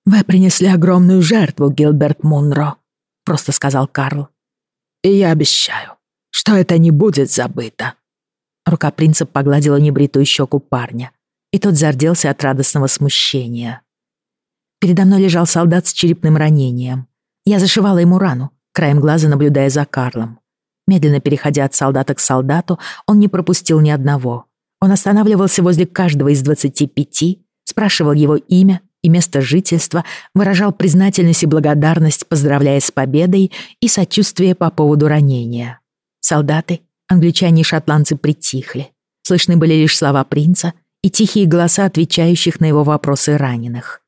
«Вы принесли огромную жертву, Гилберт Мунро», — просто сказал Карл. «И я обещаю, что это не будет забыто». Рука принца погладила небритую щеку парня, и тот зарделся от радостного смущения. Передо мной лежал солдат с черепным ранением. Я зашивала ему рану, краем глаза наблюдая за Карлом. Медленно переходя от солдата к солдату, он не пропустил ни одного. Он останавливался возле каждого из двадцати пяти, спрашивал его имя и место жительства, выражал признательность и благодарность, поздравляя с победой и сочувствие по поводу ранения. Солдаты, англичане и шотландцы притихли. Слышны были лишь слова принца и тихие голоса, отвечающих на его вопросы раненых.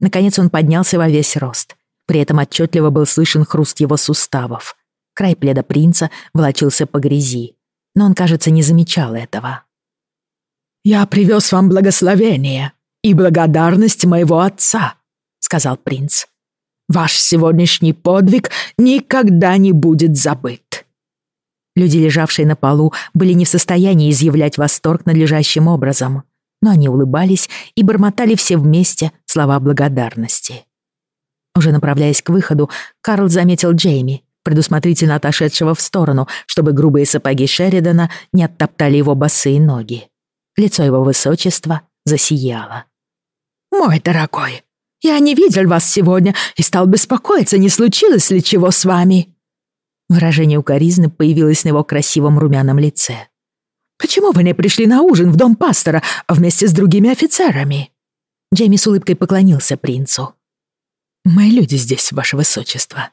Наконец он поднялся во весь рост. При этом отчетливо был слышен хруст его суставов. Край пледа принца волочился по грязи, но он, кажется, не замечал этого. «Я привез вам благословение», и благодарность моего отца», — сказал принц. «Ваш сегодняшний подвиг никогда не будет забыт». Люди, лежавшие на полу, были не в состоянии изъявлять восторг надлежащим образом, но они улыбались и бормотали все вместе слова благодарности. Уже направляясь к выходу, Карл заметил Джейми, предусмотрительно отошедшего в сторону, чтобы грубые сапоги Шеридана не оттоптали его босые ноги. Лицо его высочества засияло. «Мой дорогой, я не видел вас сегодня и стал беспокоиться, не случилось ли чего с вами». Выражение укоризны появилось на его красивом румяном лице. «Почему вы не пришли на ужин в дом пастора вместе с другими офицерами?» Джейми с улыбкой поклонился принцу. «Мои люди здесь, ваше высочество».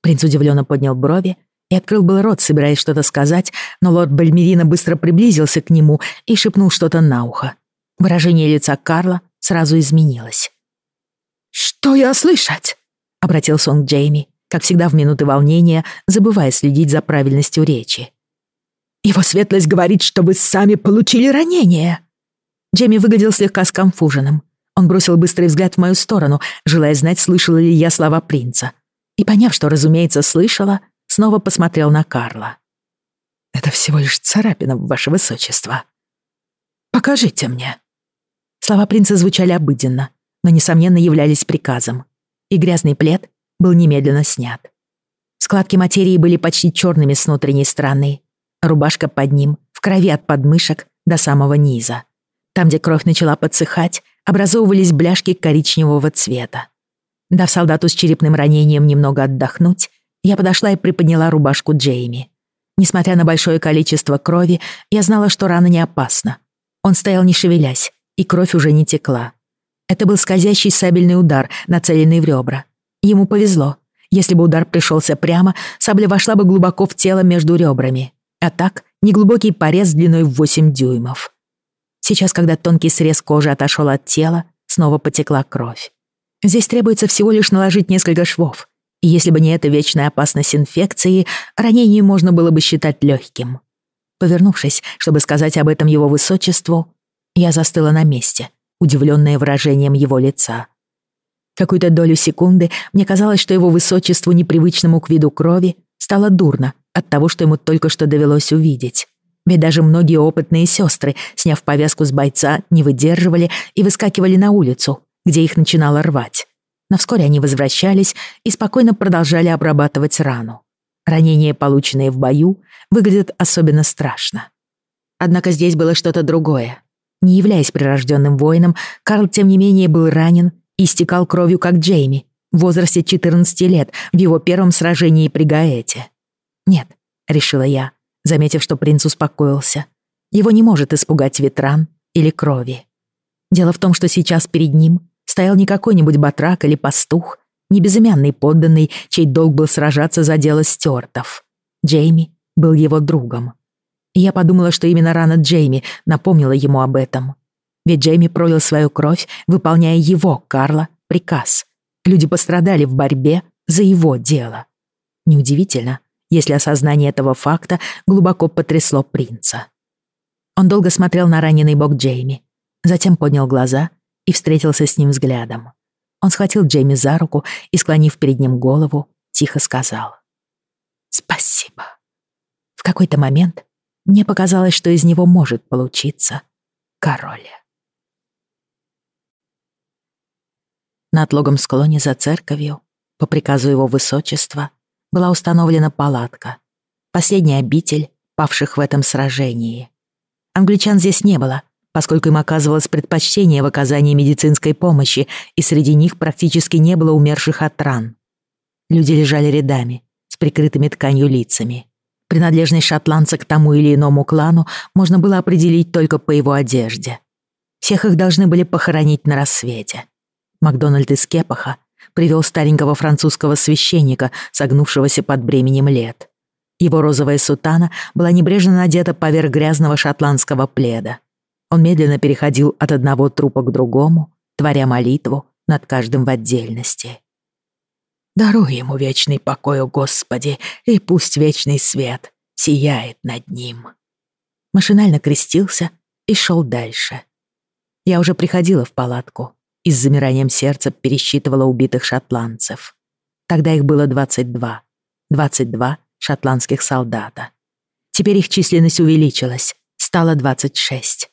Принц удивленно поднял брови и открыл был рот, собираясь что-то сказать, но лорд Бальмерина быстро приблизился к нему и шепнул что-то на ухо. Выражение лица Карла сразу изменилось. «Что я слышать?» — обратился он к Джейми, как всегда в минуты волнения, забывая следить за правильностью речи. «Его светлость говорит, что вы сами получили ранение!» Джейми выглядел слегка скомфуженным. Он бросил быстрый взгляд в мою сторону, желая знать, слышала ли я слова принца. И, поняв, что, разумеется, слышала, снова посмотрел на Карла. «Это всего лишь царапина, ваше высочество». «Покажите мне», Слова принца звучали обыденно, но, несомненно, являлись приказом. И грязный плед был немедленно снят. Складки материи были почти черными с внутренней стороны. Рубашка под ним, в крови от подмышек до самого низа. Там, где кровь начала подсыхать, образовывались бляшки коричневого цвета. Дав солдату с черепным ранением немного отдохнуть, я подошла и приподняла рубашку Джейми. Несмотря на большое количество крови, я знала, что рана не опасна. Он стоял не шевелясь, и кровь уже не текла. Это был скользящий сабельный удар, нацеленный в ребра. Ему повезло. Если бы удар пришелся прямо, сабля вошла бы глубоко в тело между ребрами. А так, неглубокий порез длиной в 8 дюймов. Сейчас, когда тонкий срез кожи отошел от тела, снова потекла кровь. Здесь требуется всего лишь наложить несколько швов. И если бы не эта вечная опасность инфекции, ранение можно было бы считать легким. Повернувшись, чтобы сказать об этом его высочеству, я застыла на месте, удивленная выражением его лица. Какую-то долю секунды мне казалось, что его высочеству, непривычному к виду крови, стало дурно от того, что ему только что довелось увидеть. Ведь даже многие опытные сестры, сняв повязку с бойца, не выдерживали и выскакивали на улицу, где их начинало рвать. Но вскоре они возвращались и спокойно продолжали обрабатывать рану. Ранения, полученные в бою, выглядят особенно страшно. Однако здесь было что-то другое. Не являясь прирожденным воином, Карл, тем не менее, был ранен и истекал кровью, как Джейми, в возрасте 14 лет, в его первом сражении при Гаэте. «Нет», — решила я, заметив, что принц успокоился. «Его не может испугать ветран или крови. Дело в том, что сейчас перед ним стоял не какой-нибудь батрак или пастух, не безымянный подданный, чей долг был сражаться за дело стюартов. Джейми был его другом. И я подумала, что именно рана Джейми напомнила ему об этом. Ведь Джейми пролил свою кровь, выполняя его, Карла, приказ. Люди пострадали в борьбе за его дело. Неудивительно, если осознание этого факта глубоко потрясло принца. Он долго смотрел на раненый бок Джейми, затем поднял глаза и встретился с ним взглядом. Он схватил Джейми за руку и, склонив перед ним голову, тихо сказал «Спасибо». В какой-то момент мне показалось, что из него может получиться король. На отлогом склоне за церковью, по приказу его высочества, была установлена палатка, последняя обитель павших в этом сражении. Англичан здесь не было, поскольку им оказывалось предпочтение в оказании медицинской помощи, и среди них практически не было умерших от ран. Люди лежали рядами, с прикрытыми тканью лицами. Принадлежность шотландца к тому или иному клану можно было определить только по его одежде. Всех их должны были похоронить на рассвете. Макдональд из Кепаха привел старенького французского священника, согнувшегося под бременем лет. Его розовая сутана была небрежно надета поверх грязного шотландского пледа. Он медленно переходил от одного трупа к другому, творя молитву над каждым в отдельности. Даруй ему вечный покой, о Господи, и пусть вечный свет сияет над ним. Машинально крестился и шел дальше. Я уже приходила в палатку и с замиранием сердца пересчитывала убитых шотландцев. Тогда их было 22. 22 шотландских солдата. Теперь их численность увеличилась, стало 26.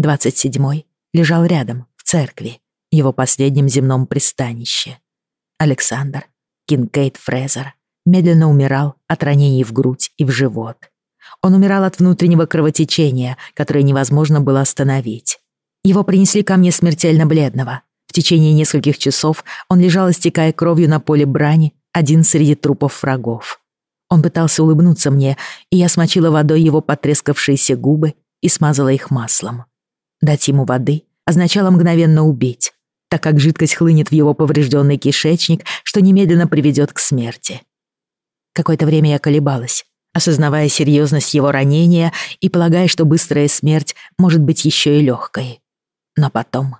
27-й лежал рядом, в церкви, его последнем земном пристанище. Александр Кинкейт Фрезер медленно умирал от ранений в грудь и в живот. Он умирал от внутреннего кровотечения, которое невозможно было остановить. Его принесли ко мне смертельно бледного. В течение нескольких часов он лежал, истекая кровью на поле брани, один среди трупов врагов. Он пытался улыбнуться мне, и я смочила водой его потрескавшиеся губы и смазала их маслом. Дать ему воды означало мгновенно убить, так как жидкость хлынет в его поврежденный кишечник, что немедленно приведет к смерти. Какое-то время я колебалась, осознавая серьезность его ранения и полагая, что быстрая смерть может быть еще и легкой. Но потом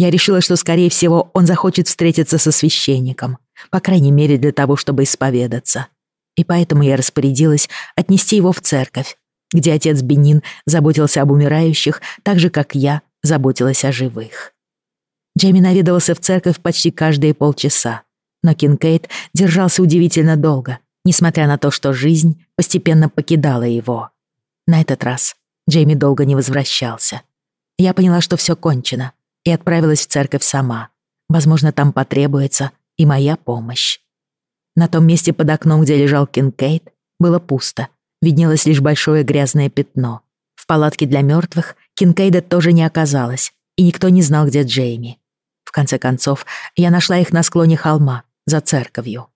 я решила, что, скорее всего, он захочет встретиться со священником, по крайней мере для того, чтобы исповедаться. И поэтому я распорядилась отнести его в церковь, где отец Бенин заботился об умирающих, так же, как я заботилась о живых. Джейми наведывался в церковь почти каждые полчаса, но Кинкейд держался удивительно долго, несмотря на то, что жизнь постепенно покидала его. На этот раз Джейми долго не возвращался. Я поняла, что все кончено, и отправилась в церковь сама. Возможно, там потребуется и моя помощь. На том месте под окном, где лежал Кинкейд, было пусто, виднелось лишь большое грязное пятно. В палатке для мертвых Кинкейда тоже не оказалось, и никто не знал, где Джейми. В конце концов, я нашла их на склоне холма, за церковью.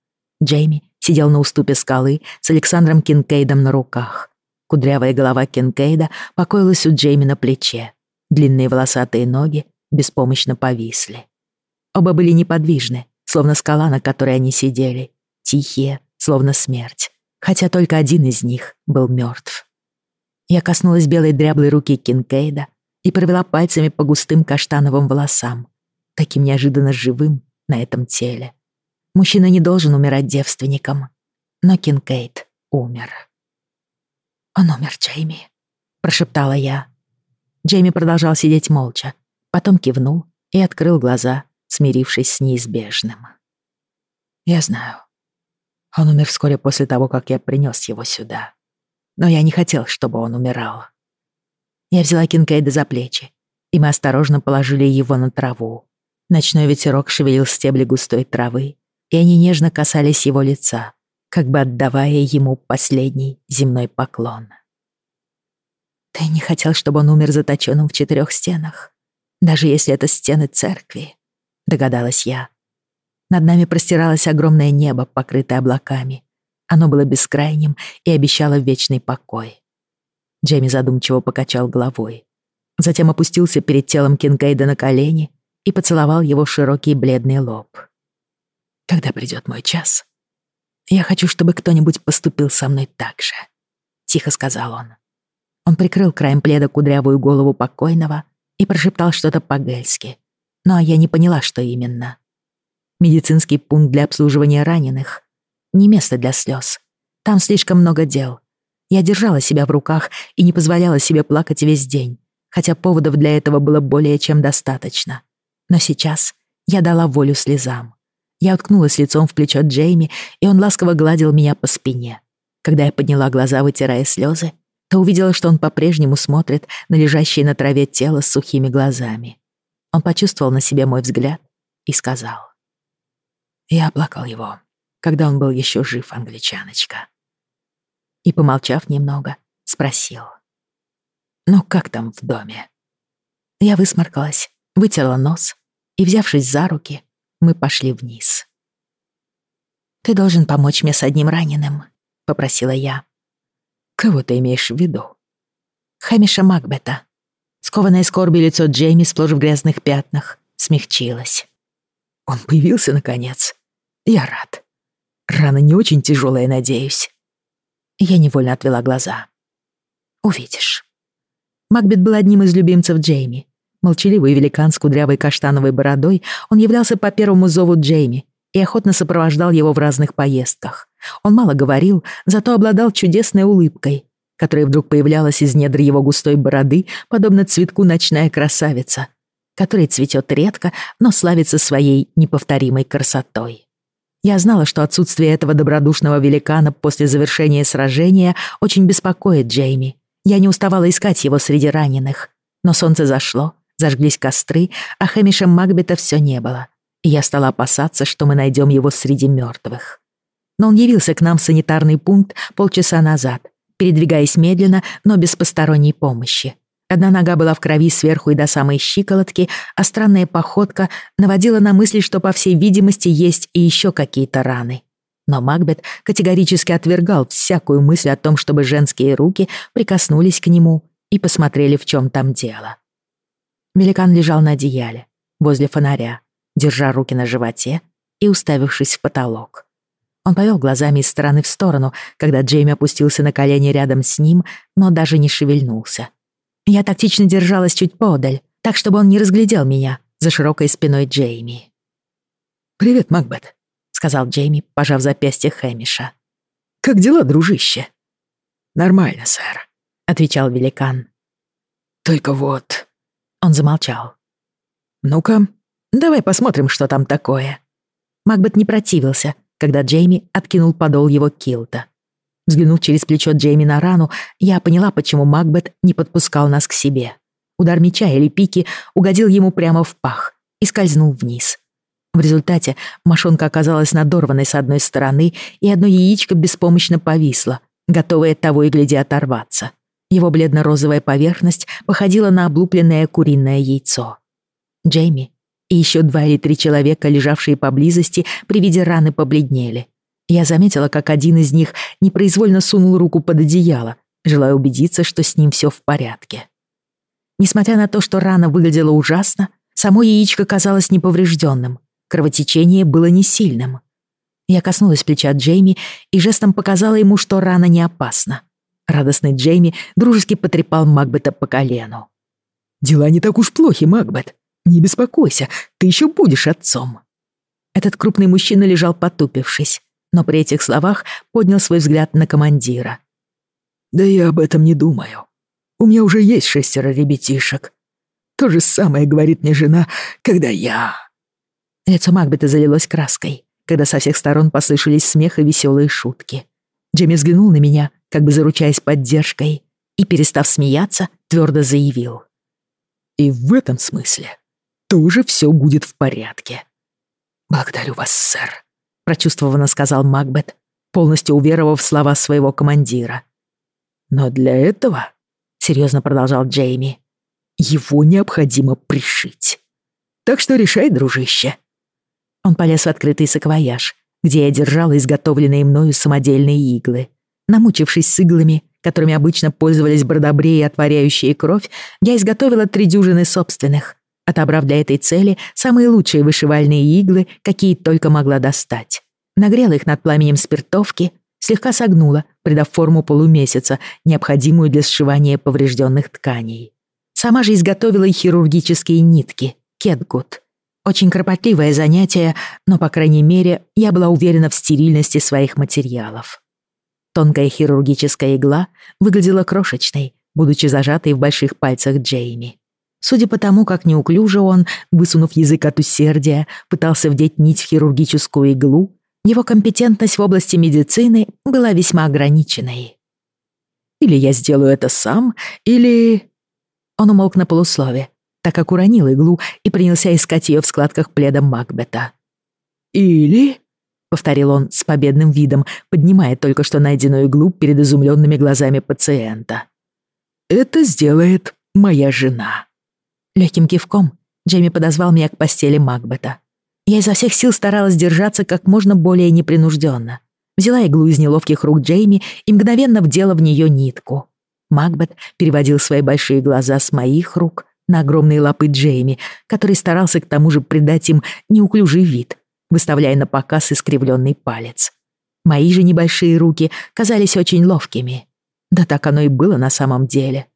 Джейми сидел на уступе скалы с Александром Кинкейдом на руках. Кудрявая голова Кинкейда покоилась у Джейми на плече. Длинные волосатые ноги беспомощно повисли. Оба были неподвижны, словно скала, на которой они сидели. Тихие, словно смерть. Хотя только один из них был мертв. Я коснулась белой дряблой руки Кинкейда и провела пальцами по густым каштановым волосам таким неожиданно живым на этом теле. Мужчина не должен умирать девственником. Но Кинкейд умер. «Он умер, Джейми», — прошептала я. Джейми продолжал сидеть молча, потом кивнул и открыл глаза, смирившись с неизбежным. «Я знаю. Он умер вскоре после того, как я принес его сюда. Но я не хотел, чтобы он умирал». Я взяла Кинкейда за плечи, и мы осторожно положили его на траву. Ночной ветерок шевелил стебли густой травы, и они нежно касались его лица, как бы отдавая ему последний земной поклон. «Ты не хотел, чтобы он умер заточенным в четырех стенах, даже если это стены церкви», — догадалась я. Над нами простиралось огромное небо, покрытое облаками. Оно было бескрайним и обещало вечный покой. Джейми задумчиво покачал головой. Затем опустился перед телом Кинкейда на колени и поцеловал его широкий бледный лоб. «Когда придет мой час, я хочу, чтобы кто-нибудь поступил со мной так же», — тихо сказал он. Он прикрыл краем пледа кудрявую голову покойного и прошептал что-то по-гельски. Но я не поняла, что именно. Медицинский пункт для обслуживания раненых. Не место для слез. Там слишком много дел. Я держала себя в руках и не позволяла себе плакать весь день, хотя поводов для этого было более чем достаточно. Но сейчас я дала волю слезам. Я уткнулась лицом в плечо Джейми, и он ласково гладил меня по спине. Когда я подняла глаза, вытирая слезы, то увидела, что он по-прежнему смотрит на лежащее на траве тело с сухими глазами. Он почувствовал на себе мой взгляд и сказал. Я оплакал его, когда он был еще жив, англичаночка. И, помолчав немного, спросил. «Ну, как там в доме?» Я высморкалась, вытерла нос, и, взявшись за руки, мы пошли вниз. «Ты должен помочь мне с одним раненым», — попросила я. «Кого ты имеешь в виду?» «Хэмиша Макбета». Скованное скорби лицо Джейми сплошь в грязных пятнах смягчилось. Он появился, наконец. Я рад. Рана не очень тяжелая, надеюсь. Я невольно отвела глаза. Увидишь. Макбет был одним из любимцев Джейми. Молчаливый великан с кудрявой каштановой бородой, он являлся по первому зову Джейми и охотно сопровождал его в разных поездках. Он мало говорил, зато обладал чудесной улыбкой, которая вдруг появлялась из недр его густой бороды, подобно цветку ночная красавица, который цветет редко, но славится своей неповторимой красотой. Я знала, что отсутствие этого добродушного великана после завершения сражения очень беспокоит Джейми. Я не уставала искать его среди раненых. Но солнце зашло, зажглись костры, а Хэмиша Макбета все не было. Я стала опасаться, что мы найдем его среди мертвых. Но он явился к нам в санитарный пункт полчаса назад, передвигаясь медленно, но без посторонней помощи. Одна нога была в крови сверху и до самой щиколотки, а странная походка наводила на мысли, что, по всей видимости, есть и еще какие-то раны. Но Макбет категорически отвергал всякую мысль о том, чтобы женские руки прикоснулись к нему и посмотрели, в чем там дело. Великан лежал на одеяле, возле фонаря, держа руки на животе и уставившись в потолок. Он повел глазами из стороны в сторону, когда Джейми опустился на колени рядом с ним, но даже не шевельнулся. Я тактично держалась чуть подаль, так, чтобы он не разглядел меня за широкой спиной Джейми. «Привет, Макбет», — сказал Джейми, пожав запястье Хэмиша. «Как дела, дружище?» «Нормально, сэр», — отвечал великан. «Только вот...» Он замолчал. «Ну-ка, давай посмотрим, что там такое». Макбет не противился, когда Джейми откинул подол его килта. Взглянув через плечо Джейми на рану, я поняла, почему Макбет не подпускал нас к себе. Удар меча или пики угодил ему прямо в пах и скользнул вниз. В результате мошонка оказалась надорванной с одной стороны, и одно яичко беспомощно повисло, готовое того и гляди оторваться. Его бледно-розовая поверхность походила на облупленное куриное яйцо. Джейми и еще два или три человека, лежавшие поблизости, при виде раны побледнели. Я заметила, как один из них непроизвольно сунул руку под одеяло, желая убедиться, что с ним все в порядке. Несмотря на то, что рана выглядела ужасно, само яичко казалось неповрежденным, кровотечение было не сильным. Я коснулась плеча Джейми и жестом показала ему, что рана не опасна. Радостный Джейми дружески потрепал Макбета по колену. «Дела не так уж плохи, Макбет. Не беспокойся, ты еще будешь отцом». Этот крупный мужчина лежал потупившись, но при этих словах поднял свой взгляд на командира. «Да я об этом не думаю. У меня уже есть шестеро ребятишек. То же самое говорит мне жена, когда я...» Лицо Макбета залилось краской, когда со всех сторон послышались смех и веселые шутки. Джимми взглянул на меня, как бы заручаясь поддержкой, и, перестав смеяться, твердо заявил. «И в этом смысле тоже все будет в порядке. Благодарю вас, сэр», прочувствованно сказал Макбет, полностью уверовав в слова своего командира. «Но для этого...» — серьезно продолжал Джейми. Его необходимо пришить. Так что решай, дружище. Он полез в открытый саквояж, где я держала изготовленные мною самодельные иглы. Намучившись с иглами, которыми обычно пользовались бродобреи, отваряющие кровь, я изготовила три дюжины собственных, отобрав для этой цели самые лучшие вышивальные иглы, какие только могла достать. Нагрела их над пламенем спиртовки, слегка согнула, придав форму полумесяца, необходимую для сшивания поврежденных тканей. Сама же изготовила и хирургические нитки, кетгут. Очень кропотливое занятие, но, по крайней мере, я была уверена в стерильности своих материалов. Тонкая хирургическая игла выглядела крошечной, будучи зажатой в больших пальцах Джейми. Судя по тому, как неуклюже он, высунув язык от усердия, пытался вдеть нить в хирургическую иглу, его компетентность в области медицины была весьма ограниченной. «Или я сделаю это сам, или...» Он умолк на полуслове, так как уронил иглу и принялся искать ее в складках пледа Макбета. «Или...» повторил он с победным видом, поднимая только что найденную иглу перед изумленными глазами пациента. «Это сделает моя жена». Легким кивком Джейми подозвал меня к постели Макбета. Я изо всех сил старалась держаться как можно более непринужденно. Взяла иглу из неловких рук Джейми и мгновенно вдела в нее нитку. Макбет переводил свои большие глаза с моих рук на огромные лапы Джейми, который старался к тому же придать им неуклюжий вид, выставляя на показ искривленный палец. Мои же небольшие руки казались очень ловкими. Да так оно и было на самом деле.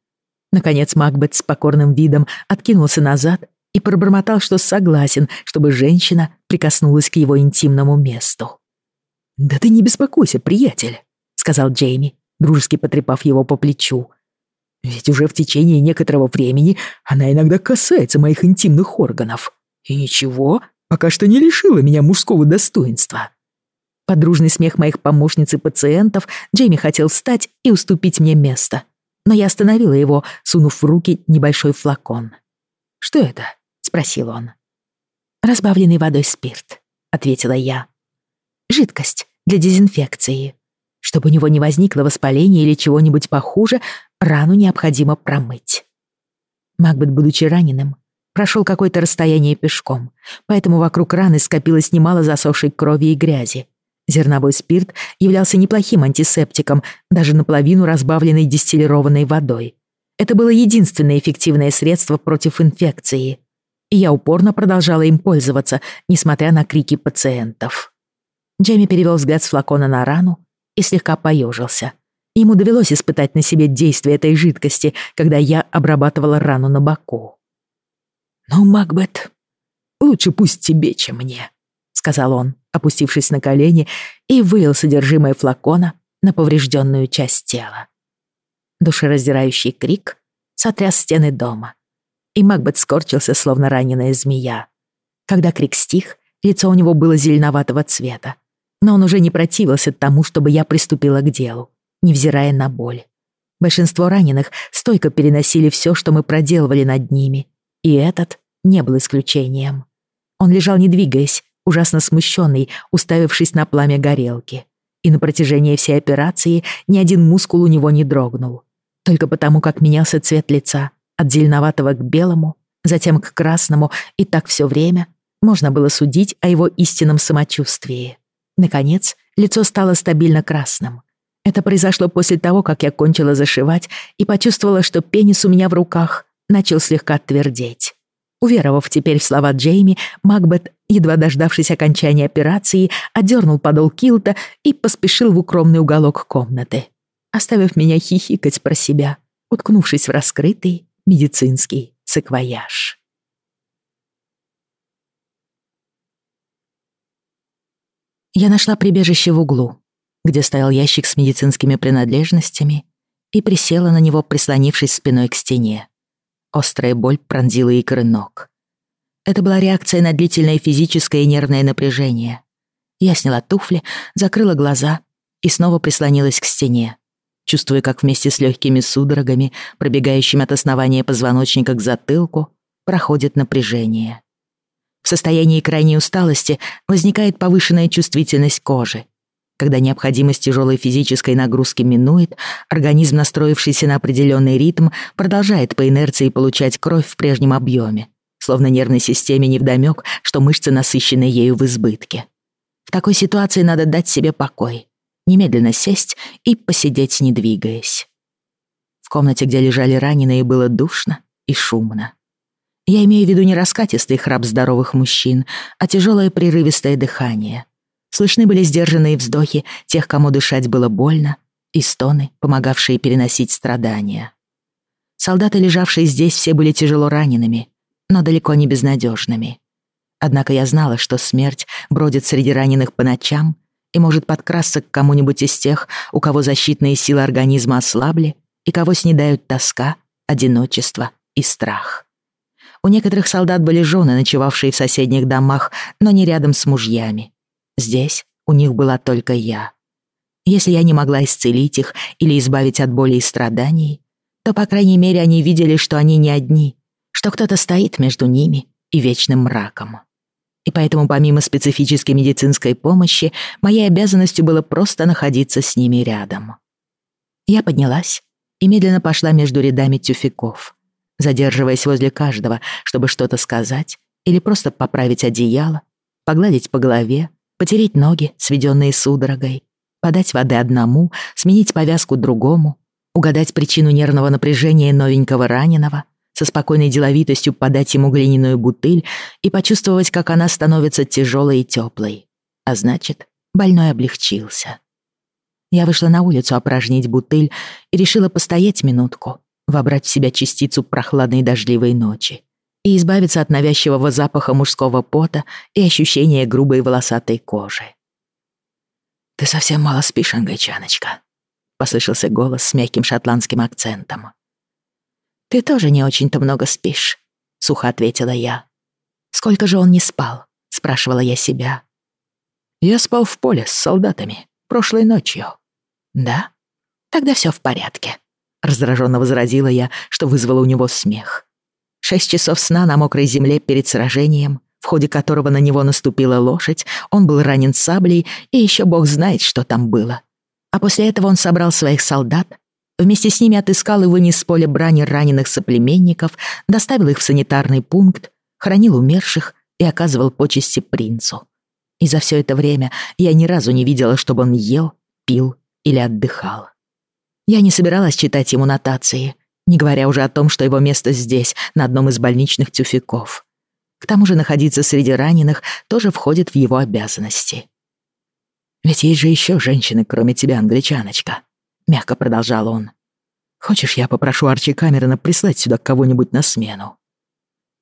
Наконец Макбет с покорным видом откинулся назад и пробормотал, что согласен, чтобы женщина прикоснулась к его интимному месту. «Да ты не беспокойся, приятель», — сказал Джейми, дружески потрепав его по плечу. «Ведь уже в течение некоторого времени она иногда касается моих интимных органов. И ничего, пока что не лишила меня мужского достоинства. Подружный смех моих помощниц и пациентов Джейми хотел встать и уступить мне место. Но я остановила его, сунув в руки небольшой флакон. «Что это?» — спросил он. «Разбавленный водой спирт», — ответила я. «Жидкость для дезинфекции. Чтобы у него не возникло воспаления или чего-нибудь похуже, рану необходимо промыть». Макбет, будучи раненым, прошел какое-то расстояние пешком, поэтому вокруг раны скопилось немало засохшей крови и грязи. Зерновой спирт являлся неплохим антисептиком, даже наполовину разбавленной дистиллированной водой. Это было единственное эффективное средство против инфекции. И я упорно продолжала им пользоваться, несмотря на крики пациентов. Джейми перевел взгляд с флакона на рану и слегка поежился. Ему довелось испытать на себе действие этой жидкости, когда я обрабатывала рану на боку. «Ну, Макбет, лучше пусть тебе, чем мне», — сказал он, опустившись на колени и вылил содержимое флакона на поврежденную часть тела. Душераздирающий крик сотряс стены дома, и Макбет скорчился, словно раненая змея. Когда крик стих, лицо у него было зеленоватого цвета, но он уже не противился тому, чтобы я приступила к делу, невзирая на боль. Большинство раненых стойко переносили все, что мы проделывали над ними, и этот не был исключением. Он лежал не двигаясь, ужасно смущенный, уставившись на пламя горелки. И на протяжении всей операции ни один мускул у него не дрогнул. Только потому, как менялся цвет лица от зеленоватого к белому, затем к красному, и так все время можно было судить о его истинном самочувствии. Наконец, лицо стало стабильно красным. Это произошло после того, как я кончила зашивать и почувствовала, что пенис у меня в руках начал слегка твердеть. Уверовав теперь в слова Джейми, Макбет, едва дождавшись окончания операции, отдернул подол килта и поспешил в укромный уголок комнаты, оставив меня хихикать про себя, уткнувшись в раскрытый медицинский саквояж. Я нашла прибежище в углу, где стоял ящик с медицинскими принадлежностями, и присела на него, прислонившись спиной к стене. Острая боль пронзила икры ног. Это была реакция на длительное физическое и нервное напряжение. Я сняла туфли, закрыла глаза и снова прислонилась к стене, чувствуя, как вместе с легкими судорогами, пробегающими от основания позвоночника к затылку, проходит напряжение. В состоянии крайней усталости возникает повышенная чувствительность кожи. Когда необходимость тяжелой физической нагрузки минует, организм, настроившийся на определенный ритм, продолжает по инерции получать кровь в прежнем объеме, словно нервной системе невдомёк, что мышцы насыщены ею в избытке. В такой ситуации надо дать себе покой, немедленно сесть и посидеть, не двигаясь. В комнате, где лежали раненые, было душно и шумно. Я имею в виду не раскатистый храп здоровых мужчин, а тяжелое прерывистое дыхание. Слышны были сдержанные вздохи тех, кому дышать было больно, и стоны, помогавшие переносить страдания. Солдаты, лежавшие здесь, все были тяжело ранеными, но далеко не безнадежными. Однако я знала, что смерть бродит среди раненых по ночам и может подкрасться к кому-нибудь из тех, у кого защитные силы организма ослабли и кого снедают тоска, одиночество и страх. У некоторых солдат были жены, ночевавшие в соседних домах, но не рядом с мужьями. Здесь у них была только я. Если я не могла исцелить их или избавить от боли и страданий, то, по крайней мере, они видели, что они не одни, что кто-то стоит между ними и вечным мраком. И поэтому, помимо специфической медицинской помощи, моей обязанностью было просто находиться с ними рядом. Я поднялась и медленно пошла между рядами тюфяков, задерживаясь возле каждого, чтобы что-то сказать или просто поправить одеяло, погладить по голове, потереть ноги, сведенные судорогой, подать воды одному, сменить повязку другому, угадать причину нервного напряжения новенького раненого, со спокойной деловитостью подать ему глиняную бутыль и почувствовать, как она становится тяжелой и теплой. А значит, больной облегчился. Я вышла на улицу опорожнить бутыль и решила постоять минутку, вобрать в себя частицу прохладной дождливой ночи и избавиться от навязчивого запаха мужского пота и ощущения грубой волосатой кожи. «Ты совсем мало спишь, англичаночка», — послышался голос с мягким шотландским акцентом. «Ты тоже не очень-то много спишь», — сухо ответила я. «Сколько же он не спал?» — спрашивала я себя. «Я спал в поле с солдатами прошлой ночью». «Да? Тогда все в порядке», — раздраженно возразила я, что вызвало у него смех. Шесть часов сна на мокрой земле перед сражением, в ходе которого на него наступила лошадь, он был ранен саблей, и еще бог знает, что там было. А после этого он собрал своих солдат, вместе с ними отыскал и вынес с поля брани раненых соплеменников, доставил их в санитарный пункт, хранил умерших и оказывал почести принцу. И за все это время я ни разу не видела, чтобы он ел, пил или отдыхал. Я не собиралась читать ему нотации, не говоря уже о том, что его место здесь, на одном из больничных тюфяков. К тому же находиться среди раненых тоже входит в его обязанности. «Ведь есть же еще женщины, кроме тебя, англичаночка», — мягко продолжал он. «Хочешь, я попрошу Арчи Камерона прислать сюда кого-нибудь на смену?»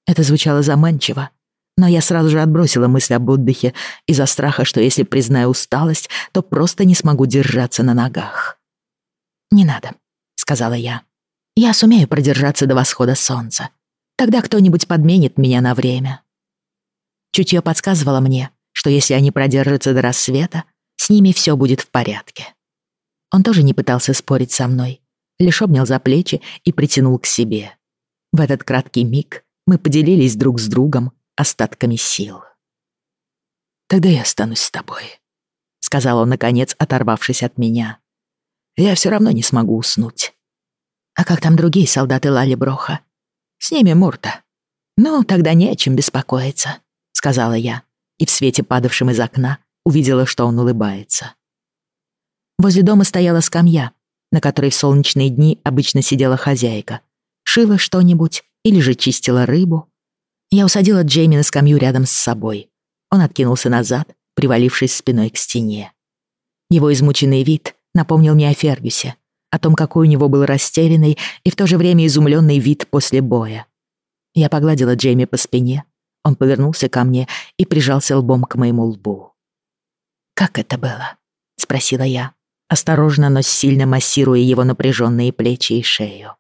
Это звучало заманчиво, но я сразу же отбросила мысль об отдыхе из-за страха, что если признаю усталость, то просто не смогу держаться на ногах. «Не надо», — сказала я. Я сумею продержаться до восхода солнца. Тогда кто-нибудь подменит меня на время. Чутье подсказывало мне, что если они продержатся до рассвета, с ними все будет в порядке. Он тоже не пытался спорить со мной, лишь обнял за плечи и притянул к себе. В этот краткий миг мы поделились друг с другом остатками сил. «Тогда я останусь с тобой», — сказал он, наконец, оторвавшись от меня. «Я все равно не смогу уснуть. А как там другие солдаты Лали Броха? С ними Мурта. Ну, тогда не о чем беспокоиться, сказала я, и в свете, падавшем из окна, увидела, что он улыбается. Возле дома стояла скамья, на которой в солнечные дни обычно сидела хозяйка. Шила что-нибудь или же чистила рыбу. Я усадила Джейми на скамью рядом с собой. Он откинулся назад, привалившись спиной к стене. Его измученный вид напомнил мне о Фергюсе, о том, какой у него был растерянный и в то же время изумленный вид после боя. Я погладила Джейми по спине, он повернулся ко мне и прижался лбом к моему лбу. «Как это было?» — спросила я, осторожно, но сильно массируя его напряженные плечи и шею.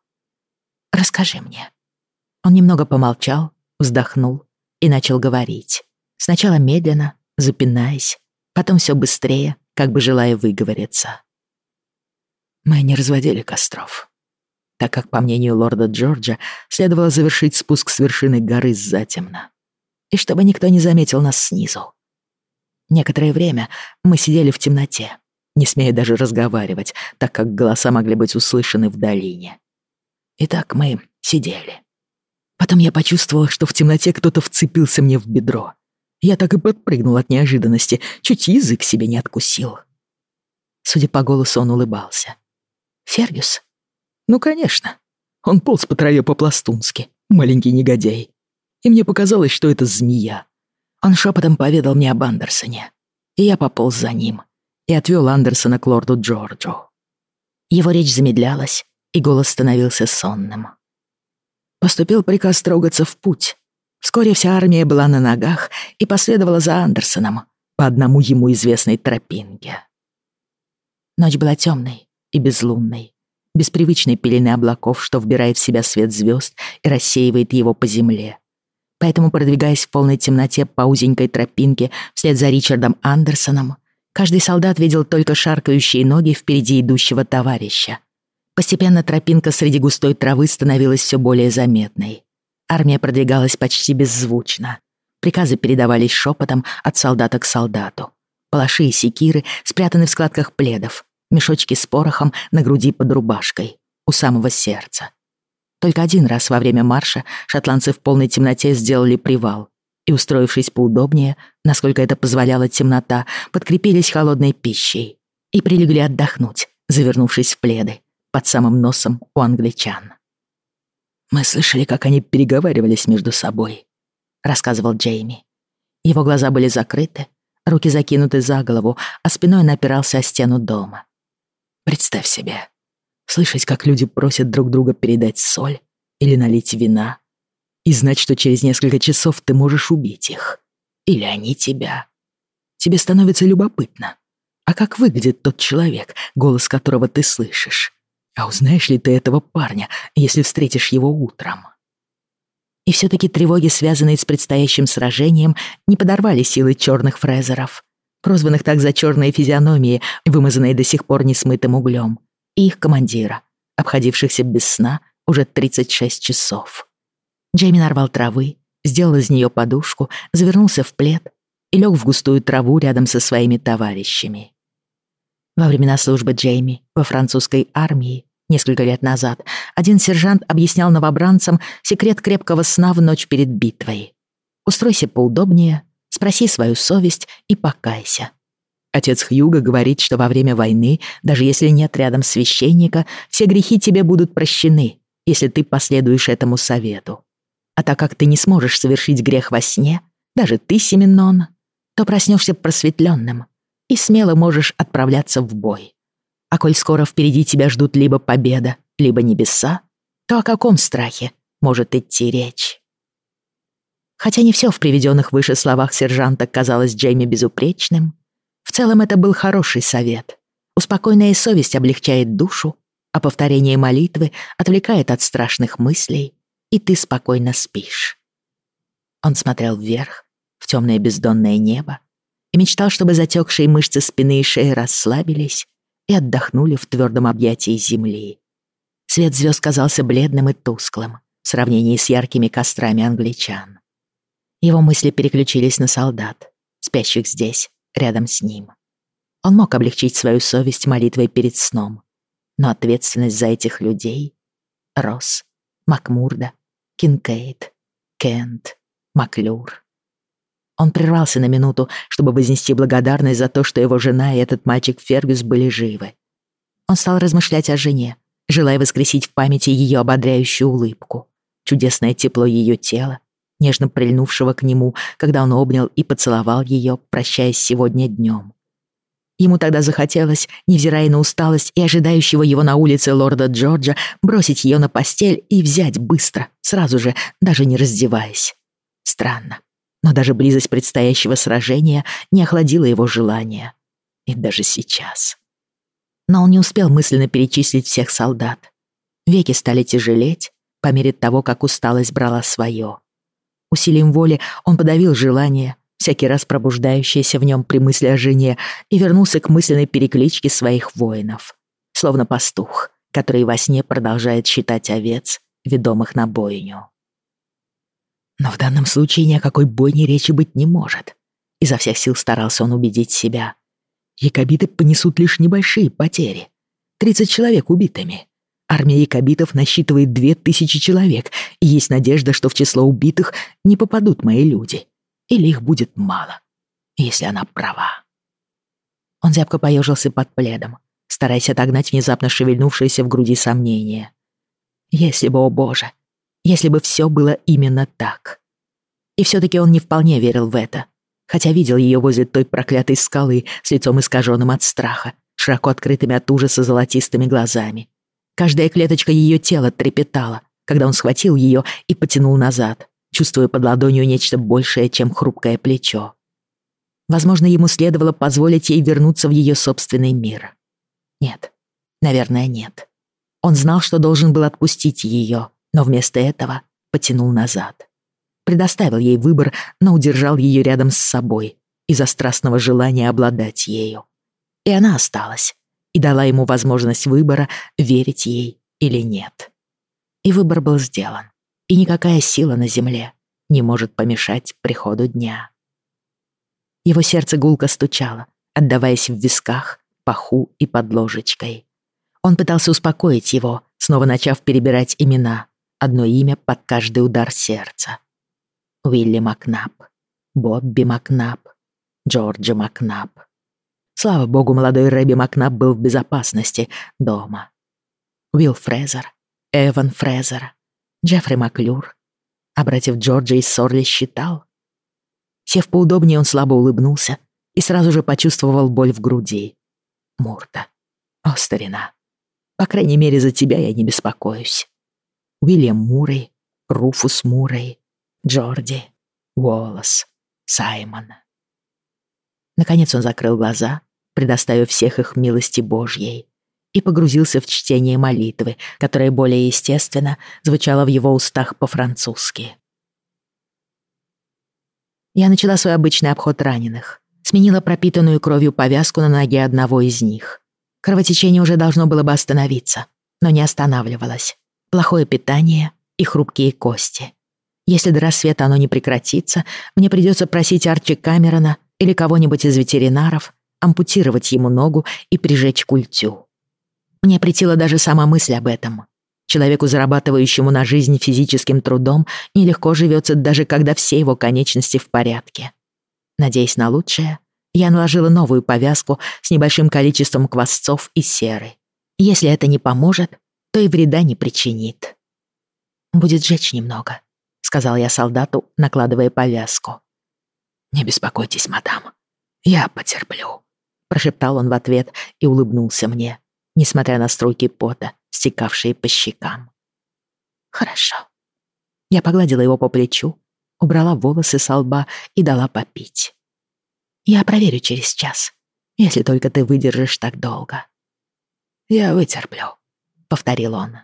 «Расскажи мне». Он немного помолчал, вздохнул и начал говорить. Сначала медленно, запинаясь, потом все быстрее, как бы желая выговориться. Мы не разводили костров, так как, по мнению лорда Джорджа, следовало завершить спуск с вершины горы затемно, и чтобы никто не заметил нас снизу. Некоторое время мы сидели в темноте, не смея даже разговаривать, так как голоса могли быть услышаны в долине. И так мы сидели. Потом я почувствовала, что в темноте кто-то вцепился мне в бедро. Я так и подпрыгнул от неожиданности, чуть язык себе не откусил. Судя по голосу, он улыбался. «Фергюс?» «Ну, конечно. Он полз по траве по-пластунски, маленький негодяй. И мне показалось, что это змея. Он шепотом поведал мне об Андерсоне. И я пополз за ним и отвел Андерсона к лорду Джорджу. Его речь замедлялась, и голос становился сонным. Поступил приказ трогаться в путь. Вскоре вся армия была на ногах и последовала за Андерсоном по одному ему известной тропинке. Ночь была темной и безлунной, без привычной пелены облаков, что вбирает в себя свет звезд и рассеивает его по земле. Поэтому, продвигаясь в полной темноте по узенькой тропинке вслед за Ричардом Андерсоном, каждый солдат видел только шаркающие ноги впереди идущего товарища. Постепенно тропинка среди густой травы становилась все более заметной. Армия продвигалась почти беззвучно. Приказы передавались шепотом от солдата к солдату. Палаши и секиры спрятаны в складках пледов, мешочки с порохом на груди под рубашкой, у самого сердца. Только один раз во время марша шотландцы в полной темноте сделали привал и, устроившись поудобнее, насколько это позволяла темнота, подкрепились холодной пищей и прилегли отдохнуть, завернувшись в пледы, под самым носом у англичан. «Мы слышали, как они переговаривались между собой», — рассказывал Джейми. Его глаза были закрыты, руки закинуты за голову, а спиной напирался о стену дома. «Представь себе, слышать, как люди просят друг друга передать соль или налить вина, и знать, что через несколько часов ты можешь убить их. Или они тебя. Тебе становится любопытно. А как выглядит тот человек, голос которого ты слышишь? А узнаешь ли ты этого парня, если встретишь его утром? И все-таки тревоги, связанные с предстоящим сражением, не подорвали силы черных фрезеров, прозванных так за черные физиономии, вымазанные до сих пор несмытым углем и их командира, обходившихся без сна уже 36 часов. Джейми нарвал травы, сделал из нее подушку, завернулся в плед и лег в густую траву рядом со своими товарищами. Во времена службы Джейми во французской армии несколько лет назад один сержант объяснял новобранцам секрет крепкого сна в ночь перед битвой. «Устройся поудобнее, спроси свою совесть и покайся. Отец Хьюга говорит, что во время войны, даже если нет рядом священника, все грехи тебе будут прощены, если ты последуешь этому совету. А так как ты не сможешь совершить грех во сне, даже ты, Семенон, то проснешься просветленным и смело можешь отправляться в бой. А коль скоро впереди тебя ждут либо победа, либо небеса, то о каком страхе может идти речь? Хотя не все в приведенных выше словах сержанта казалось Джейми безупречным, в целом это был хороший совет. Успокойная совесть облегчает душу, а повторение молитвы отвлекает от страшных мыслей, и ты спокойно спишь. Он смотрел вверх, в темное бездонное небо, и мечтал, чтобы затекшие мышцы спины и шеи расслабились и отдохнули в твердом объятии земли. Свет звезд казался бледным и тусклым в сравнении с яркими кострами англичан. Его мысли переключились на солдат, спящих здесь, рядом с ним. Он мог облегчить свою совесть молитвой перед сном, но ответственность за этих людей — Росс, Макмурда, Кинкейт, Кент, Маклюр. Он прервался на минуту, чтобы вознести благодарность за то, что его жена и этот мальчик Фергюс были живы. Он стал размышлять о жене, желая воскресить в памяти ее ободряющую улыбку, чудесное тепло ее тела, нежно прильнувшего к нему, когда он обнял и поцеловал ее, прощаясь сегодня днем. Ему тогда захотелось, невзирая на усталость и ожидающего его на улице лорда Джорджа, бросить ее на постель и взять быстро, сразу же, даже не раздеваясь. Странно, но даже близость предстоящего сражения не охладила его желания. И даже сейчас. Но он не успел мысленно перечислить всех солдат. Веки стали тяжелеть по мере того, как усталость брала свое. Усилием воли он подавил желание, всякий раз пробуждающееся в нем при мысли о жене, и вернулся к мысленной перекличке своих воинов. Словно пастух, который во сне продолжает считать овец, ведомых на бойню. Но в данном случае ни о какой бойне речи быть не может. Изо всех сил старался он убедить себя. Якобиты понесут лишь небольшие потери. 30 человек убитыми. Армия якобитов насчитывает 2000 человек, и есть надежда, что в число убитых не попадут мои люди. Или их будет мало, если она права. Он зябко поежился под пледом, стараясь отогнать внезапно шевельнувшееся в груди сомнение. Если бы, о боже, если бы все было именно так. И все-таки он не вполне верил в это, хотя видел ее возле той проклятой скалы с лицом искаженным от страха, широко открытыми от ужаса золотистыми глазами. Каждая клеточка ее тела трепетала, когда он схватил ее и потянул назад, чувствуя под ладонью нечто большее, чем хрупкое плечо. Возможно, ему следовало позволить ей вернуться в ее собственный мир. Нет, наверное, нет. Он знал, что должен был отпустить ее, но вместо этого потянул назад. Предоставил ей выбор, но удержал ее рядом с собой из-за страстного желания обладать ею. И она осталась, и дала ему возможность выбора, верить ей или нет. И выбор был сделан, и никакая сила на земле не может помешать приходу дня. Его сердце гулко стучало, отдаваясь в висках, паху и под ложечкой. Он пытался успокоить его, снова начав перебирать имена, одно имя под каждый удар сердца. Уилли Макнаб, Бобби Макнаб, Джорджи Макнаб. Слава богу, молодой Рэби Макнаб был в безопасности дома. Уилл Фрезер, Эван Фрезер, Джеффри Маклюр. А братьев Джорджа и Сорли считал. Сев поудобнее, он слабо улыбнулся и сразу же почувствовал боль в груди. Мурта. О, старина. По крайней мере, за тебя я не беспокоюсь. Уильям Мурray, Руфус Мурray, Джорди, Уоллес, Саймон. Наконец он закрыл глаза, предоставив всех их милости Божьей, и погрузился в чтение молитвы, которая более естественно звучала в его устах по-французски. Я начала свой обычный обход раненых, сменила пропитанную кровью повязку на ноге одного из них. Кровотечение уже должно было бы остановиться, но не останавливалось плохое питание и хрупкие кости. Если до рассвета оно не прекратится, мне придется просить Арчи Камерона или кого-нибудь из ветеринаров ампутировать ему ногу и прижечь культю. Мне претила даже сама мысль об этом. Человеку, зарабатывающему на жизнь физическим трудом, нелегко живется даже когда все его конечности в порядке. Надеясь на лучшее, я наложила новую повязку с небольшим количеством квасцов и серы. Если это не поможет, то и вреда не причинит. «Будет жечь немного», — сказал я солдату, накладывая повязку. «Не беспокойтесь, мадам, я потерплю», — прошептал он в ответ и улыбнулся мне, несмотря на струйки пота, стекавшие по щекам. «Хорошо». Я погладила его по плечу, убрала волосы со лба и дала попить. «Я проверю через час, если только ты выдержишь так долго». «Я вытерплю», — повторил он.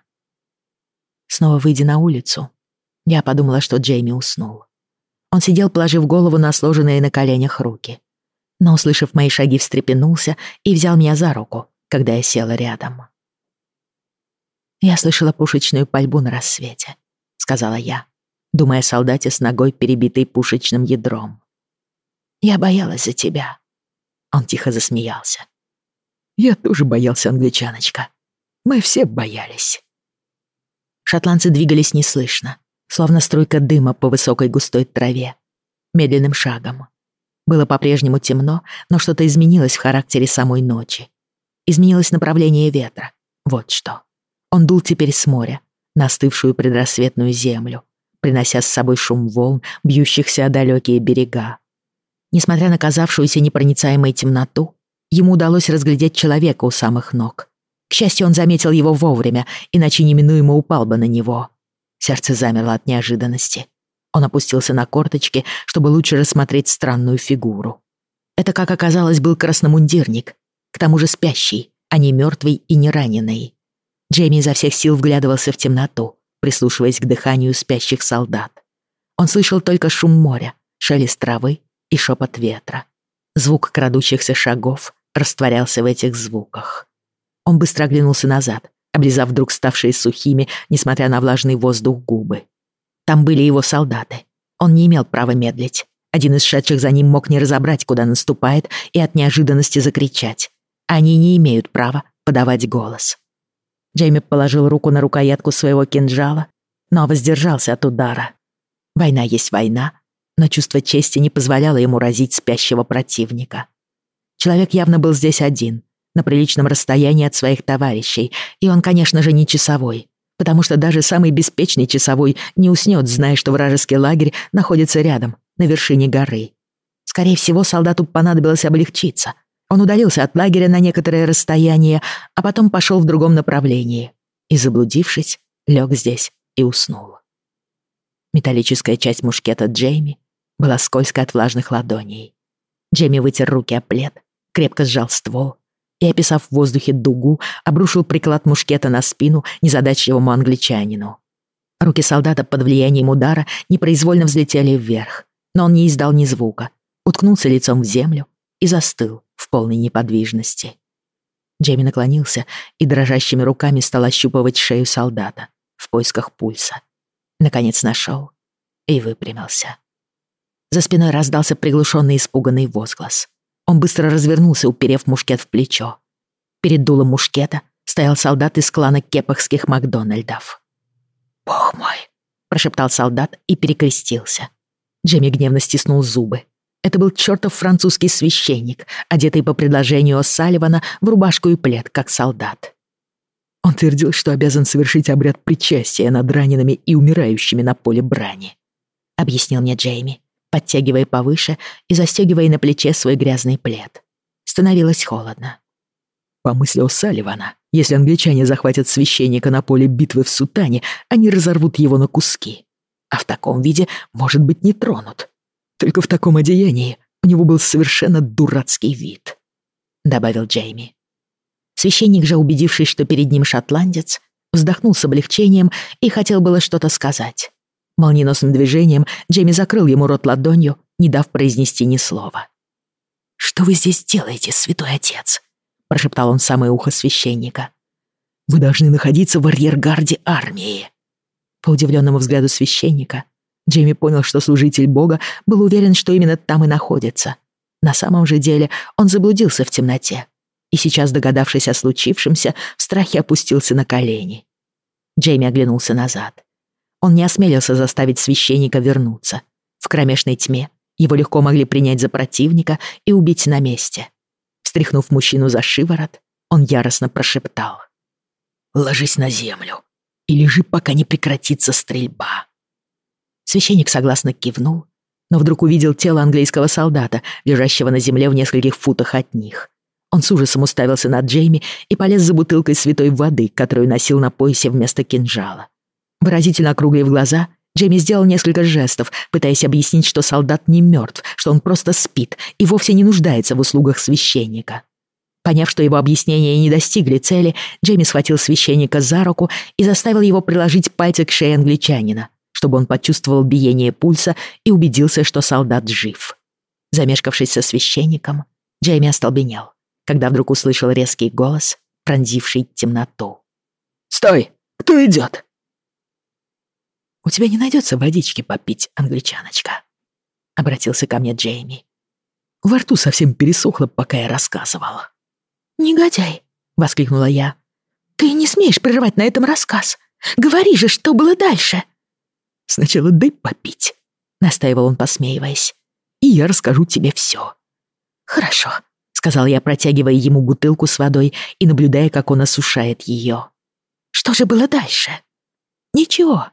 Снова выйдя на улицу, я подумала, что Джейми уснул. Он сидел, положив голову на сложенные на коленях руки. Но, услышав мои шаги, встрепенулся и взял меня за руку, когда я села рядом. «Я слышала пушечную пальбу на рассвете», — сказала я, думая о солдате с ногой, перебитой пушечным ядром. «Я боялась за тебя». Он тихо засмеялся. «Я тоже боялся, англичаночка. Мы все боялись. Шотландцы двигались неслышно, словно струйка дыма по высокой густой траве, медленным шагом. Было по-прежнему темно, но что-то изменилось в характере самой ночи. Изменилось направление ветра. Вот что. Он дул теперь с моря, на остывшую предрассветную землю, принося с собой шум волн, бьющихся о далекие берега. Несмотря на казавшуюся непроницаемой темноту, ему удалось разглядеть человека у самых ног. К счастью, он заметил его вовремя, иначе неминуемо упал бы на него. Сердце замерло от неожиданности. Он опустился на корточки, чтобы лучше рассмотреть странную фигуру. Это, как оказалось, был красномундирник, к тому же спящий, а не мертвый и не раненый. Джейми изо всех сил вглядывался в темноту, прислушиваясь к дыханию спящих солдат. Он слышал только шум моря, шелест травы и шепот ветра. Звук крадущихся шагов растворялся в этих звуках. Он быстро оглянулся назад, облизав вдруг ставшие сухими, несмотря на влажный воздух, губы. Там были его солдаты. Он не имел права медлить. Один из шедших за ним мог не разобрать, куда наступает, и от неожиданности закричать. Они не имеют права подавать голос. Джейми положил руку на рукоятку своего кинжала, но воздержался от удара. Война есть война, но чувство чести не позволяло ему разить спящего противника. Человек явно был здесь один, на приличном расстоянии от своих товарищей, и он, конечно же, не часовой, потому что даже самый беспечный часовой не уснёт, зная, что вражеский лагерь находится рядом, на вершине горы. Скорее всего, солдату понадобилось облегчиться. Он удалился от лагеря на некоторое расстояние, а потом пошел в другом направлении и, заблудившись, лег здесь и уснул. Металлическая часть мушкета Джейми была скользкой от влажных ладоней. Джейми вытер руки о плед, крепко сжал ствол и, описав в воздухе дугу, обрушил приклад мушкета на спину незадачливому англичанину. Руки солдата под влиянием удара непроизвольно взлетели вверх но он не издал ни звука, уткнулся лицом в землю и застыл в полной неподвижности. Джейми наклонился и дрожащими руками стал ощупывать шею солдата в поисках пульса. Наконец нашел и выпрямился. За спиной раздался приглушенный испуганный возглас. Он быстро развернулся, уперев мушкет в плечо. Перед дулом мушкета стоял солдат из клана кепахских Макдональдов. «Бог мой!» — прошептал солдат и перекрестился. Джемми гневно стиснул зубы. Это был чертов французский священник, одетый по предложению Салливана в рубашку и плед, как солдат. Он твердил, что обязан совершить обряд причастия над ранеными и умирающими на поле брани. Объяснил мне Джейми, подтягивая повыше и застегивая на плече свой грязный плед. Становилось холодно. По мысли Салливана, если англичане захватят священника на поле битвы в Сутане, они разорвут его на куски а в таком виде может быть не тронут. Только в таком одеянии у него был совершенно дурацкий вид», — добавил Джейми. Священник же, убедившись, что перед ним шотландец, вздохнул с облегчением и хотел было что-то сказать. Молниеносным движением Джейми закрыл ему рот ладонью, не дав произнести ни слова. «Что вы здесь делаете, святой отец?» — прошептал он в самое ухо священника. «Вы должны находиться в арьергарде армии», по удивленному взгляду священника, Джейми понял, что служитель Бога был уверен, что именно там и находится. На самом же деле он заблудился в темноте и сейчас, догадавшись о случившемся, в страхе опустился на колени. Джейми оглянулся назад. Он не осмелился заставить священника вернуться. В кромешной тьме его легко могли принять за противника и убить на месте. Встряхнув мужчину за шиворот, он яростно прошептал. «Ложись на землю и лежи, пока не прекратится стрельба». Священник согласно кивнул, но вдруг увидел тело английского солдата, лежащего на земле в нескольких футах от них. Он с ужасом уставился на Джейми и полез за бутылкой святой воды, которую носил на поясе вместо кинжала. Выразительно округлив глаза, Джейми сделал несколько жестов, пытаясь объяснить, что солдат не мертв, что он просто спит и вовсе не нуждается в услугах священника. Поняв, что его объяснения не достигли цели, Джейми схватил священника за руку и заставил его приложить пальцы к шее англичанина, чтобы он почувствовал биение пульса и убедился, что солдат жив. Замешкавшись со священником, Джейми остолбенел, когда вдруг услышал резкий голос, пронзивший темноту. «Стой! Кто идет?» «У тебя не найдется водички попить, англичаночка?» — обратился ко мне Джейми. Во рту совсем пересохло, пока я рассказывала. «Негодяй!» — воскликнула я. «Ты не смеешь прерывать на этом рассказ. Говори же, что было дальше!» «Сначала дай попить», — настаивал он, посмеиваясь. «И я расскажу тебе все». «Хорошо», — сказал я, протягивая ему бутылку с водой и наблюдая, как он осушает ее. «Что же было дальше?» «Ничего», —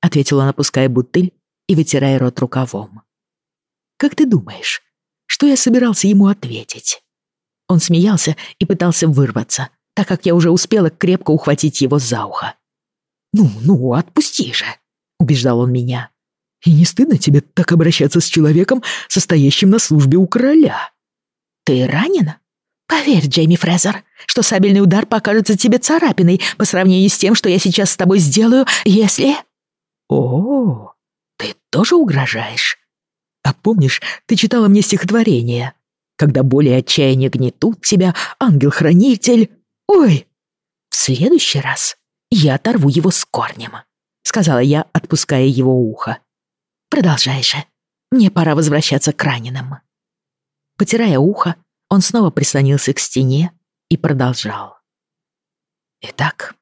ответил он, опуская бутыль и вытирая рот рукавом. «Как ты думаешь, что я собирался ему ответить?» Он смеялся и пытался вырваться, так как я уже успела крепко ухватить его за ухо. «Ну, ну, отпусти же», — убеждал он меня. «И не стыдно тебе так обращаться с человеком, состоящим на службе у короля?» «Ты ранен? Поверь, Джейми Фрезер, что сабельный удар покажется тебе царапиной по сравнению с тем, что я сейчас с тобой сделаю, если...» «О, ты тоже угрожаешь? А помнишь, ты читала мне стихотворение?» Когда боли и отчаяние гнетут тебя, ангел-хранитель... Ой! В следующий раз я оторву его с корнем, сказала я, отпуская его ухо. Продолжай же. Мне пора возвращаться к раненым». Потирая ухо, он снова прислонился к стене и продолжал. Итак,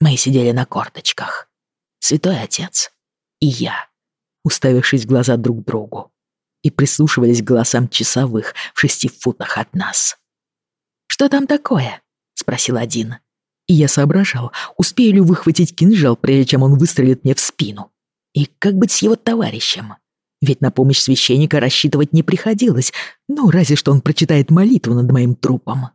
мы сидели на корточках. Святой Отец и я, уставившись в глаза друг другу, и прислушивались к голосам часовых в шести футах от нас. «Что там такое?» — спросил один. И я соображал, успею ли выхватить кинжал, прежде чем он выстрелит мне в спину. И как быть с его товарищем? Ведь на помощь священника рассчитывать не приходилось, ну, разве что он прочитает молитву над моим трупом.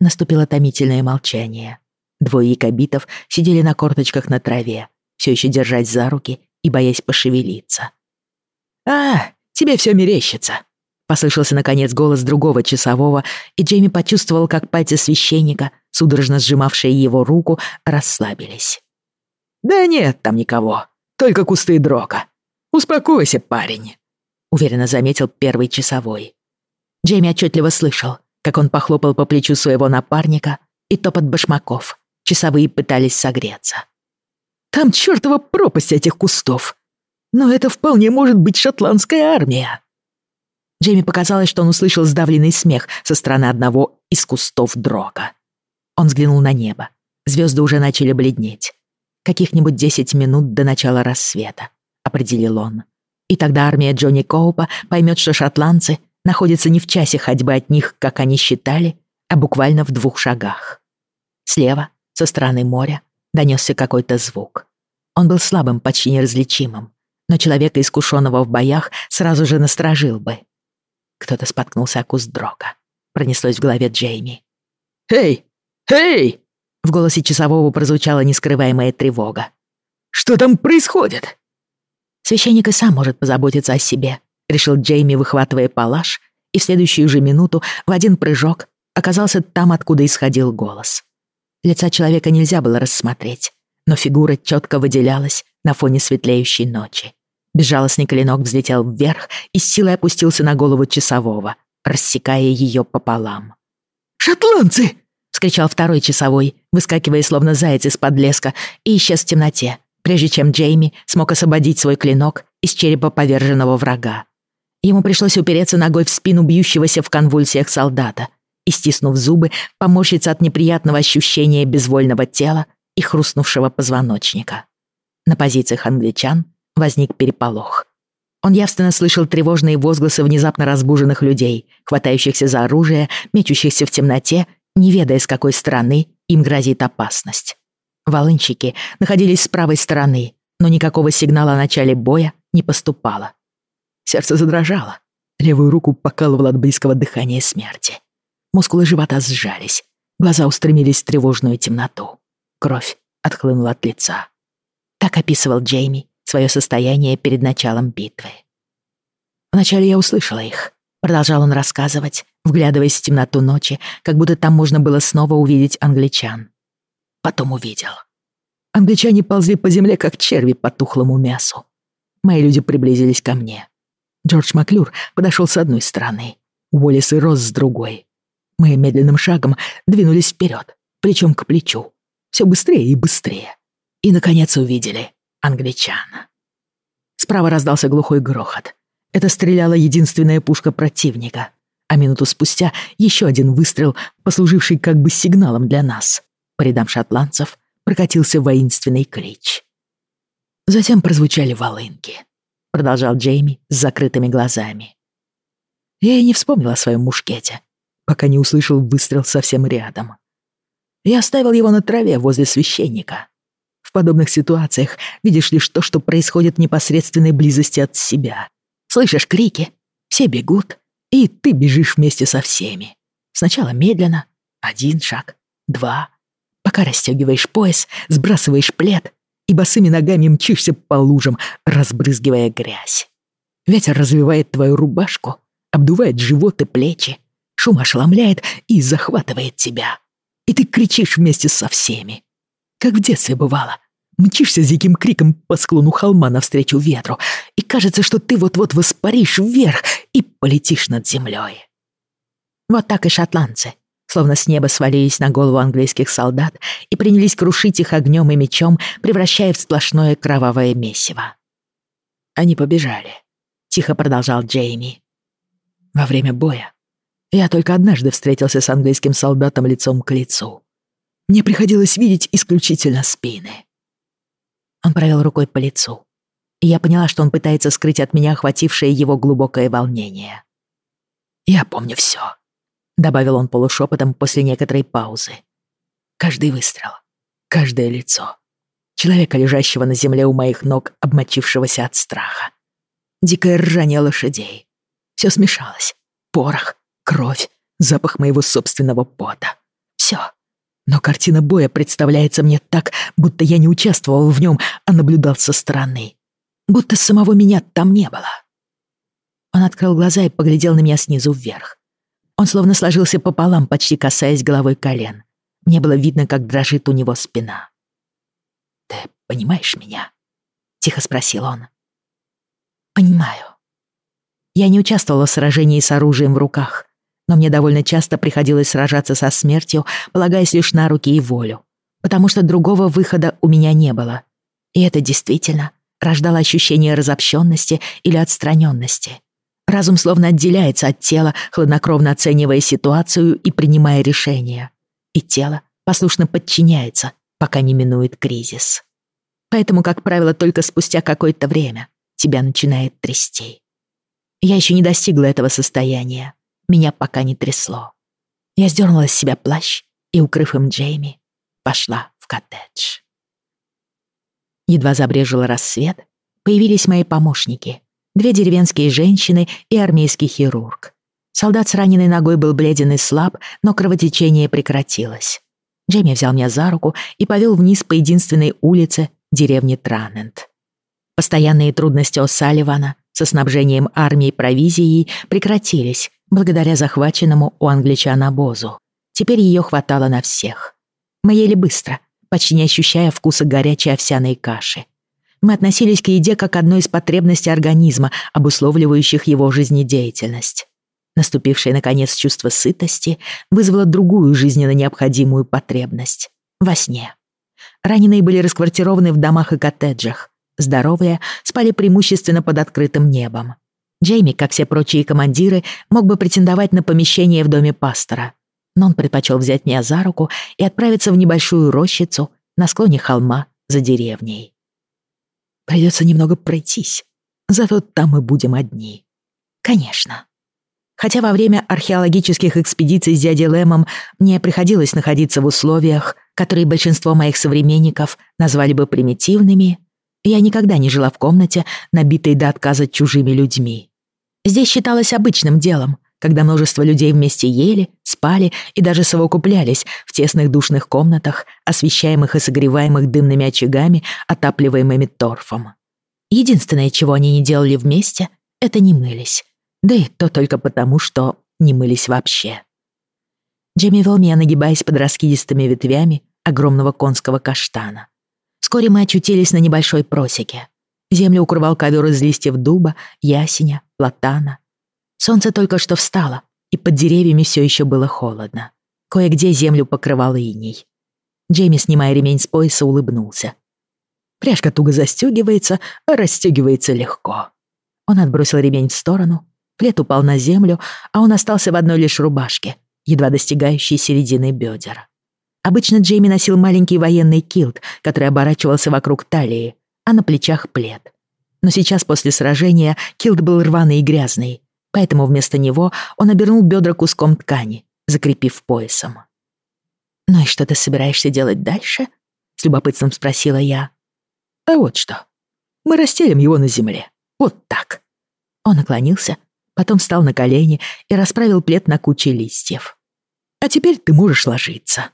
Наступило томительное молчание. Двое якобитов сидели на корточках на траве, все еще держась за руки и боясь пошевелиться. «А, тебе все мерещится!» Послышался, наконец, голос другого часового, и Джейми почувствовал, как пальцы священника, судорожно сжимавшие его руку, расслабились. «Да нет там никого, только кусты дрока. Успокойся, парень», — уверенно заметил первый часовой. Джейми отчетливо слышал, как он похлопал по плечу своего напарника и топот башмаков. Часовые пытались согреться. «Там чертова пропасть этих кустов! Но это вполне может быть шотландская армия!» Джейми показалось, что он услышал сдавленный смех со стороны одного из кустов дрога. Он взглянул на небо. Звезды уже начали бледнеть. Каких-нибудь десять минут до начала рассвета, определил он. И тогда армия Джонни Коупа поймет, что шотландцы находятся не в часе ходьбы от них, как они считали, а буквально в двух шагах. Слева со стороны моря донесся какой-то звук. Он был слабым, почти неразличимым, но человека, искушенного в боях, сразу же насторожил бы. Кто-то споткнулся о куст дрога. Пронеслось в голове Джейми. «Эй! Эй!» В голосе часового прозвучала нескрываемая тревога. «Что там происходит?» «Священник и сам может позаботиться о себе», — решил Джейми, выхватывая палаш, и в следующую же минуту в один прыжок оказался там, откуда исходил голос. Лица человека нельзя было рассмотреть, но фигура четко выделялась на фоне светлеющей ночи. Безжалостный клинок взлетел вверх и с силой опустился на голову часового, рассекая ее пополам. «Шотландцы!» — вскричал второй часовой, выскакивая словно заяц из-под леска, и исчез в темноте, прежде чем Джейми смог освободить свой клинок из черепа поверженного врага. Ему пришлось упереться ногой в спину бьющегося в конвульсиях солдата — и, стиснув зубы, поморщиться от неприятного ощущения безвольного тела и хрустнувшего позвоночника. На позициях англичан возник переполох. Он явственно слышал тревожные возгласы внезапно разбуженных людей, хватающихся за оружие, мечущихся в темноте, не ведая, с какой стороны им грозит опасность. Волынщики находились с правой стороны, но никакого сигнала о начале боя не поступало. Сердце задрожало, левую руку покалывало от близкого дыхания смерти. Мускулы живота сжались. Глаза устремились в тревожную темноту. Кровь отхлынула от лица. Так описывал Джейми свое состояние перед началом битвы. Вначале я услышала их. Продолжал он рассказывать, вглядываясь в темноту ночи, как будто там можно было снова увидеть англичан. Потом увидел. Англичане ползли по земле, как черви по тухлому мясу. Мои люди приблизились ко мне. Джордж Маклюр подошел с одной стороны, Уоллес и Росс с другой. Мы медленным шагом двинулись вперед, плечом к плечу, все быстрее и быстрее. И, наконец, увидели англичан. Справа раздался глухой грохот. Это стреляла единственная пушка противника, а минуту спустя еще один выстрел, послуживший как бы сигналом для нас. По рядам шотландцев прокатился воинственный клич. Затем прозвучали волынки. Продолжал Джейми с закрытыми глазами. Я и не вспомнил о своем мушкете, пока не услышал выстрел совсем рядом. Я оставил его на траве возле священника. В подобных ситуациях видишь лишь то, что происходит в непосредственной близости от себя. Слышишь крики, все бегут, и ты бежишь вместе со всеми. Сначала медленно, один шаг, два, пока расстегиваешь пояс, сбрасываешь плед и босыми ногами мчишься по лужам, разбрызгивая грязь. Ветер развивает твою рубашку, обдувает живот и плечи, Шум ошеломляет и захватывает тебя. И ты кричишь вместе со всеми. Как в детстве бывало. Мчишься с диким криком по склону холма навстречу ветру, и кажется, что ты вот-вот воспаришь вверх и полетишь над землей. Вот так и шотландцы, словно с неба свалились на голову английских солдат и принялись крушить их огнем и мечом, превращая в сплошное кровавое месиво. Они побежали. тихо продолжал Джейми. Во время боя я только однажды встретился с английским солдатом лицом к лицу. Мне приходилось видеть исключительно спины. Он провел рукой по лицу, и я поняла, что он пытается скрыть от меня охватившее его глубокое волнение. «Я помню все, добавил он полушепотом после некоторой паузы. «Каждый выстрел, каждое лицо. Человека, лежащего на земле у моих ног, обмочившегося от страха. Дикое ржание лошадей. Все смешалось. Порох, кровь, запах моего собственного пота. Все. Но картина боя представляется мне так, будто я не участвовал в нем, а наблюдал со стороны. Будто самого меня там не было. Он открыл глаза и поглядел на меня снизу вверх. Он словно сложился пополам, почти касаясь головой колен. Мне было видно, как дрожит у него спина. «Ты понимаешь меня?» — тихо спросил он. «Понимаю». Я не участвовала в сражении с оружием в руках, но мне довольно часто приходилось сражаться со смертью, полагаясь лишь на руки и волю, потому что другого выхода у меня не было. И это действительно рождало ощущение разобщенности или отстраненности. Разум словно отделяется от тела, хладнокровно оценивая ситуацию и принимая решения. И тело послушно подчиняется, пока не минует кризис. Поэтому, как правило, только спустя какое-то время тебя начинает трясти. Я еще не достигла этого состояния, меня пока не трясло. Я сдернула с себя плащ и, укрыв им Джейми, пошла в коттедж. Едва забрежил рассвет, появились мои помощники. Две деревенские женщины и армейский хирург. Солдат с раненой ногой был бледен и слаб, но кровотечение прекратилось. Джейми взял меня за руку и повел вниз по единственной улице деревни Транент. Постоянные трудности О'Салливана со снабжением армии провизией прекратились, благодаря захваченному у англичан обозу. Теперь ее хватало на всех. Мы ели быстро, почти не ощущая вкуса горячей овсяной каши. Мы относились к еде как к одной из потребностей организма, обусловливающих его жизнедеятельность. Наступившее, наконец, чувство сытости вызвало другую жизненно необходимую потребность — во сне. Раненые были расквартированы в домах и коттеджах. Здоровые спали преимущественно под открытым небом. Джейми, как все прочие командиры, мог бы претендовать на помещение в доме пастора. Но он предпочел взять меня за руку и отправиться в небольшую рощицу на склоне холма за деревней. Придется немного пройтись, зато там мы будем одни. Конечно. Хотя во время археологических экспедиций с дядей Лэмом мне приходилось находиться в условиях, которые большинство моих современников назвали бы примитивными, я никогда не жила в комнате, набитой до отказа чужими людьми. Здесь считалось обычным делом, когда множество людей вместе ели, спали и даже совокуплялись в тесных душных комнатах, освещаемых и согреваемых дымными очагами, отапливаемыми торфом. Единственное, чего они не делали вместе, это не мылись. Да и то только потому, что не мылись вообще. Джемми вел меня, нагибаясь под раскидистыми ветвями огромного конского каштана. Вскоре мы очутились на небольшой просеке. Землю укрывал ковер из листьев дуба, ясеня, платана. Солнце только что встало, и под деревьями все еще было холодно. Кое-где землю покрывал иней. Джейми, снимая ремень с пояса, улыбнулся. Пряжка туго застегивается, а расстегивается легко. Он отбросил ремень в сторону, плед упал на землю, а он остался в одной лишь рубашке, едва достигающей середины бедер. Обычно Джейми носил маленький военный килт, который оборачивался вокруг талии, а на плечах плед. Но сейчас после сражения килт был рваный и грязный, поэтому вместо него он обернул бедра куском ткани, закрепив поясом. «Ну и что ты собираешься делать дальше?» — с любопытством спросила я. «А вот что. Мы расстелим его на земле. Вот так». Он наклонился, потом встал на колени и расправил плед на куче листьев. «А теперь ты можешь ложиться».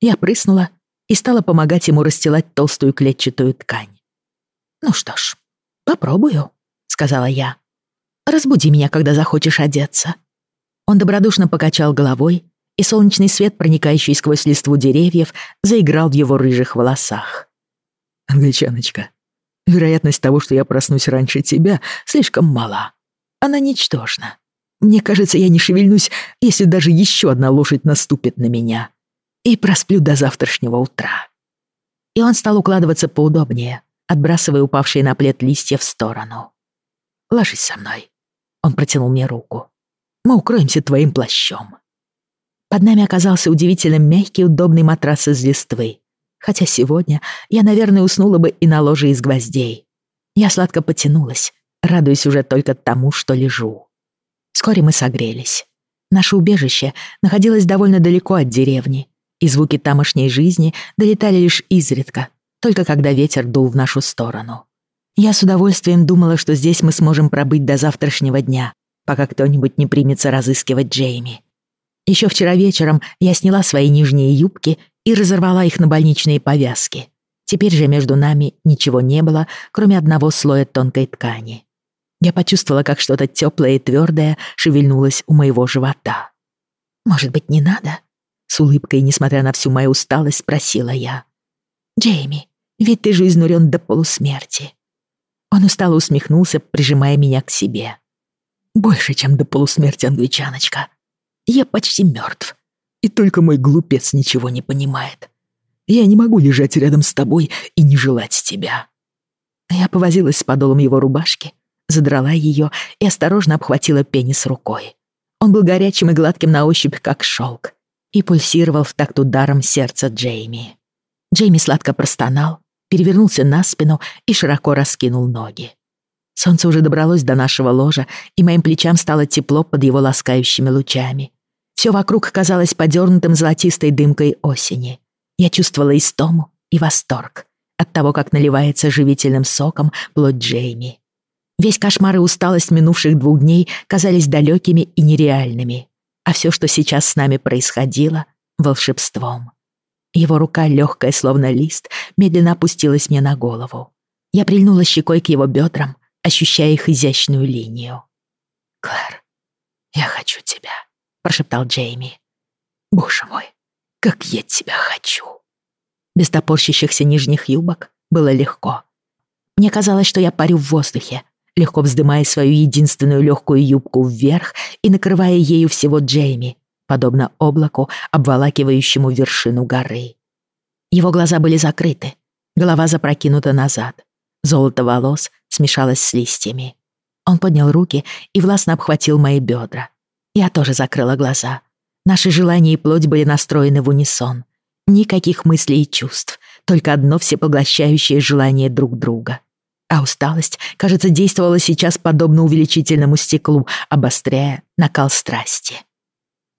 Я прыснула и стала помогать ему расстилать толстую клетчатую ткань. «Ну что ж, попробую», — сказала я. Разбуди меня, когда захочешь одеться». Он добродушно покачал головой, и солнечный свет, проникающий сквозь листву деревьев, заиграл в его рыжих волосах. «Англичаночка, вероятность того, что я проснусь раньше тебя, слишком мала. Она ничтожна. Мне кажется, я не шевельнусь, если даже еще одна лошадь наступит на меня. И просплю до завтрашнего утра». И он стал укладываться поудобнее, отбрасывая упавшие на плед листья в сторону. ложись со мной». Он протянул мне руку. «Мы укроемся твоим плащом». Под нами оказался удивительно мягкий, удобный матрас из листвы. Хотя сегодня я, наверное, уснула бы и на ложе из гвоздей. Я сладко потянулась, радуясь уже только тому, что лежу. Вскоре мы согрелись. Наше убежище находилось довольно далеко от деревни, и звуки тамошней жизни долетали лишь изредка, только когда ветер дул в нашу сторону. Я с удовольствием думала, что здесь мы сможем пробыть до завтрашнего дня, пока кто-нибудь не примется разыскивать Джейми. Еще вчера вечером я сняла свои нижние юбки и разорвала их на больничные повязки. Теперь же между нами ничего не было, кроме одного слоя тонкой ткани. Я почувствовала, как что-то теплое и твердое шевельнулось у моего живота. «Может быть, не надо?» С улыбкой, несмотря на всю мою усталость, спросила я. «Джейми, ведь ты же изнурен до полусмерти». Он устало усмехнулся, прижимая меня к себе. «Больше, чем до полусмерти, англичаночка. Я почти мертв, и только мой глупец ничего не понимает. Я не могу лежать рядом с тобой и не желать тебя». Я повозилась с подолом его рубашки, задрала ее и осторожно обхватила пенис рукой. Он был горячим и гладким на ощупь, как шелк и пульсировал в такт ударом сердца Джейми. Джейми сладко простонал, перевернулся на спину и широко раскинул ноги. Солнце уже добралось до нашего ложа, и моим плечам стало тепло под его ласкающими лучами. Все вокруг казалось подернутым золотистой дымкой осени. Я чувствовала истому и восторг от того, как наливается живительным соком плоть Джейми. Весь кошмар и усталость минувших двух дней казались далекими и нереальными а все, что сейчас с нами происходило, волшебством. Его рука, легкая, словно лист, медленно опустилась мне на голову. Я прильнула щекой к его бедрам, ощущая их изящную линию. «Клэр, я хочу тебя», — прошептал Джейми. «Боже мой, как я тебя хочу!» Без топорщащихся нижних юбок было легко. Мне казалось, что я парю в воздухе, легко вздымая свою единственную легкую юбку вверх и накрывая ею всего Джейми, подобно облаку, обволакивающему вершину горы. Его глаза были закрыты, голова запрокинута назад. Золото волос смешалось с листьями. Он поднял руки и властно обхватил мои бедра. Я тоже закрыла глаза. Наши желания и плоть были настроены в унисон. Никаких мыслей и чувств, только одно всепоглощающее желание друг друга. А усталость, кажется, действовала сейчас подобно увеличительному стеклу, обостряя накал страсти.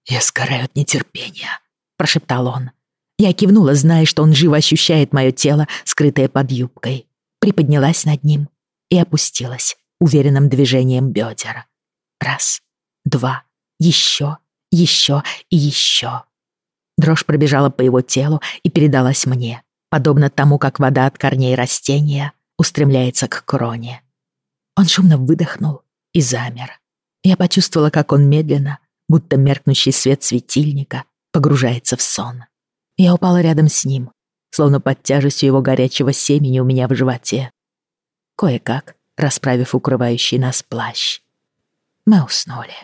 «Я сгораю от нетерпения», — прошептал он. Я кивнула, зная, что он живо ощущает мое тело, скрытое под юбкой. Приподнялась над ним и опустилась уверенным движением бедер. Раз, два, еще, еще и еще. Дрожь пробежала по его телу и передалась мне, подобно тому, как вода от корней растения устремляется к кроне. Он шумно выдохнул и замер. Я почувствовала, как он медленно, будто меркнущий свет светильника, погружается в сон. Я упала рядом с ним, словно под тяжестью его горячего семени у меня в животе. Кое-как, расправив укрывающий нас плащ, мы уснули.